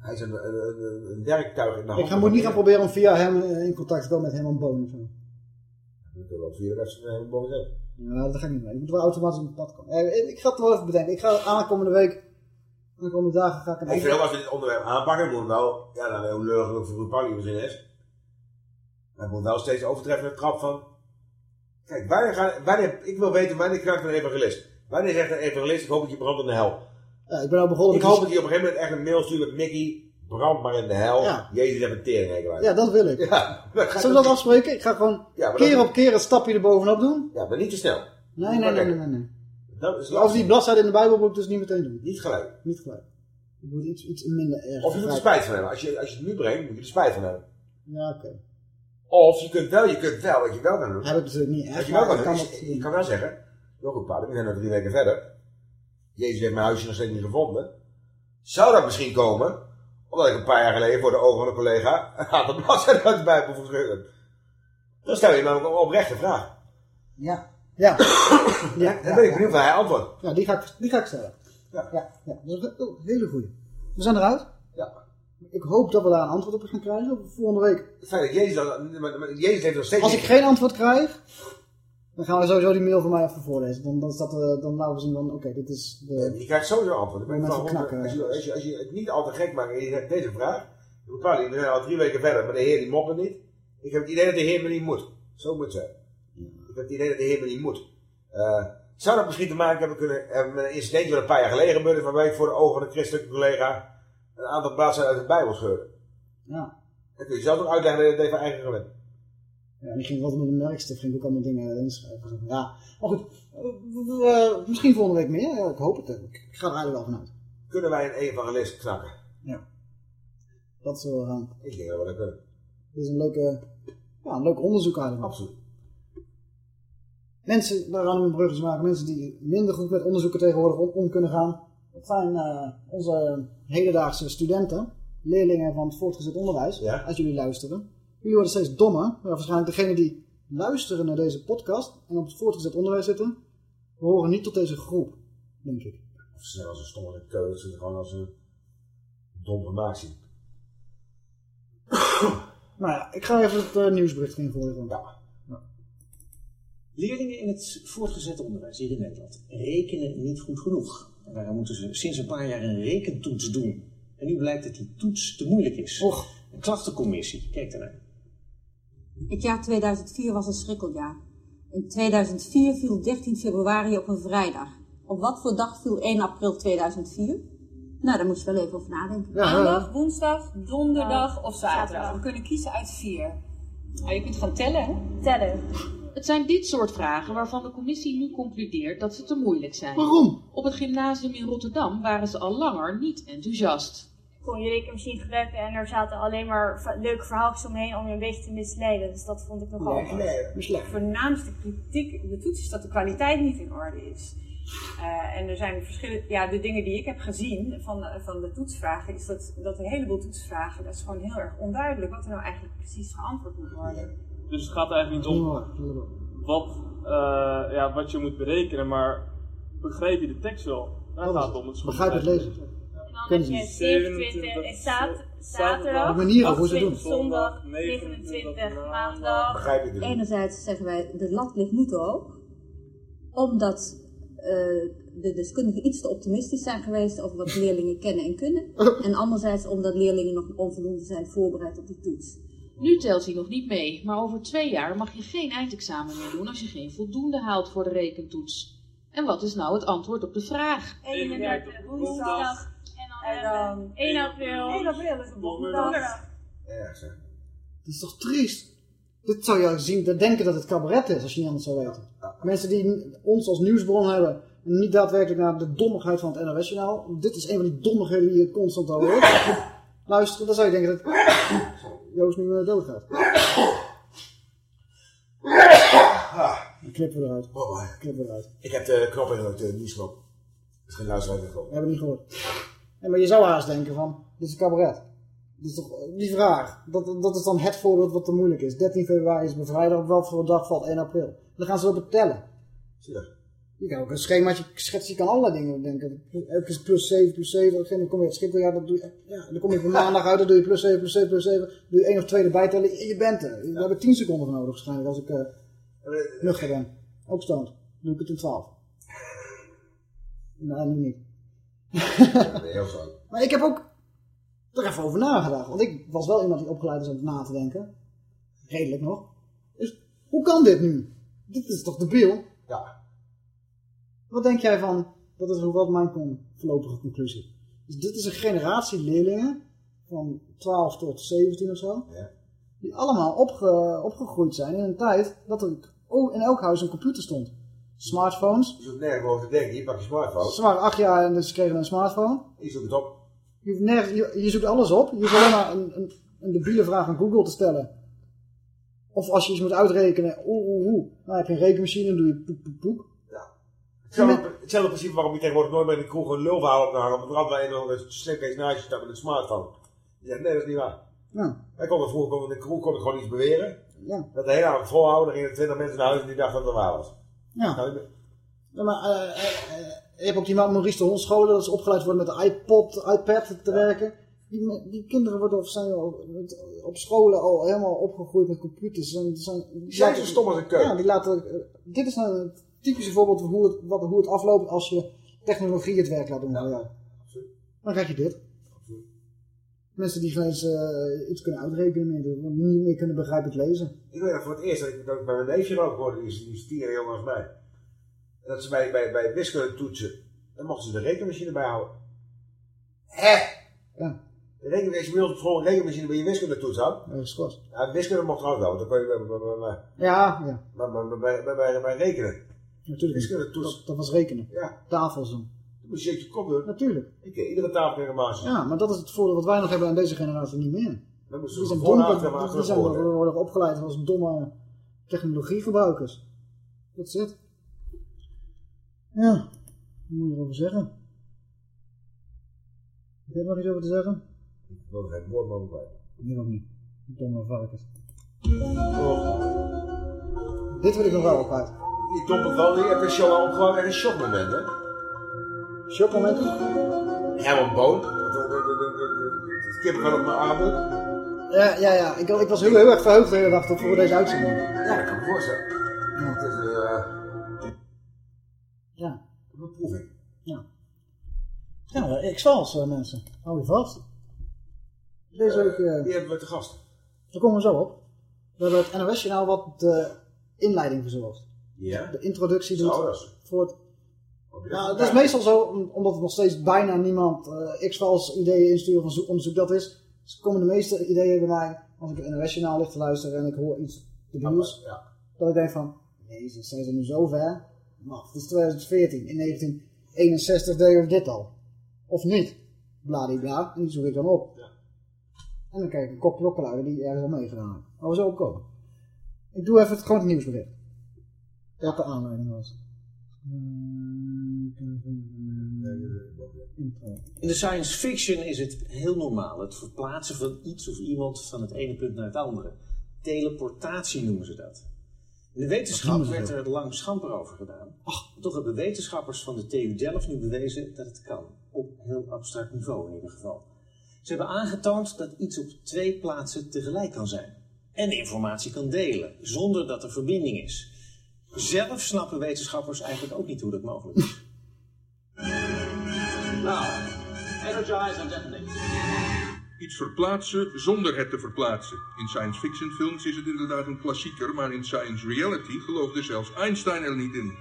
Hij is een, een, een, een werktuig in de hand. Ik ga, moet niet gaan proberen om via hem eh, in contact te komen met Herman Boon. Je moet wel via de rest van. Ja, dat ga ik niet doen. Ik moet wel automatisch op het pad komen. Eh, Ik ga het wel even bedenken. Ik ga aankomende week, aankomende dagen ga ik een Ik vind ook als we dit onderwerp aanpakken, moet wel, ja, nou, hoe lullig het voor Rupalli misschien is. Maar het moet wel steeds overtreffen de trap van. Kijk, wanneer gaan, wanneer, ik wil weten wanneer krijgt een evangelist. Wanneer zegt een evangelist, ik hoop dat je brandt in de hel. Ja, ik ben al begonnen Ik hoop dat je op een gegeven moment echt een mail stuurt met Mickey, brand maar in de hel. Ja. Jezus heeft een uit. Ja, dat wil ik. Ja, Zullen we dat afspreken? Ik ga gewoon Ja, keer op keer een stapje erbovenop doen. Ja, maar niet te snel. Nee, nee, nee, nee, nee. nee. Dat is lastig. die bladzijde in de Bijbel moet ik dus niet meteen doen. Niet gelijk. Niet gelijk. Ik moet iets, iets minder erg. Of je moet er spijt van hebben. Als je, als je het nu brengt, moet je er spijt van hebben. Ja, oké. Of je kunt wel, je kunt wel, wat je wel kan doen. Heb ik natuurlijk niet echt. je wel kan ik doen, kan is- het je kan wel zeggen, joh goed pa, we zijn nu drie weken verder. Jezus heeft mijn huisje nog steeds niet gevonden. Zou dat misschien komen, omdat ik een paar jaar geleden voor de ogen van een collega een aantal bladzijden uit de Bijbel verschreven heb? Dan stel je namelijk een oprechte vraag. Ja. Ja. Ja, dan ben ik benieuwd waar hij antwoordt. Ja, die ga ik, die ga ik stellen. Ja. Ja, ja. Dat is een oh, hele goeie. We zijn eruit. Ja. Ik hoop dat we daar een antwoord op gaan krijgen volgende week. Het feit dat Jezus, Jezus heeft nog steeds Als ik geen antwoord krijg, dan gaan we sowieso die mail van mij even voorlezen. Dan, dan, is dat, eh, dan laten we zien van, oké, dit is de... Je krijgt sowieso antwoord. Ik ben van knakken. als, je, als, je, als je het niet al te gek maakt en je zegt deze vraag. Bepaal, we zijn al drie weken verder, maar de Heer die moppert niet. Ik heb het idee dat de Heer me niet moet. Zo moet het zijn. Ik heb het idee dat de Heer me niet moet. Eh, zou dat misschien te maken hebben kunnen hebben met een incidentje wat een paar jaar geleden gebeurde, waarbij ik voor de ogen van een christelijke collega een aantal bladzijden uit de Bijbel scheurde. Ja. Dan kun je zelf ook uitleggen dat je het even eigen gewend. Ja, die ging wat met een merkstift, ging ook allemaal dingen inschrijven. Ja, maar goed. eh, eh, misschien volgende week meer. Ja, ik hoop het. Ik ga er eigenlijk wel vanuit. Kunnen wij een evangelist knakken? Ja. Dat zullen we gaan. Ik denk dat we dat kunnen. Dit is een leuke, ja, een leuk onderzoek eigenlijk. Absoluut. Mensen, daar gaan we een bruggen maken. Mensen die minder goed met onderzoeken tegenwoordig om, om kunnen gaan. Dat zijn eh, onze hedendaagse studenten. Leerlingen van het voortgezet onderwijs. Als jullie luisteren. Jullie worden steeds dommer. Maar waarschijnlijk degenen die luisteren naar deze podcast. En op het voortgezet onderwijs zitten. Behoren niet tot deze groep. Denk ik. Of ze zijn als een stomme keuze, ze zijn gewoon als een dom vermaak zien. Nou ja, ik ga even het eh, nieuwsbericht ingooien. gewoon. Ja. Leerlingen in het voortgezet onderwijs hier in Nederland rekenen niet goed genoeg. En daarom moeten ze sinds een paar jaar een rekentoets doen. En nu blijkt dat die toets te moeilijk is. Och. Een klachtencommissie, kijk ernaar. Het jaar 2004 was een schrikkeljaar. In 2004 viel 13 februari op een vrijdag. Op wat voor dag viel 1 april 2004? Nou, daar moet je wel even over nadenken. Maandag, woensdag, donderdag of zaterdag. We kunnen kiezen uit vier. Nou, je kunt gaan tellen, hè? Tellen. Het zijn dit soort vragen waarvan de commissie nu concludeert dat ze te moeilijk zijn. Waarom? Op het gymnasium in Rotterdam waren ze al langer niet enthousiast. Kon je rekenmachine gebruiken en er zaten alleen maar leuke verhaaltjes omheen om je een beetje te misleiden. Dus dat vond ik nogal... De voornaamste kritiek op de toets is dat de kwaliteit niet in orde is. Eh, en er zijn verschillende, ja, de dingen die ik heb gezien van, de- van de toetsvragen, is dat, dat een heleboel toetsvragen, dat is gewoon heel erg onduidelijk wat er nou eigenlijk precies geantwoord moet worden. Dus het gaat eigenlijk niet om wat, eh, ja, wat je moet berekenen, maar begrijp je de tekst wel? Daar gaat het om. Het Begrijp het lezen. Dan heb je 27 is zat- zaterdag, manier hoe ze het doen. zondag, 29 maandag. Enerzijds zeggen wij, de lat ligt nu te hoog. Omdat eh, de deskundigen iets te optimistisch zijn geweest over wat leerlingen kennen en kunnen. En anderzijds omdat leerlingen nog onvoldoende zijn voorbereid op die toets. Nu telt hij nog niet mee, maar over twee jaar mag je geen eindexamen meer doen als je geen voldoende haalt voor de rekentoets. En wat is nou het antwoord op de vraag? 31 woensdag. En dan, 1 april. 1 april is een donderdag. Erg? Dat is toch triest? Dit zou je zien, te denken dat het cabaret is, als je niet anders zou weten. Mensen die ons als nieuwsbron hebben, en niet daadwerkelijk naar de dommigheid van het NOS-journaal. Dit is een van die dommigheden die je constant hoort. Luister, dan zou je denken dat Joost nu eh, doodgaat. Dan knippen we eruit. Knippen we eruit. Ik heb de knop ingedrukt, de nieuwsknop. Dat is geen luisteraar knop. We hebben niet gehoord. Nee, maar je zou haast denken van, dit is een cabaret. Dit is toch, die vraag, dat, dat is dan het voorbeeld wat te moeilijk is. 13 februari is bevrijdag, op welke voor dag valt 1 april? Dan gaan ze op het tellen. Je kan ook een schemaatje schetsen, je kan allerlei dingen denken. Elke keer plus 7, plus 7, op een gegeven moment kom je op het schrikkeljaar, dat doe je, ja, dan kom je op maandag uit, dan doe je plus 7, plus 7, plus 7, doe je één of twee erbij tellen, en je bent er. We hebben 10 seconden voor nodig waarschijnlijk, als ik eh nuchter ben. Ook. Dan doe ik het in 12. Nou, nu niet. Heel. Maar ik heb ook er even over nagedacht. Want ik was wel iemand die opgeleid is om na te denken. Redelijk nog. Dus hoe kan dit nu? Dit is toch debiel? Ja. Wat denk jij van, dat is wel mijn voorlopige conclusie. Dus dit is een generatie leerlingen van 12 tot 17 of zo. Ja. Die allemaal opge- opgegroeid zijn in een tijd dat er in elk huis een computer stond. Smartphones. Je hoeft nergens over te denken. Je pakt je smartphone. Ze waren acht jaar en dus ze kregen een smartphone. Je zoekt het op. Je, hoeft nergens, je, je zoekt alles op. Je hoeft alleen maar een, een, een debiele vraag aan Google te stellen. Of als je iets moet uitrekenen, oeh, oeh, oeh. Nou heb je een rekenmachine en doe je poep, poep, poep. Hetzelfde, hetzelfde principe waarom je tegenwoordig nooit bij de kroeg een lulverhaal op. Op het rand bij een of andere slimkees naast je staat met een smartphone. Ja, nee, dat is niet waar. Ja. Wij konden vroeger we in de kroeg kon ik gewoon iets beweren. Ja. Dat de hele avond volhouden, er gingen 20 mensen naar huis en die dachten dat het waar was. Ja. Nou, ik- Ja, maar eh, eh, eh, je hebt ook die man Maurice de Hond scholen, dat ze opgeleid worden met de iPod, iPad te werken. Die, die kinderen worden of zijn al op scholen al helemaal opgegroeid met computers. En zijn, die zijn zo stom als een keuk. Ja, die laten, eh, dit is nou een typische voorbeeld van hoe het, wat, hoe het afloopt als je technologie het werk laat doen jou. Dan krijg je dit. Mensen die geen eens eh, iets kunnen uitrekenen meer, die niet meer kunnen begrijpend lezen. Ik weet nog voor het eerst dat ik, dat ik bij mijn neefje ook hoorde, die is, die is tien jonger dan mij. En dat ze bij, bij, bij wiskunde toetsen, dan mochten ze de rekenmachine bijhouden. Hè? Ja. De reken, als je bij ons school een rekenmachine bij je wiskunde toets had. Dat is goed. Ja, wiskunde mocht trouwens wel, want dan kon je bij, bij, bij, Ja, ja. bij, bij, bij, bij, bij, rekenen. Natuurlijk. Wiskunde toets. Dat, dat was rekenen. Ja. Tafels doen. Moest je het je kop. Natuurlijk. Ik ken iedere tafel een maasje. Ja, maar dat is het voordeel wat wij nog hebben aan deze generatie niet meer. We Die zijn, gewoon dom, achter maar die zijn worden opgeleid als domme technologiegebruikers. Dat is het. Ja, wat moet je erover zeggen? Heb jij er nog iets over te zeggen? Ik wil er geen woord meer over. Nee, ook niet. Domme varkens. Dit wil ik nog wel kwijt. Je topt het wel, je hebt een show gewoon een shockmoment, hè? Shockmomenten? Helemaal boon. Het kippen van op mijn arm doet. Ja, ja, ja. Ik, ik was heel, heel erg verheugd de hele dag tot voor deze uitzending. Ja, dat kan ik me voorstellen. Het is eh, Ja. een beproeving. Ja. Ja, eh, X-Files, eh, mensen. Hou je vast. Deze week... eh, Die hebben we te gast. Daar komen we zo op. We hebben het NOS-journaal wat de inleiding verzorgd. Ja? De introductie Zo, doet dat is- voor het... Ja, dat het is meestal zo, om- omdat er nog steeds bijna niemand eh X-Files ideeën insturen van zo- onderzoek dat is. Dus komen de meeste ideeën bij mij, als ik het NOS-journaal lig te luisteren en ik hoor iets debiels, Ja. dat ik denk van, jezus, zijn ze nu zo ver? Nou, het is 2014, in 1961 deden we dit al. Of niet? Bladibla, en die zoek ik dan op. En dan krijg ik een kop klokkenluider die ergens al meegedaan. Waar we zo komen. Ik doe even het, gewoon het nieuwsbericht. Wat de aanleiding was. In de science fiction is het heel normaal. Het verplaatsen van iets of iemand van het ene punt naar het andere. Teleportatie noemen ze dat. In de wetenschap werd er lang schamper over gedaan. Toch hebben wetenschappers van de TU Delft nu bewezen dat het kan. Op heel abstract niveau in ieder geval. Ze hebben aangetoond dat iets op twee plaatsen tegelijk kan zijn. En informatie kan delen, zonder dat er verbinding is. Zelf snappen wetenschappers eigenlijk ook niet hoe dat mogelijk is. Now, energize and detonate. Iets verplaatsen zonder het te verplaatsen. In science fiction films is het inderdaad een klassieker, maar in science reality geloofde zelfs Einstein er niet in.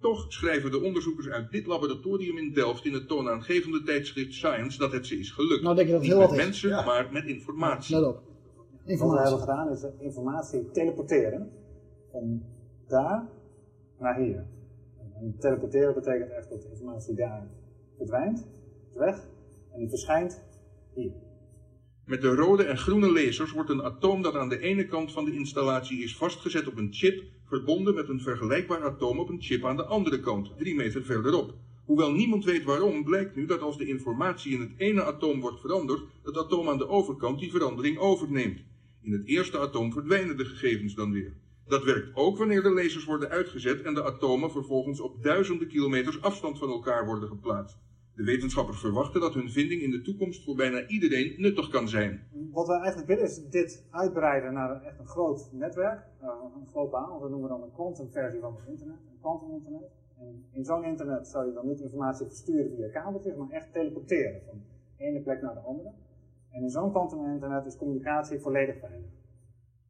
Toch schrijven de onderzoekers uit dit laboratorium in Delft in het toonaangevende tijdschrift Science dat het ze is gelukt. Nou denk je dat het niet heel met wat is. mensen, maar met informatie. Let op. Wat we Informatie. hebben gedaan is de informatie teleporteren van daar naar hier. En teleporteren betekent echt dat de informatie daar verdwijnt, weg, en die verschijnt hier. Met de rode en groene lasers wordt een atoom dat aan de ene kant van de installatie is vastgezet op een chip, verbonden met een vergelijkbaar atoom op een chip aan de andere kant, drie meter verderop. Hoewel niemand weet waarom, blijkt nu dat als de informatie in het ene atoom wordt veranderd, het atoom aan de overkant die verandering overneemt. In het eerste atoom verdwijnen de gegevens dan weer. Dat werkt ook wanneer de lasers worden uitgezet en de atomen vervolgens op duizenden kilometers afstand van elkaar worden geplaatst. De wetenschappers verwachten dat hun vinding in de toekomst voor bijna iedereen nuttig kan zijn. Wat we eigenlijk willen is dit uitbreiden naar een, echt een groot netwerk, eh, een globaal, dat noemen we dan een quantumversie van het internet, een quantum internet. En in zo'n internet zou je dan niet informatie versturen via kabeltjes, maar echt teleporteren van de ene plek naar de andere. En in zo'n quantum internet is communicatie volledig veilig.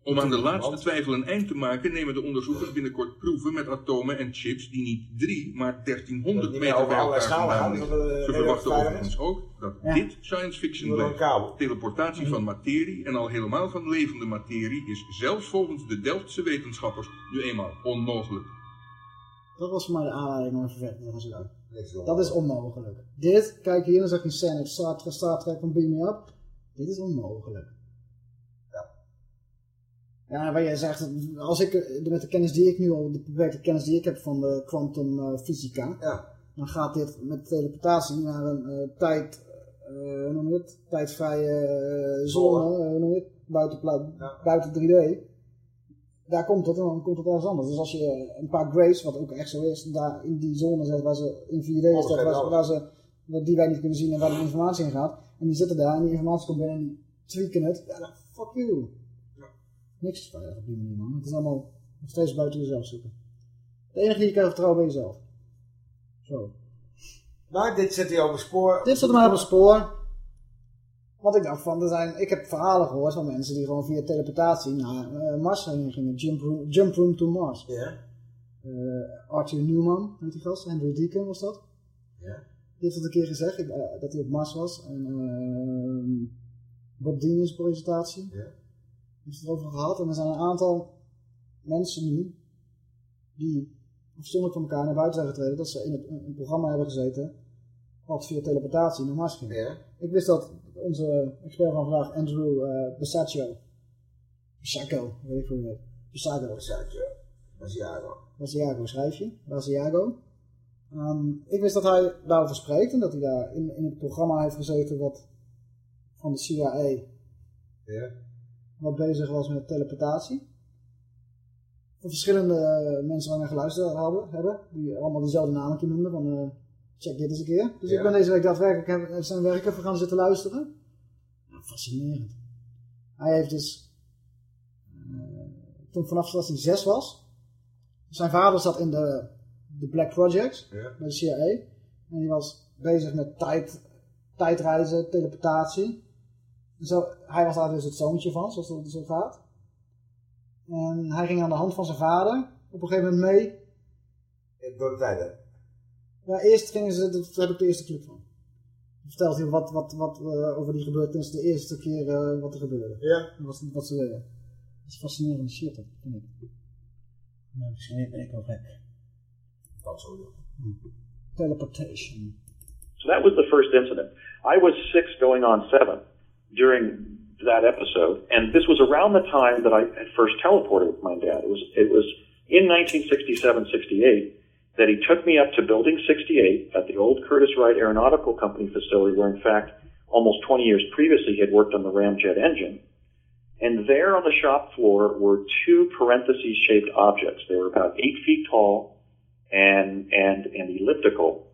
Om aan de laatste twijfel een eind te maken nemen de onderzoekers binnenkort proeven met atomen en chips die niet 3, maar 1300 Dat die meter bij elkaar vandaan Ze verwachten overigens ook dat Ja. dit science fiction een blijft. Teleportatie van materie en al helemaal van levende materie is zelfs volgens de Delftse wetenschappers nu eenmaal onmogelijk. Dat was voor mij de aanleiding om even verder te gaan. Dat is onmogelijk. Dit, kijk hier, dan zag je een scène uit Star, Trek- Star Trek van Beam Me Up. Dit is onmogelijk. Ja, waar jij zegt, als ik eh, met de kennis die ik nu al, de beperkte kennis die ik heb van de kwantumfysica, Ja. dan gaat dit met teleportatie naar een eh, tijd, hoe noem je het, tijdvrije eh, zone, hoe noem je het, buiten, buiten 3D. Daar komt het en dan komt het ergens anders. Dus als je een paar grays, wat ook echt zo is, daar in die zone zet waar ze in 4D is, waar, waar ze, die wij niet kunnen zien en waar de informatie in gaat, en die zitten daar en die informatie komt binnen en die tweaken het, ja, dan fuck you. Niks is veilig op die manier, man. Het is allemaal nog steeds buiten jezelf zoeken. De enige die je kan vertrouwen ben jezelf. Zo. Maar dit zet hij op een spoor. Dit zit maar op een spoor. Want ik dacht van, er zijn, ik heb verhalen gehoord van mensen die gewoon via teleportatie naar eh, Mars heen gingen. Jump room, jump room to Mars. Ja. Eh, Arthur Newman, heet die gast. Henry Deacon was dat. Ja. Die heeft het een keer gezegd, ik, eh, dat hij op Mars was. En ehm Bob Dylan's presentatie. Ja. Heeft het erover gehad. En er zijn een aantal mensen nu die afzonderlijk van elkaar naar buiten zijn getreden. Dat ze in het, een programma hebben gezeten wat via teleportatie naar Mars ging. Ja. Ik wist dat onze expert van vandaag, Andrew uh, Basaccio, Basacco, weet ik hoe je het Basacco. Basaccio. Basiago. Basiago schrijf je, Basiago. Um, ik wist dat hij daarover spreekt en dat hij daar in, in het programma heeft gezeten wat van de CIA Ja. Wat bezig was met teleportatie. Van verschillende uh, mensen waar we geluisterd hadden, hebben, die allemaal diezelfde namen noemden van uh, check dit eens een keer. Dus Ja. ik ben deze week daadwerkelijk heb, zijn werk even gaan zitten luisteren. Fascinerend. Hij heeft dus, uh, toen vanaf dat hij zes was, Zijn vader zat in de, de Black Projects, Ja. bij de CIA. En die was bezig met tijd, tijdreizen, teleportatie. Zo, hij was daar dus het zoontje van, zoals dat zo gaat. En hij ging aan de hand van zijn vader op een gegeven moment mee. Door de tijden. Ja, eerst gingen ze, dat heb ik de eerste clip van. Dan vertelt hij wat, wat, wat eh, over die gebeurtenis de eerste keer eh, wat er gebeurde. Ja. Wat, wat ze deden. Dat is fascinerende shit, dat vind ik. Nou, misschien ben ik wel gek. Dat sowieso. Teleportation. So that was the first incident. I was six going on seven during that episode, and this was around the time that I had first teleported with my dad. It was it was in 1967-68 that he took me up to Building 68 at the old Curtis Wright Aeronautical Company facility, where in fact almost 20 years previously he had worked on the Ramjet engine. And there on the shop floor were two parentheses shaped objects. They were about eight feet tall and, and, and elliptical.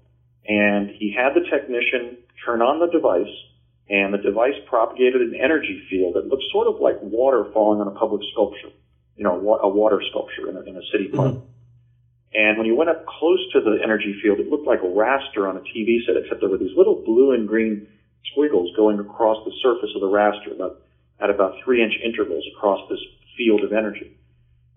And he had the technician turn on the device and the device propagated an energy field that looked sort of like water falling on a public sculpture, you know, a water sculpture in a, in a city mm-hmm. park. And when you went up close to the energy field, it looked like a raster on a TV set, except there were these little blue and green squiggles going across the surface of the raster about, at about three inch intervals across this field of energy.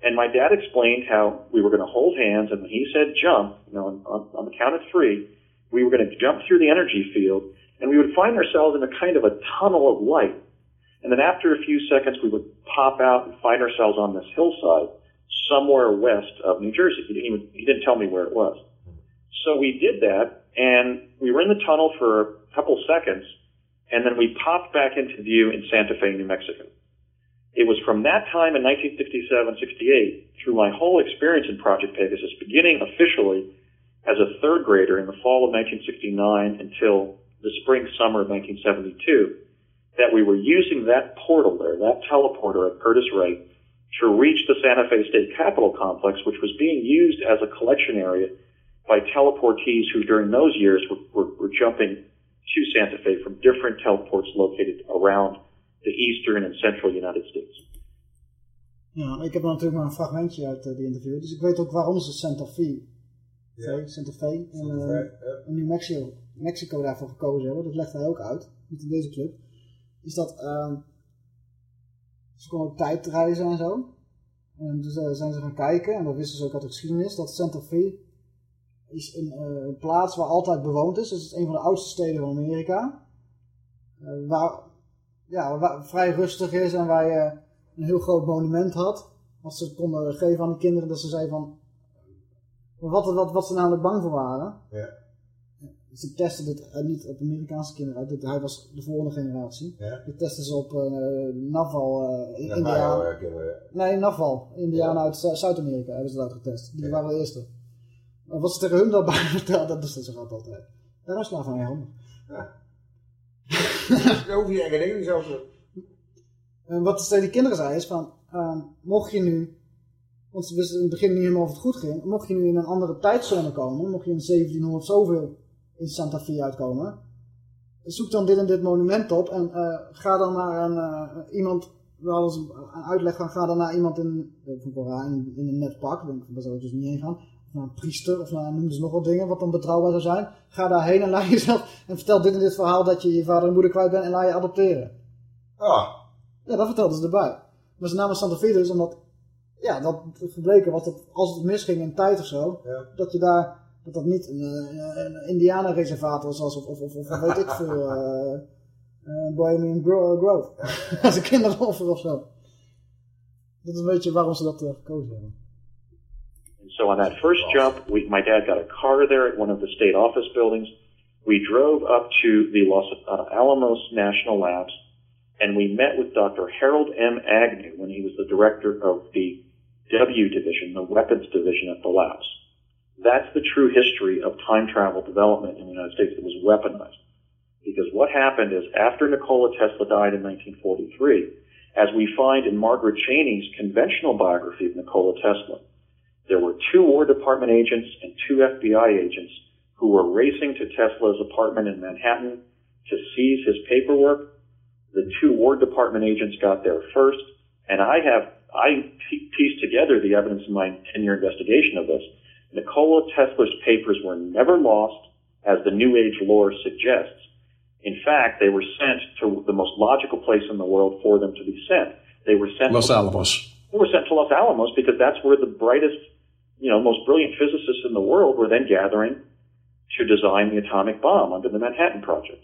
And my dad explained how we were going to hold hands, and when he said jump, you know, on, on the count of three, we were going to jump through the energy field, and we would find ourselves in a kind of a tunnel of light. And then after a few seconds, we would pop out and find ourselves on this hillside somewhere west of New Jersey. He didn't even, he didn't tell me where it was. So we did that, and we were in the tunnel for a couple seconds, and then we popped back into view in Santa Fe, New Mexico. It was from that time in 1967-68 through my whole experience in Project Pegasus, beginning officially as a third grader in the fall of 1969 until the spring summer of 1972, that we were using that portal there, that teleporter at Curtis Wright, to reach the Santa Fe State Capitol complex, which was being used as a collection area by teleportees who during those years were, were, were jumping to Santa Fe from different teleports located around the eastern and central United States. Ja, ik heb natuurlijk maar een fragmentje uit eh, die interview. Dus ik weet ook waarom ze Santa Fe, Fe, Santa Fe ja. in New Mexico, Mexico daarvoor gekozen hebben. Dat legt hij ook uit, niet in deze clip. Is dat ehm, ze konden ook tijdreizen en zo. En dus eh, zijn ze gaan kijken, en dat wisten ze ook uit de geschiedenis, dat Santa Fe is een eh, plaats waar altijd bewoond is. Dus het is een van de oudste steden van Amerika. Waar, ja, waar vrij rustig is en waar je een heel groot monument had. Wat ze konden geven aan de kinderen, dat ze zeiden van... Wat, wat, wat ze namelijk bang voor waren. Ja. Ze testen dit eh, niet op Amerikaanse kinderen uit. Dit- Hij was de volgende generatie. Ja. Dit testen ze op eh Naval, eh in Ja, Indiaan. maar, kinderen. Nee, Naval. Indianen uit Zu- Zuid-Amerika hebben ze dat getest. Die waren de eerste. Maar wat ze tegen hun daarbij vertelden, dat is dat ze gaat altijd. Daarom slaan van je handen. Dan hoef je enge dingen niet zelf te En wat ze tegen die kinderen zei is van, ehm, mocht je nu, want ze wisten in het begin niet helemaal of het goed ging, mocht je nu in een andere tijdzone komen, mocht je in 1700 zoveel in Santa Fe uitkomen, zoek dan dit en dit monument op en eh, ga dan naar een, eh, iemand, we hadden ze een uitleg van, ga dan naar iemand in, raar, in, in een net pak, denk, daar zou ik dus niet heen gaan, of naar een priester, of naar, noemden ze nog wat dingen, wat dan betrouwbaar zou zijn, ga daarheen en laat jezelf, en vertel dit en dit verhaal dat je je vader en moeder kwijt bent en laat je adopteren. Ah. Ja, dat vertelden ze erbij. Maar ze namen Santa Fe dus omdat, ja, dat gebleken was dat als het misging in tijd of zo, dat je daar, dat dat niet een, eh, een indianenreservaat was als, of, of, of, of weet ik veel, eh eh, Bohemian Gro- Grove. als een kinderoffer of zo. Dat is een beetje waarom ze dat eh, gekozen hebben. So on that first jump, we, my dad got a car there at one of the state office buildings. We drove up to the Los uh, Alamos National Labs, and we met with Dr. Harold M. Agnew when he was the director of the W division, the weapons division at the labs. That's the true history of time travel development in the United States that was weaponized. Because what happened is after Nikola Tesla died in 1943, as we find in Margaret Cheney's conventional biography of Nikola Tesla, there were two War Department agents and two FBI agents who were racing to Tesla's apartment in Manhattan to seize his paperwork. The two War Department agents got there first, and I have I pieced together the evidence in my 10-year investigation of this. Nikola Tesla's papers were never lost, as the New Age lore suggests. In fact, they were sent to the most logical place in the world for them to be sent. They were sent to Los to, Alamos. They were sent to Los Alamos because that's where the brightest, you know, most brilliant physicists in the world were then gathering to design the atomic bomb under the Manhattan Project.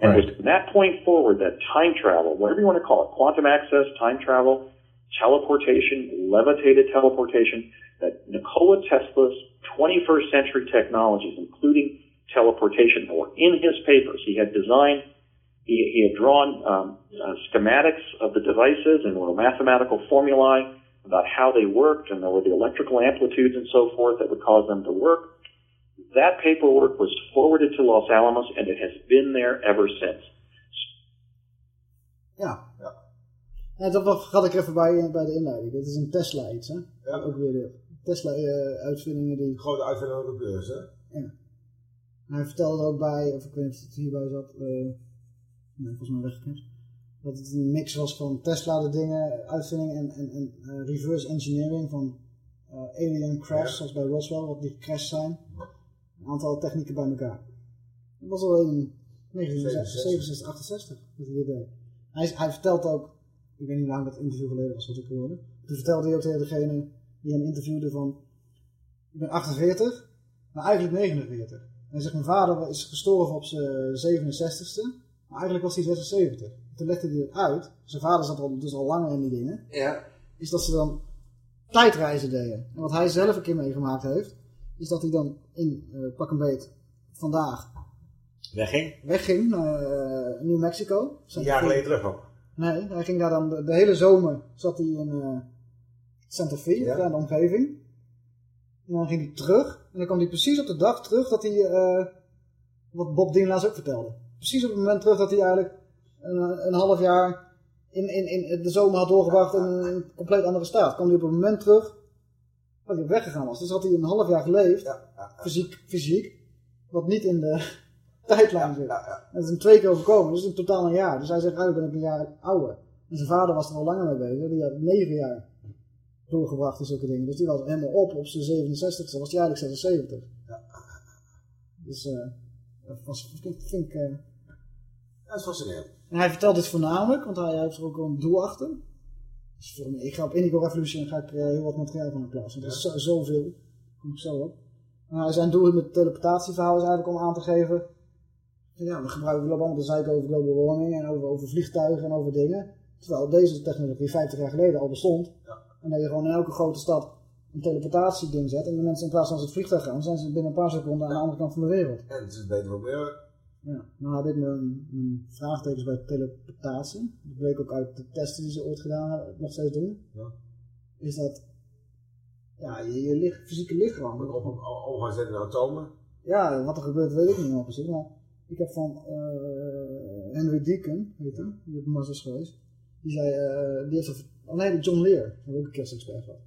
And it was from that point forward that time travel, whatever you want to call it, quantum access, time travel, teleportation, levitated teleportation, that Nikola Tesla's 21st century technologies, including teleportation, were in his papers. He had designed, he, he had drawn um, uh, schematics of the devices and were mathematical formulae about how they worked, and there were the electrical amplitudes and so forth that would cause them to work. That paperwork was forwarded to Los Alamos, and it has been there ever since. Ja. En dat had ik even bij, bij de inleiding. Dit is een Tesla iets, hè? Ook weer de Tesla-uitvindingen die... Grote uitvinding op de beurs, hè? Ja. En hij vertelde er ook bij, of ik weet niet of het hierbij zat, eh nee, volgens mij weggeknipt, dat het een mix was van Tesla de dingen, uitvinding en, en, en eh, reverse engineering van eh, alien crash, zoals bij Roswell, wat die gecrashed zijn. Een aantal technieken bij elkaar. Dat was al in 1967, 68 dat hij dit deed. Hij, hij vertelt ook, ik weet niet hoe lang dat interview geleden was, wat ik hoorde. Toen vertelde hij ook tegen degene die hem interviewde van, ik ben 48, maar eigenlijk 49. Hij zegt, mijn vader is gestorven op zijn 67ste, maar eigenlijk was hij 76. Toen legde hij het uit, zijn vader zat al, dus al langer in die dingen, Ja. is dat ze dan tijdreizen deden. En wat hij zelf een keer meegemaakt heeft, is dat hij dan in eh, pak een beet vandaag Wegging? wegging naar eh, New Mexico. Een jaar geleden terug ook. Nee, hij ging daar dan de, de hele zomer zat hij in eh Santa Fe, Ja. in de omgeving. En dan ging hij terug. En dan kwam hij precies op de dag terug dat hij, eh, wat Bob Dylan laatst ook vertelde. Precies op het moment terug dat hij eigenlijk een, een half jaar in, in, in de zomer had doorgebracht in een, een compleet andere staat. Kwam hij op het moment terug dat hij weggegaan was. Dus had hij een half jaar geleefd, fysiek, fysiek, wat niet in de tijdlijn zit. Dat is hem twee keer overkomen, dus in totaal een jaar. Dus hij zegt, eigenlijk ben ik een jaar ouder. En zijn vader was er al langer mee bezig, die had negen jaar doorgebracht en zulke dingen. Dus die was helemaal op, op zijn 67 was hij eigenlijk 76. Dus eh dat was, vind, ik... eh, Dat is fascinerend. en hij vertelt dit voornamelijk, want hij heeft er ook wel een doel achter. Dus voor mij, ik ga op Indigo Revolution ga ik eh, heel wat materiaal van hem plaatsen. Dat is zo, zoveel. Kom ik zo op. Maar zijn doel met het teleportatieverhaal is eigenlijk om aan te geven. Ja, we gebruiken allemaal te zeiken over global warming en over, over vliegtuigen en over dingen. Terwijl deze technologie 50 jaar geleden al bestond. En dat je gewoon in elke grote stad een teleportatieding zet. En de mensen in plaats van als het vliegtuig gaan, zijn ze binnen een paar seconden aan de andere kant van de wereld. En het is beter ook weer. Ja, nou heb ik mijn, mijn vraagtekens bij teleportatie. Dat bleek ook uit de testen die ze ooit gedaan hebben, nog steeds doen. Ja. Is dat ja, je, je fysieke lichaam. Op, op, omgaan naar atomen. Ja, wat er gebeurt weet ik niet meer precies. Maar ik heb van eh, Henry Deacon, weet je, die op Mars is geweest. Die zei, eh, die heeft er, oh nee, John Lear, die heeft ook een kerstexpert gehad.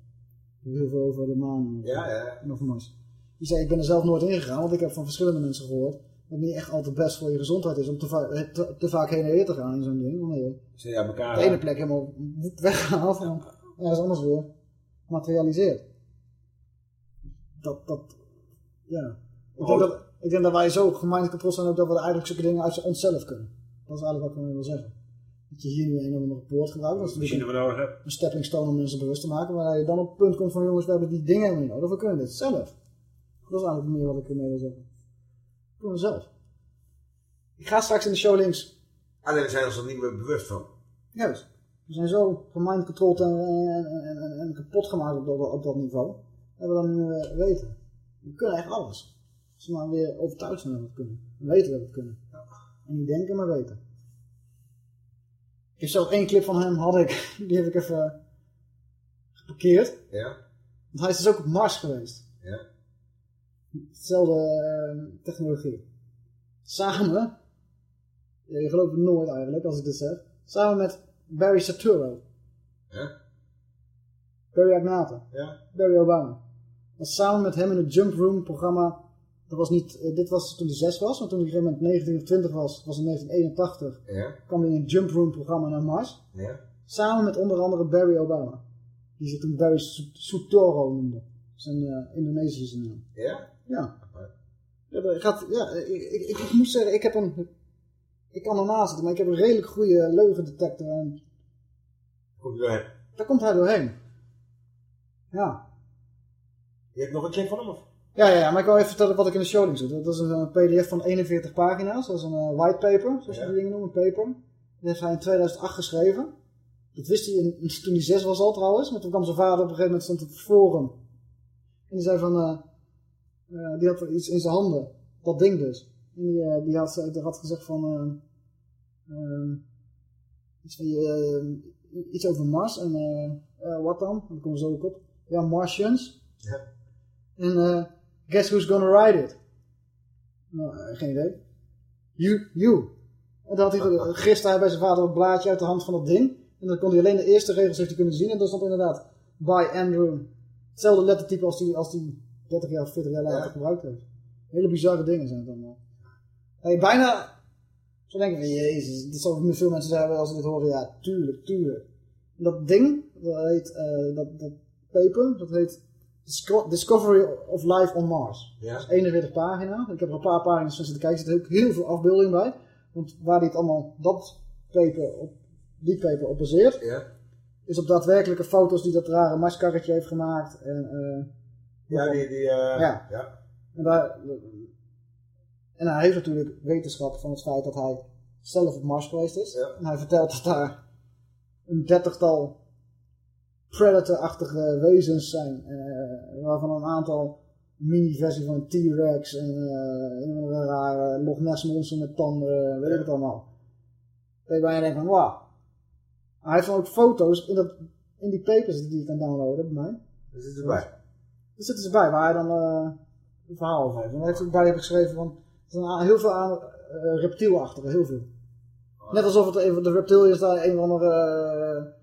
Heel veel over de maan Ja, ja. en over Mars. Die zei, ik ben er zelf nooit ingegaan, want ik heb van verschillende mensen gehoord dat het niet echt altijd best voor je gezondheid is om te, va- eh, te, te vaak heen en weer te gaan in zo'n ding. Wanneer je ja, elkaar. de ene plek helemaal weggehaald en ergens anders weer materialiseert. Dat, dat, ja. Ik denk, dat, ik denk dat wij zo kapot zijn ook dat we eigenlijk zulke dingen uit onszelf kunnen. Dat is eigenlijk wat ik ermee wil zeggen. Dat je hier nu een of andere poort gebruikt. Dat is natuurlijk we nodig hebben. een stepping stone om mensen bewust te maken. Dat je dan op het punt komt van jongens, we hebben die dingen helemaal niet nodig. We kunnen dit zelf. Dat is eigenlijk meer wat ik ermee wil zeggen. We kunnen het zelf. Ik ga straks in de show links Alleen we zijn ons er niet meer bewust van. Juist. We zijn zo gemind controlled en, en, en, en, en kapot gemaakt op dat, op dat niveau. Dat we dan niet meer weten. We kunnen echt alles. We maar weer overtuigd zijn dat we het kunnen. We weten dat we het kunnen. En niet denken, maar weten. Ik heb zelf één clip van hem, had ik, die heb ik even geparkeerd. Ja? Want hij is dus ook op Mars geweest. Ja? Hetzelfde eh, technologie. Samen, ja, je gelooft het nooit eigenlijk als ik dit zeg, samen met Barry Saturo. Ja? Barry Agnata. Ja? Barry Obama. Was samen met hem in het Jump Room programma. Dat was niet, eh, dit was toen hij 6 was, want toen hij op een gegeven moment 19 of 20 was, was in 1981, Ja? kwam hij in een Jump Room programma naar Mars. Ja? Samen met onder andere Barry Obama. Die ze toen Barry Su- Sutoro noemde. Zijn uh, Indonesische naam. Ja? Ja. Ja, gaat, ja ik, ik, ik, ik moet zeggen, ik heb een... Ik kan ernaast zitten, maar ik heb een redelijk goede leugendetector. En Komt er doorheen. daar komt hij doorheen. Ja. Je hebt nog een clip van hem of? Ja, ja, maar ik wil even vertellen wat ik in de showlink zit. Dat is een, een pdf van 41 pagina's. Dat is een eh, white paper, zoals je die dingen noemen, een paper. Dat heeft hij in 2008 geschreven. Dat wist hij in, toen hij zes was al trouwens. Maar toen kwam zijn vader op een gegeven moment stond op het forum. En die zei van, eh, eh, die had iets in zijn handen. Dat ding dus. En die, eh, die had, die had gezegd van, eh, eh, iets, van eh, iets over Mars. En eh, eh, wat dan? Dat komt zo ook op. Ja, Martians. Ja. En eh, guess who's gonna ride it? Nou, eh, geen idee. You. you. En dan had hij gisteren bij zijn vader een blaadje uit de hand van dat ding. En dan kon hij alleen de eerste regels heeft hij kunnen zien. En dat stond inderdaad by Andrew. Hetzelfde lettertype als die, als die 30 jaar of 40 jaar later gebruikt heeft. Hele bizarre dingen zijn het allemaal. Hey, bijna, zo denk ik van, jezus, dit zal veel mensen zeggen als ze dit horen. Ja, tuurlijk, tuurlijk. En dat ding, dat heet, eh, dat, dat paper, dat heet Discovery of Life on Mars. Ja. Dat is 41 pagina. Ik heb er een paar pagina's van zitten kijken. Er zitten ook heel veel afbeeldingen bij. Want waar het allemaal, dat paper op, die paper op baseert, Ja. is op daadwerkelijke foto's die dat rare Marskarretje heeft gemaakt. En, eh, Ja, die, die, eh, Ja. ja. en, daar, en hij heeft natuurlijk wetenschap van het feit dat hij zelf op Mars geweest is. En hij vertelt dat daar een dertigtal Predator-achtige wezens zijn. eh, waarvan een aantal mini-versie van een T-Rex en eh, een rare Loch Ness monster met tanden, weet ik het allemaal. Dat je bijna denkt van wauw. Hij heeft dan ook foto's in, dat, in die papers die je kan downloaden bij mij. Dat zit erbij. Er zitten ze bij waar hij dan eh, een verhaal over heeft. En daar heeft hij ook bij heb ik geschreven van, er zijn heel veel aan reptielachtige, heel veel. Net alsof het een van de reptiliërs daar een of andere,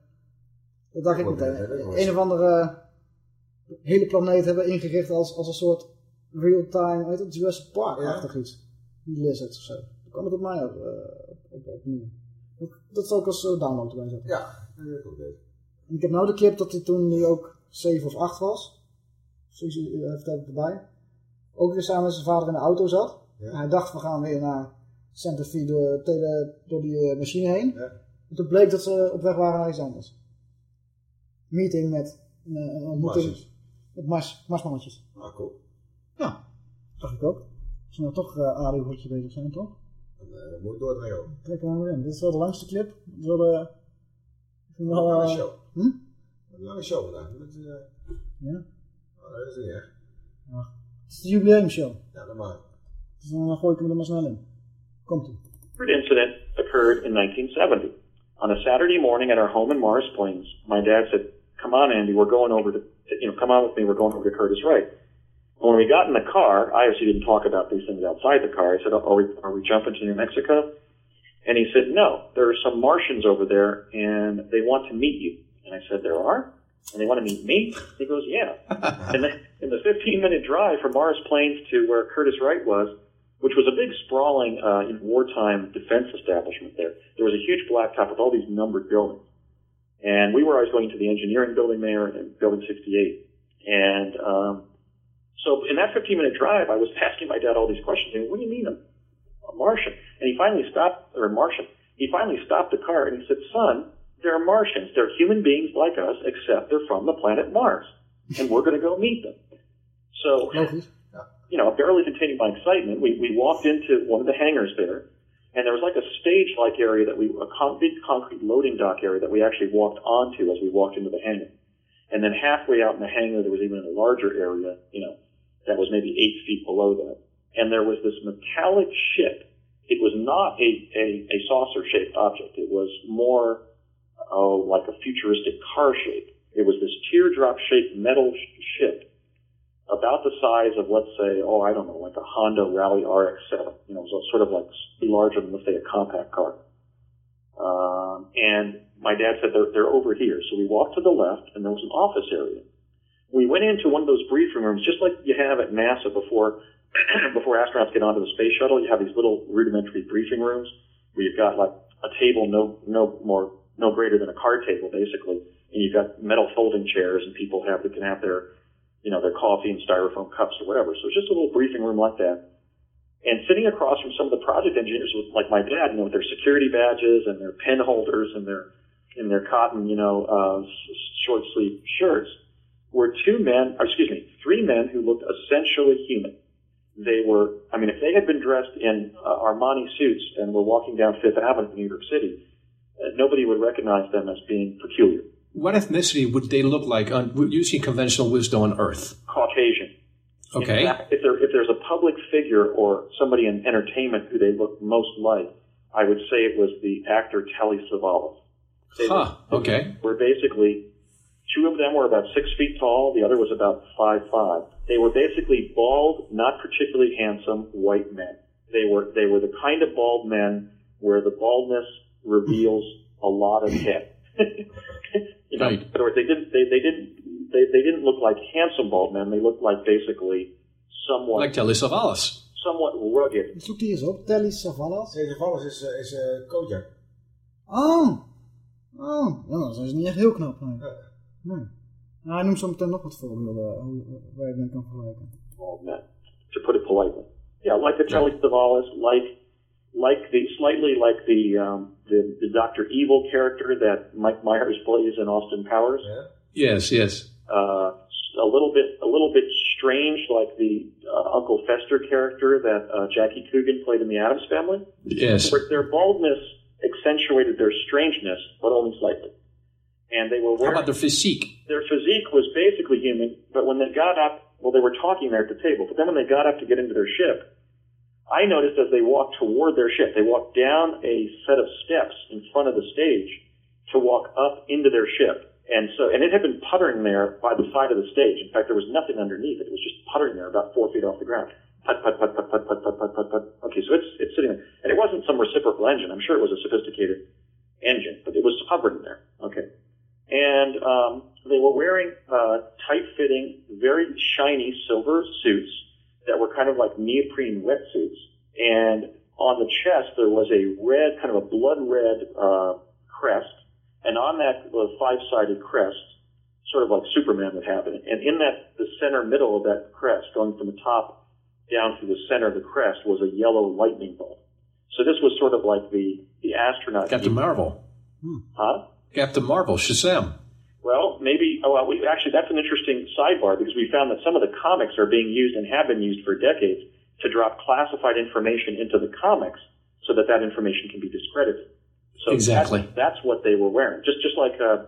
dat dacht ik meteen, ja, dat een of andere hele planeet hebben ingericht als, als een soort real-time, weet het, Jurassic Park-achtig iets. Die lizards of zo. Dan kwam het op mij op, eh, op, op. Dat, dat zal ik als eh, download erbij zetten. Ja, dat. En Ik heb nou de clip dat hij toen hij ook 7 of 8 was. Zoals je uh, vertelde erbij. Ook weer samen met zijn vader in de auto zat. En hij dacht, we gaan weer naar Santa Fe door, door die eh, machine heen. En toen bleek dat ze op weg waren naar iets anders. Meeting met een, eh, een ontmoeting Marsjes. met Mars, Marsmannetjes. Ah, cool. Ja, zag ik ook. Als we nou toch uh, ADHD bezig zijn, toch? Dan eh, moet ik doordringen ook. Trekken we maar in. Dit is wel de langste clip. Het is wel de... Ik vind wel, Een lange eh, show. Hm? Een lange show vandaag. Dat, eh, Ja. oh, dat is niet erg. Het is de jubileumshow. Ja, dat mag. Dus dan gooi ik hem er maar snel in. Komt ie. incident occurred in 1970. On a Saturday morning at our home in Morris Plains, my dad said, "Come on, Andy, we're going over to, you know, come on with me. We're going over to Curtis Wright." When we got in the car, I obviously didn't talk about these things outside the car. I said, "Are we, are we jumping to New Mexico?" And he said, "No, there are some Martians over there, and they want to meet you." And I said, "There are." And they want to meet me? He goes, yeah. and then in the 15 minute drive from Morris Plains to where Curtis Wright was, which was a big sprawling uh, wartime defense establishment there. There was a huge blacktop with all these numbered buildings. And we were always going to the engineering building there and building 68. And um, so in that 15 minute drive, I was asking my dad all these questions. And, what do you mean a, a Martian? And he finally stopped, or a Martian. He finally stopped the car and he said, son, they're Martians. They're human beings like us, except they're from the planet Mars. And we're going to go meet them. So you know, barely containing my excitement, we, we walked into one of the hangars there, and there was like a stage-like area that we, a con- big concrete loading dock area that we actually walked onto as we walked into the hangar. And then halfway out in the hangar, there was even a larger area, you know, that was maybe eight feet below that. And there was this metallic ship. It was not a, a, a saucer-shaped object. It was more, oh, like a futuristic car shape. It was this teardrop-shaped metal sh- ship about the size of, let's say, oh, I don't know, like a Honda Rally RX-7. You know, so sort of like larger than, let's say, a compact car. Um, and my dad said they're, they're over here. So we walked to the left, and there was an office area. We went into one of those briefing rooms, just like you have at NASA before before astronauts get onto the space shuttle. You have these little rudimentary briefing rooms where you've got like a table no no more no greater than a card table, basically, and you've got metal folding chairs, and people have can have their, you know, their coffee in styrofoam cups or whatever. So it's just a little briefing room like that. And sitting across from some of the project engineers, with, like my dad, you know, with their security badges and their pen holders and their in their cotton, you know, uh, short sleeve shirts, were two men, or excuse me, three men who looked essentially human. They were, I mean, if they had been dressed in uh, Armani suits and were walking down Fifth Avenue in New York City, uh, nobody would recognize them as being peculiar. What ethnicity would they look like on, using conventional wisdom on Earth? Caucasian. Okay. Fact, if, there, if there's a public figure or somebody in entertainment who they look most like, I would say it was the actor Telly Savalas. They Huh, okay. were basically two of them were about six feet tall, the other was about five five. They were basically bald, not particularly handsome white men. They were they were the kind of bald men where the baldness reveals a lot of head. you know, Right. in other words, they didn't they, they didn't they, they didn't look like handsome bald men. They looked like basically somewhat Like Telly Savalas. somewhat rugged. Zoek die eens op. Telly Savalas. Deze Valles is, eh, is eh, Kojak. Oh. Oh. Ja, dat is niet echt heel knap. Nee. nee. Nou, hij noemt zo meteen nog wat voorbeelden hoe, waar je mee kan vergelijken. bald men, to put it politely. Yeah, like the Telly Savalas, like like the slightly like the um, the the Doctor Evil character that Mike Myers plays in Austin Powers. Yes, yes. Uh, a little bit a little bit strange, like the uh, Uncle Fester character that uh, Jackie Coogan played in the Adams Family. Yes. Their, their baldness accentuated their strangeness, but only slightly. And they were How about their physique? their physique was basically human, but when they got up, well, they were talking there at the table, but then when they got up to get into their ship, I noticed as they walked toward their ship, they walked down a set of steps in front of the stage to walk up into their ship. And so, and it had been puttering there by the side of the stage. In fact, there was nothing underneath it. It was just puttering there about four feet off the ground. Put, put, put, put, put, put, put, put, put, put. Okay, so it's, it's sitting there. And it wasn't some reciprocal engine. I'm sure it was a sophisticated engine, but it was hovering there. Okay and um, they were wearing uh, tight-fitting, very shiny silver suits that were kind of like neoprene wetsuits. And on the chest there was a red, kind of a blood red uh, crest, and on that the five-sided crest, sort of like Superman would have it. And in that, the center middle of that crest, going from the top down through the center of the crest, was a yellow lightning bolt. So this was sort of like the the astronaut. Captain Marvel. Huh? Captain Marvel, Shazam. Well, maybe. Oh, well, we, actually, that's an interesting sidebar because we found that some of the comics are being used and have been used for decades to drop classified information into the comics so that that information can be discredited. So Exactly. That's, that's what they were wearing. Just just like uh,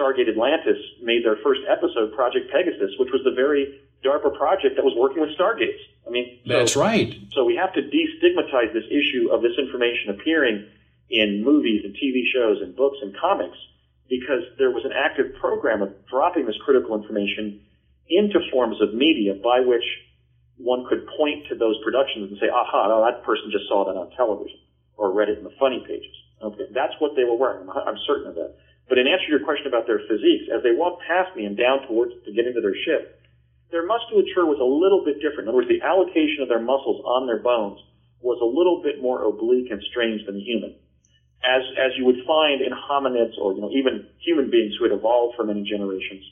Stargate Atlantis made their first episode, Project Pegasus, which was the very DARPA project that was working with Stargates. I mean, so- That's right. so we have to destigmatize this issue of this information appearing in movies and TV shows and books and comics because there was an active program of dropping this critical information into forms of media by which one could point to those productions and say, aha, no, that person just saw that on television or read it in the funny pages. Okay, that's what they were wearing. I'm, certain of that. But in answer to your question about their physiques, as they walked past me and down towards to get into their ship, their musculature was a little bit different. In other words, the allocation of their muscles on their bones was a little bit more oblique and strange than human. As, as you would find in hominids or, you know, even human beings who had evolved for many generations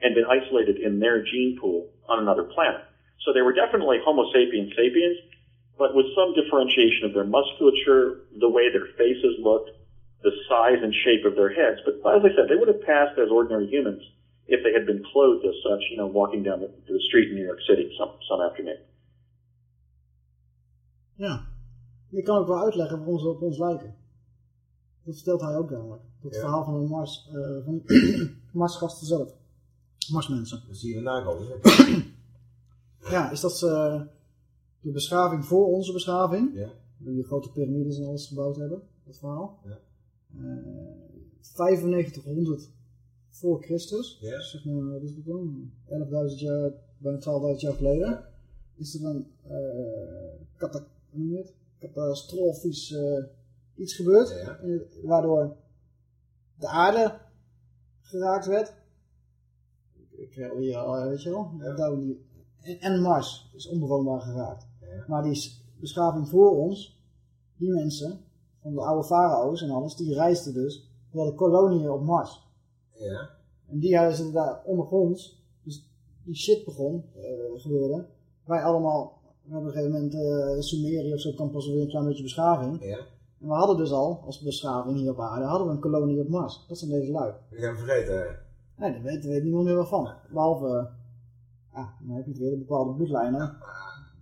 and been isolated in their gene pool on another planet. So they were definitely Homo sapiens sapiens, but with some differentiation of their musculature, the way their faces looked, the size and shape of their heads. But as I said, they would have passed as ordinary humans if they had been clothed as such, you know, walking down the, the street in New York City some, some afternoon. Ja. Je kan ook wel uitleggen waarom ze op ons lijken. Dat vertelt hij ook namelijk. Dat Ja. verhaal van de Mars, eh, van Marsgasten zelf. Marsmensen. Dat zie je daarna komen. Ja, is dat ze de beschaving voor onze beschaving, Ja. die grote piramides en alles gebouwd hebben, dat verhaal. Ja. Eh, 9500 voor Christus, Ja. zeg maar, wat is dat dan? 11.000 jaar, bijna 12.000 jaar geleden, is er een eh, kata- het? catastrofisch eh, iets gebeurd, waardoor de aarde geraakt werd. Ik wil hier al, weet je wel, en, en Mars is onbewoonbaar geraakt. Maar die beschaving voor ons, die mensen, van de oude farao's en alles, die reisden dus, die hadden koloniën op Mars. Ja. En die hadden ze daar ondergronds. Dus die shit begon, eh gebeurde. Wij allemaal, op een gegeven moment in Sumerië of zo kwam pas weer een klein beetje beschaving. Ja. En we hadden dus al, als beschaving hier op aarde, hadden we een kolonie op Mars. Dat zijn deze lui. Ik heb vergeten. Nee, daar weet, weet niemand meer wat van. Behalve, eh, ah, dan heb je het weer, de bepaalde bloedlijnen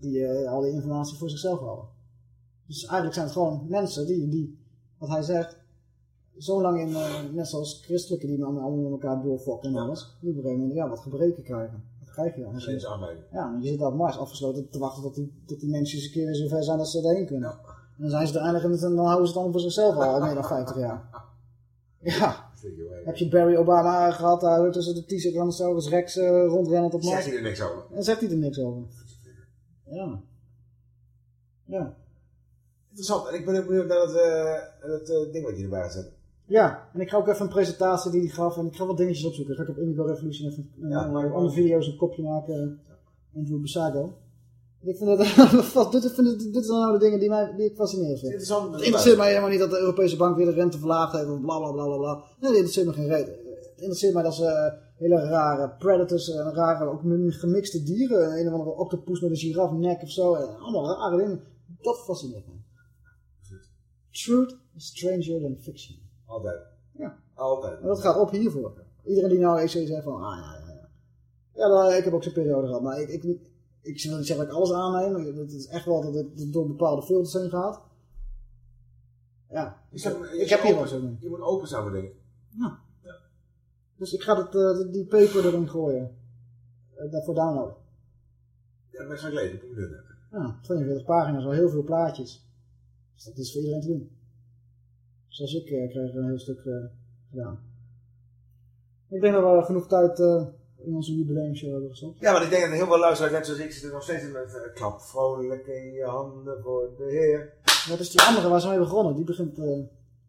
die eh, al die informatie voor zichzelf houden. Dus eigenlijk zijn het gewoon mensen die, die wat hij zegt, zo lang in, eh, net zoals christelijke die allemaal met elkaar doorfokken en alles, die op een gegeven moment ja, wat gebreken krijgen. Wat krijg je dan? Geen ja, want je zit op Mars afgesloten te wachten tot die, tot die mensen eens een keer weer zover zijn dat ze erheen kunnen. En dan zijn ze er eindelijk en dan houden ze het allemaal voor zichzelf al, meer dan 50 jaar. Ja. Heb je Barry Obama gehad daar tussen de T-Shirt Rex uh, rondrennend op Mars? Zegt hij er niks over? Dan zegt hij er niks over. Ja. Ja. Interessant. En ik ben ook benieuwd naar dat, eh, dat eh, ding wat je erbij zet. Ja, en ik ga ook even een presentatie die hij gaf en ik ga wat dingetjes opzoeken. Dan ga ik op Indigo Revolution even Ja, onder video's een kopje maken. Andrew Besago. Ik vind dat, dit, dit zijn nou de dingen die, mij, die ik fascinerend vind. Het interesseert mij helemaal niet dat de Europese Bank weer de rente verlaagd heeft of bla bla bla bla bla. Nee, dat interesseert me geen reet. Het interesseert mij dat ze eh, hele rare predators en rare, ook gemixte dieren. Een of andere octopus met een girafnek of zo. En allemaal rare dingen. Dat fascineert mij. Truth is stranger than fiction. Altijd. Ja. Altijd. En dat gaat op hiervoor. Iedereen die nou eens zegt van, ah ja, ja, ja. Ja, dan- ik heb ook zo'n periode gehad. Maar ik, ik, ik wil niet zeggen dat ik alles aanneem. Het is echt wel dat het door bepaalde filters heen gaat. Ja, ik heb hier wel zo mee. Je moet open zijn voor dingen. Ja. Dus ik ga het, eh, die paper erin gooien. Eh, daarvoor downloaden. Ja, dat ga ik lezen. Ik benieuwd. Ja, 42 pagina's, wel heel veel plaatjes. Dus dat is voor iedereen te doen. Zoals ik eh, krijg een heel stuk gedaan. Ik denk dat we genoeg tijd in onze jubileumshow hebben gestopt. Ja, maar ik denk dat heel veel luisteraars, net zoals ik, zitten nog steeds in met eh, klap vrolijk in je handen voor de Heer. Wat is die andere waar ze mee begonnen? Die begint... eh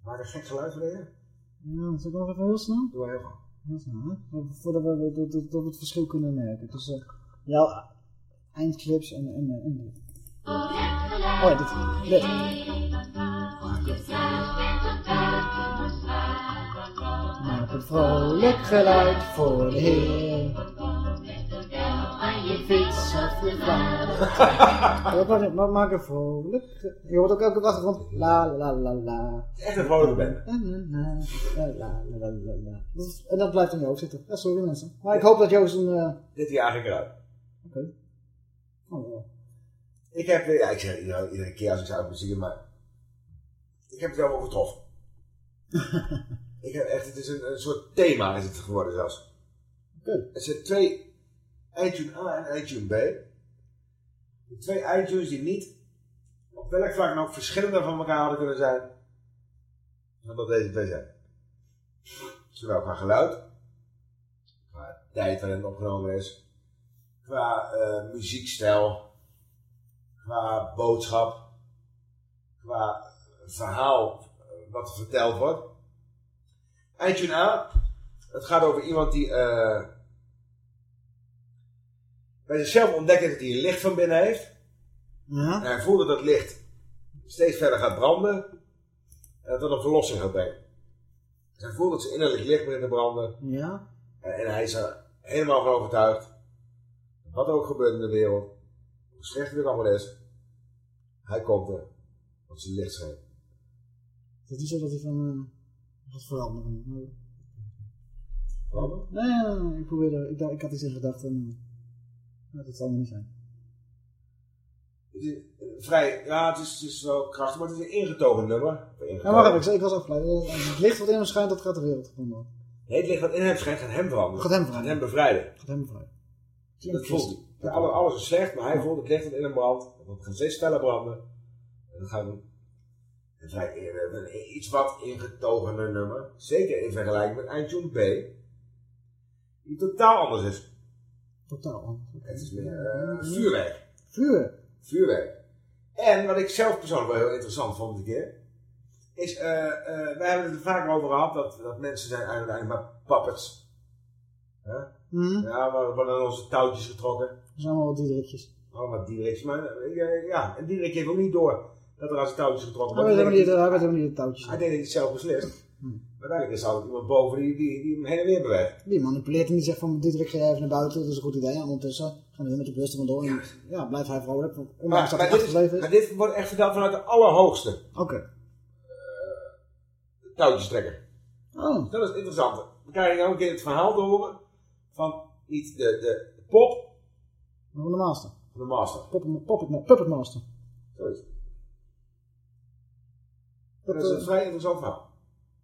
Maak een gek geluid voor de Heer. ja, dat is ook nog even heel snel. Doe maar heel goed. Heel snel, hè? Voordat we dat, dat, dat we het verschil kunnen merken. Dus eh jouw eindclips en, en, en dit. Oh ja, dit. dit. Een vrolijk geluid voor de Heer. Aan je fiets of je maak- Maak een vrolijk... Je hoort ook elke achtergrond. La la la la. Echt een vrolijk band. La, la, la, la, la, la, la. Dat En dat blijft in je hoofd zitten. Ja, sorry mensen. Maar ik hoop dat Joost een... eh, Dit jaar eigenlijk eruit. Oké. Oh, ja. Ik heb, ja, ik zeg iedere, iedere keer als ik moet zien, maar ik heb het wel overtroffen. ik heb echt, het is een, een soort thema is het geworden zelfs. Oké. Er zijn twee iTunes A en iTunes B. Die twee iTunes die niet op welk vlak ook verschillender van elkaar hadden kunnen zijn dan dat deze twee zijn. Zowel qua geluid, qua tijd waarin het opgenomen is, qua eh, muziekstijl, qua boodschap, qua verhaal eh, wat er verteld wordt. Eindje A, het gaat over iemand die eh, bij zichzelf ontdekt heeft dat hij een licht van binnen heeft. Ja. En hij voelt dat dat licht steeds verder gaat branden en dat dat een verlossing gaat brengen. Dus hij voelt dat zijn innerlijk licht begint te branden Ja. en, en hij is er helemaal van overtuigd. Wat er ook gebeurt in de wereld, hoe slecht het allemaal is, hij komt er, want zijn licht schijnt. Het is niet zo dat hij van... gaat veranderen. Veranderen? nee, nee, nee, ik probeerde... Ik, had iets in gedachten en... Nou, dat zal allemaal niet zijn. Het is eh, vrij, ja, het is, het is wel krachtig, maar het is een ingetogen nummer. Of Ja, ingetogen. wacht even, ik, ik was afgeleid. Eh, Het licht wat in hem schijnt, dat gaat de wereld veranderen. Nee, het licht wat in hem schijnt gaat hem veranderen. Gaat hem veranderen. Gaat hem bevrijden. Gaat hem bevrijden. Dat voelt hij. Ja, alle- alles is slecht, maar hij voelt het licht wat in hem brandt. Het gaat steeds feller branden. En dat gaat een, een iets wat ingetogener nummer. Zeker in vergelijking met Eindtune B. Die totaal anders is. Totaal anders. Het is meer eh, vuurwerk. Vuur. Vuurwerk. En wat ik zelf persoonlijk wel heel interessant vond een keer. Is, eh eh wij hebben het er vaker over gehad dat, dat mensen zijn uiteindelijk maar puppets. Hè? Mhm. Ja, we worden aan onze touwtjes getrokken. Dat zijn allemaal wat diederikjes. Oh, wat Diederik. Maar eh, ja, en Diederik heeft ook niet door dat er aan zijn touwtjes getrokken wordt. niet, hij weet helemaal niet de touwtjes. Hij hij het zelf beslist. Uiteindelijk is er altijd iemand boven die, die, die hem heen en weer beweegt. Die manipuleert hem, die zegt van Diederik, ga jij even naar buiten, dat is een goed idee. En ondertussen gaan we met de bus er vandoor. En ja, blijft hij vrolijk, ondanks dat hij dit, is- maar dit wordt echt verteld vanuit de allerhoogste Oké. touwtjestrekker. Oh. Dat is het interessante. Dan krijg je nou een keer het verhaal te horen van iets, de, de, de pop Van de master. van de master. Puppet, puppet, puppet master. Zoiets. Dat, Dat is een eh, vrij interessant verhaal.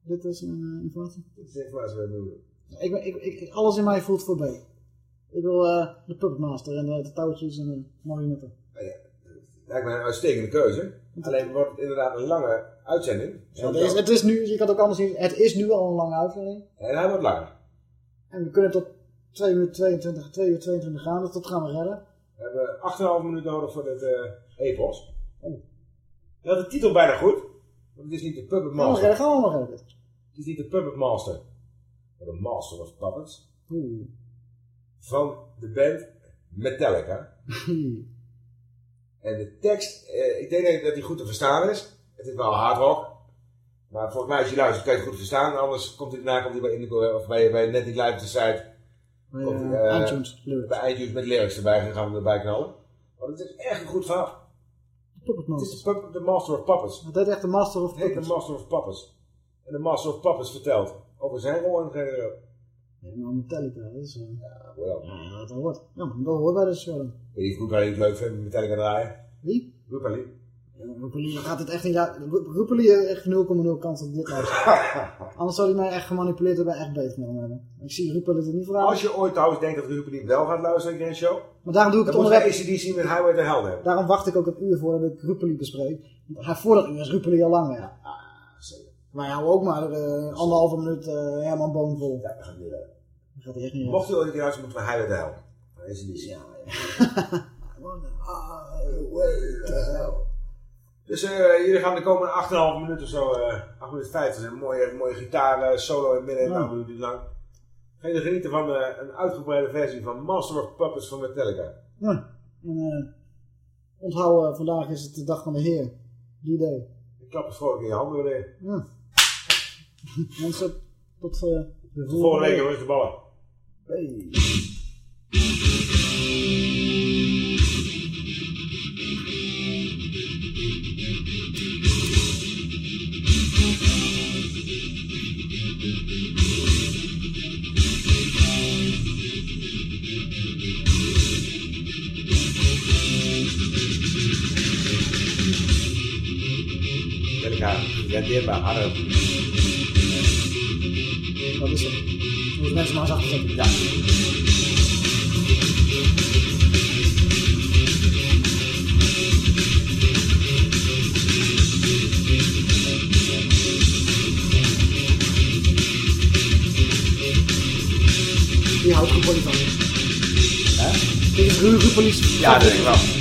Dit is mijn eh, informatie. Dit is informatie doen. Ik, ik, ik, alles in mij voelt voor B. Ik wil eh, de Puppet Master en eh, de touwtjes en de marionetten. Lijkt mij een uitstekende keuze. Alleen wordt het inderdaad een lange uitzending. Ja, het, is, het is nu, je kan het ook anders zien, het is nu al een lange uitzending. En hij wordt langer. En we kunnen tot 2 uur 22, 2 uur 22 gaan, dus dat gaan we redden. We hebben 8,5 minuten nodig voor dit eh epos. Je had de titel bijna goed. Want het is niet de Puppet Master. redden, gaan we maar. Het is niet de Puppet Master. Maar de Master of Puppets. Oeh. Van de band Metallica. En de tekst, eh, ik denk dat die goed te verstaan is. Het is wel hard rock. Maar volgens mij als je luistert kan je het goed verstaan. Anders komt hij daarna komt hij bij Indigo of bij, bij Net Niet Live de site. Bij, Komt eh, iTunes, lyrics. Bij iTunes met lyrics erbij gaan gaan we erbij knallen. Want het is echt een goed verhaal. Puppet Het is Master. de, de Master of Puppets. Het heet echt de Master of Het heet de Puppets. Master of Puppets. En de Master of Puppets vertelt over zijn rol in geen rol. Nou, Metallica, dat is... eh, Ja, wel. ja, dat hoort. Ja, maar dat hoort bij de show. Weet je of Roepali het leuk vindt met Metallica draaien? Wie? Roepali. Ja, Roepeli gaat het echt een jaar... Roepeli heeft echt 0,0 kans dat hij dit luistert. Anders zou hij mij echt gemanipuleerd hebben en echt beter hem hebben. Ik zie Roepeli er niet voor aan. Als je ooit trouwens denkt dat Roepali wel gaat luisteren in geen show, Maar daarom doe ik dan het moet je onderwerp... ACDC met Highway to Hell hebben. Daarom wacht ik ook een uur voordat ik Roepeli bespreek. Voor dat uur is Roepeli al lang weg. Maar hou ook maar eh, anderhalve minuut eh, Herman Boon vol. Ja, dat gaat niet redden. Dat gaat echt niet Mocht je ooit een keer luisteren, moeten we Highway to Hell. Van ACDC. Ja, Dus eh, jullie gaan de komende 8,5 minuten of zo, eh 8 minuten 50, een mooie, mooie gitaar eh, solo in midden, Ja. ja. minuut lang. Ga je genieten van een uitgebreide versie van Master of Puppets van Metallica. Ja. En, onthoud, eh, vandaag is het de dag van de Heer. Die day. Ik klap het vrolijk in je handen weer. Ja. Mensen, tot de volgende week, jongens, de ballen. Hey. Het? Moet mensen maar eens achter zetten. Ja. Die houdt Roepeli van. Hè? Dit is Ru- Roepeli's Ja, dat denk ik wel.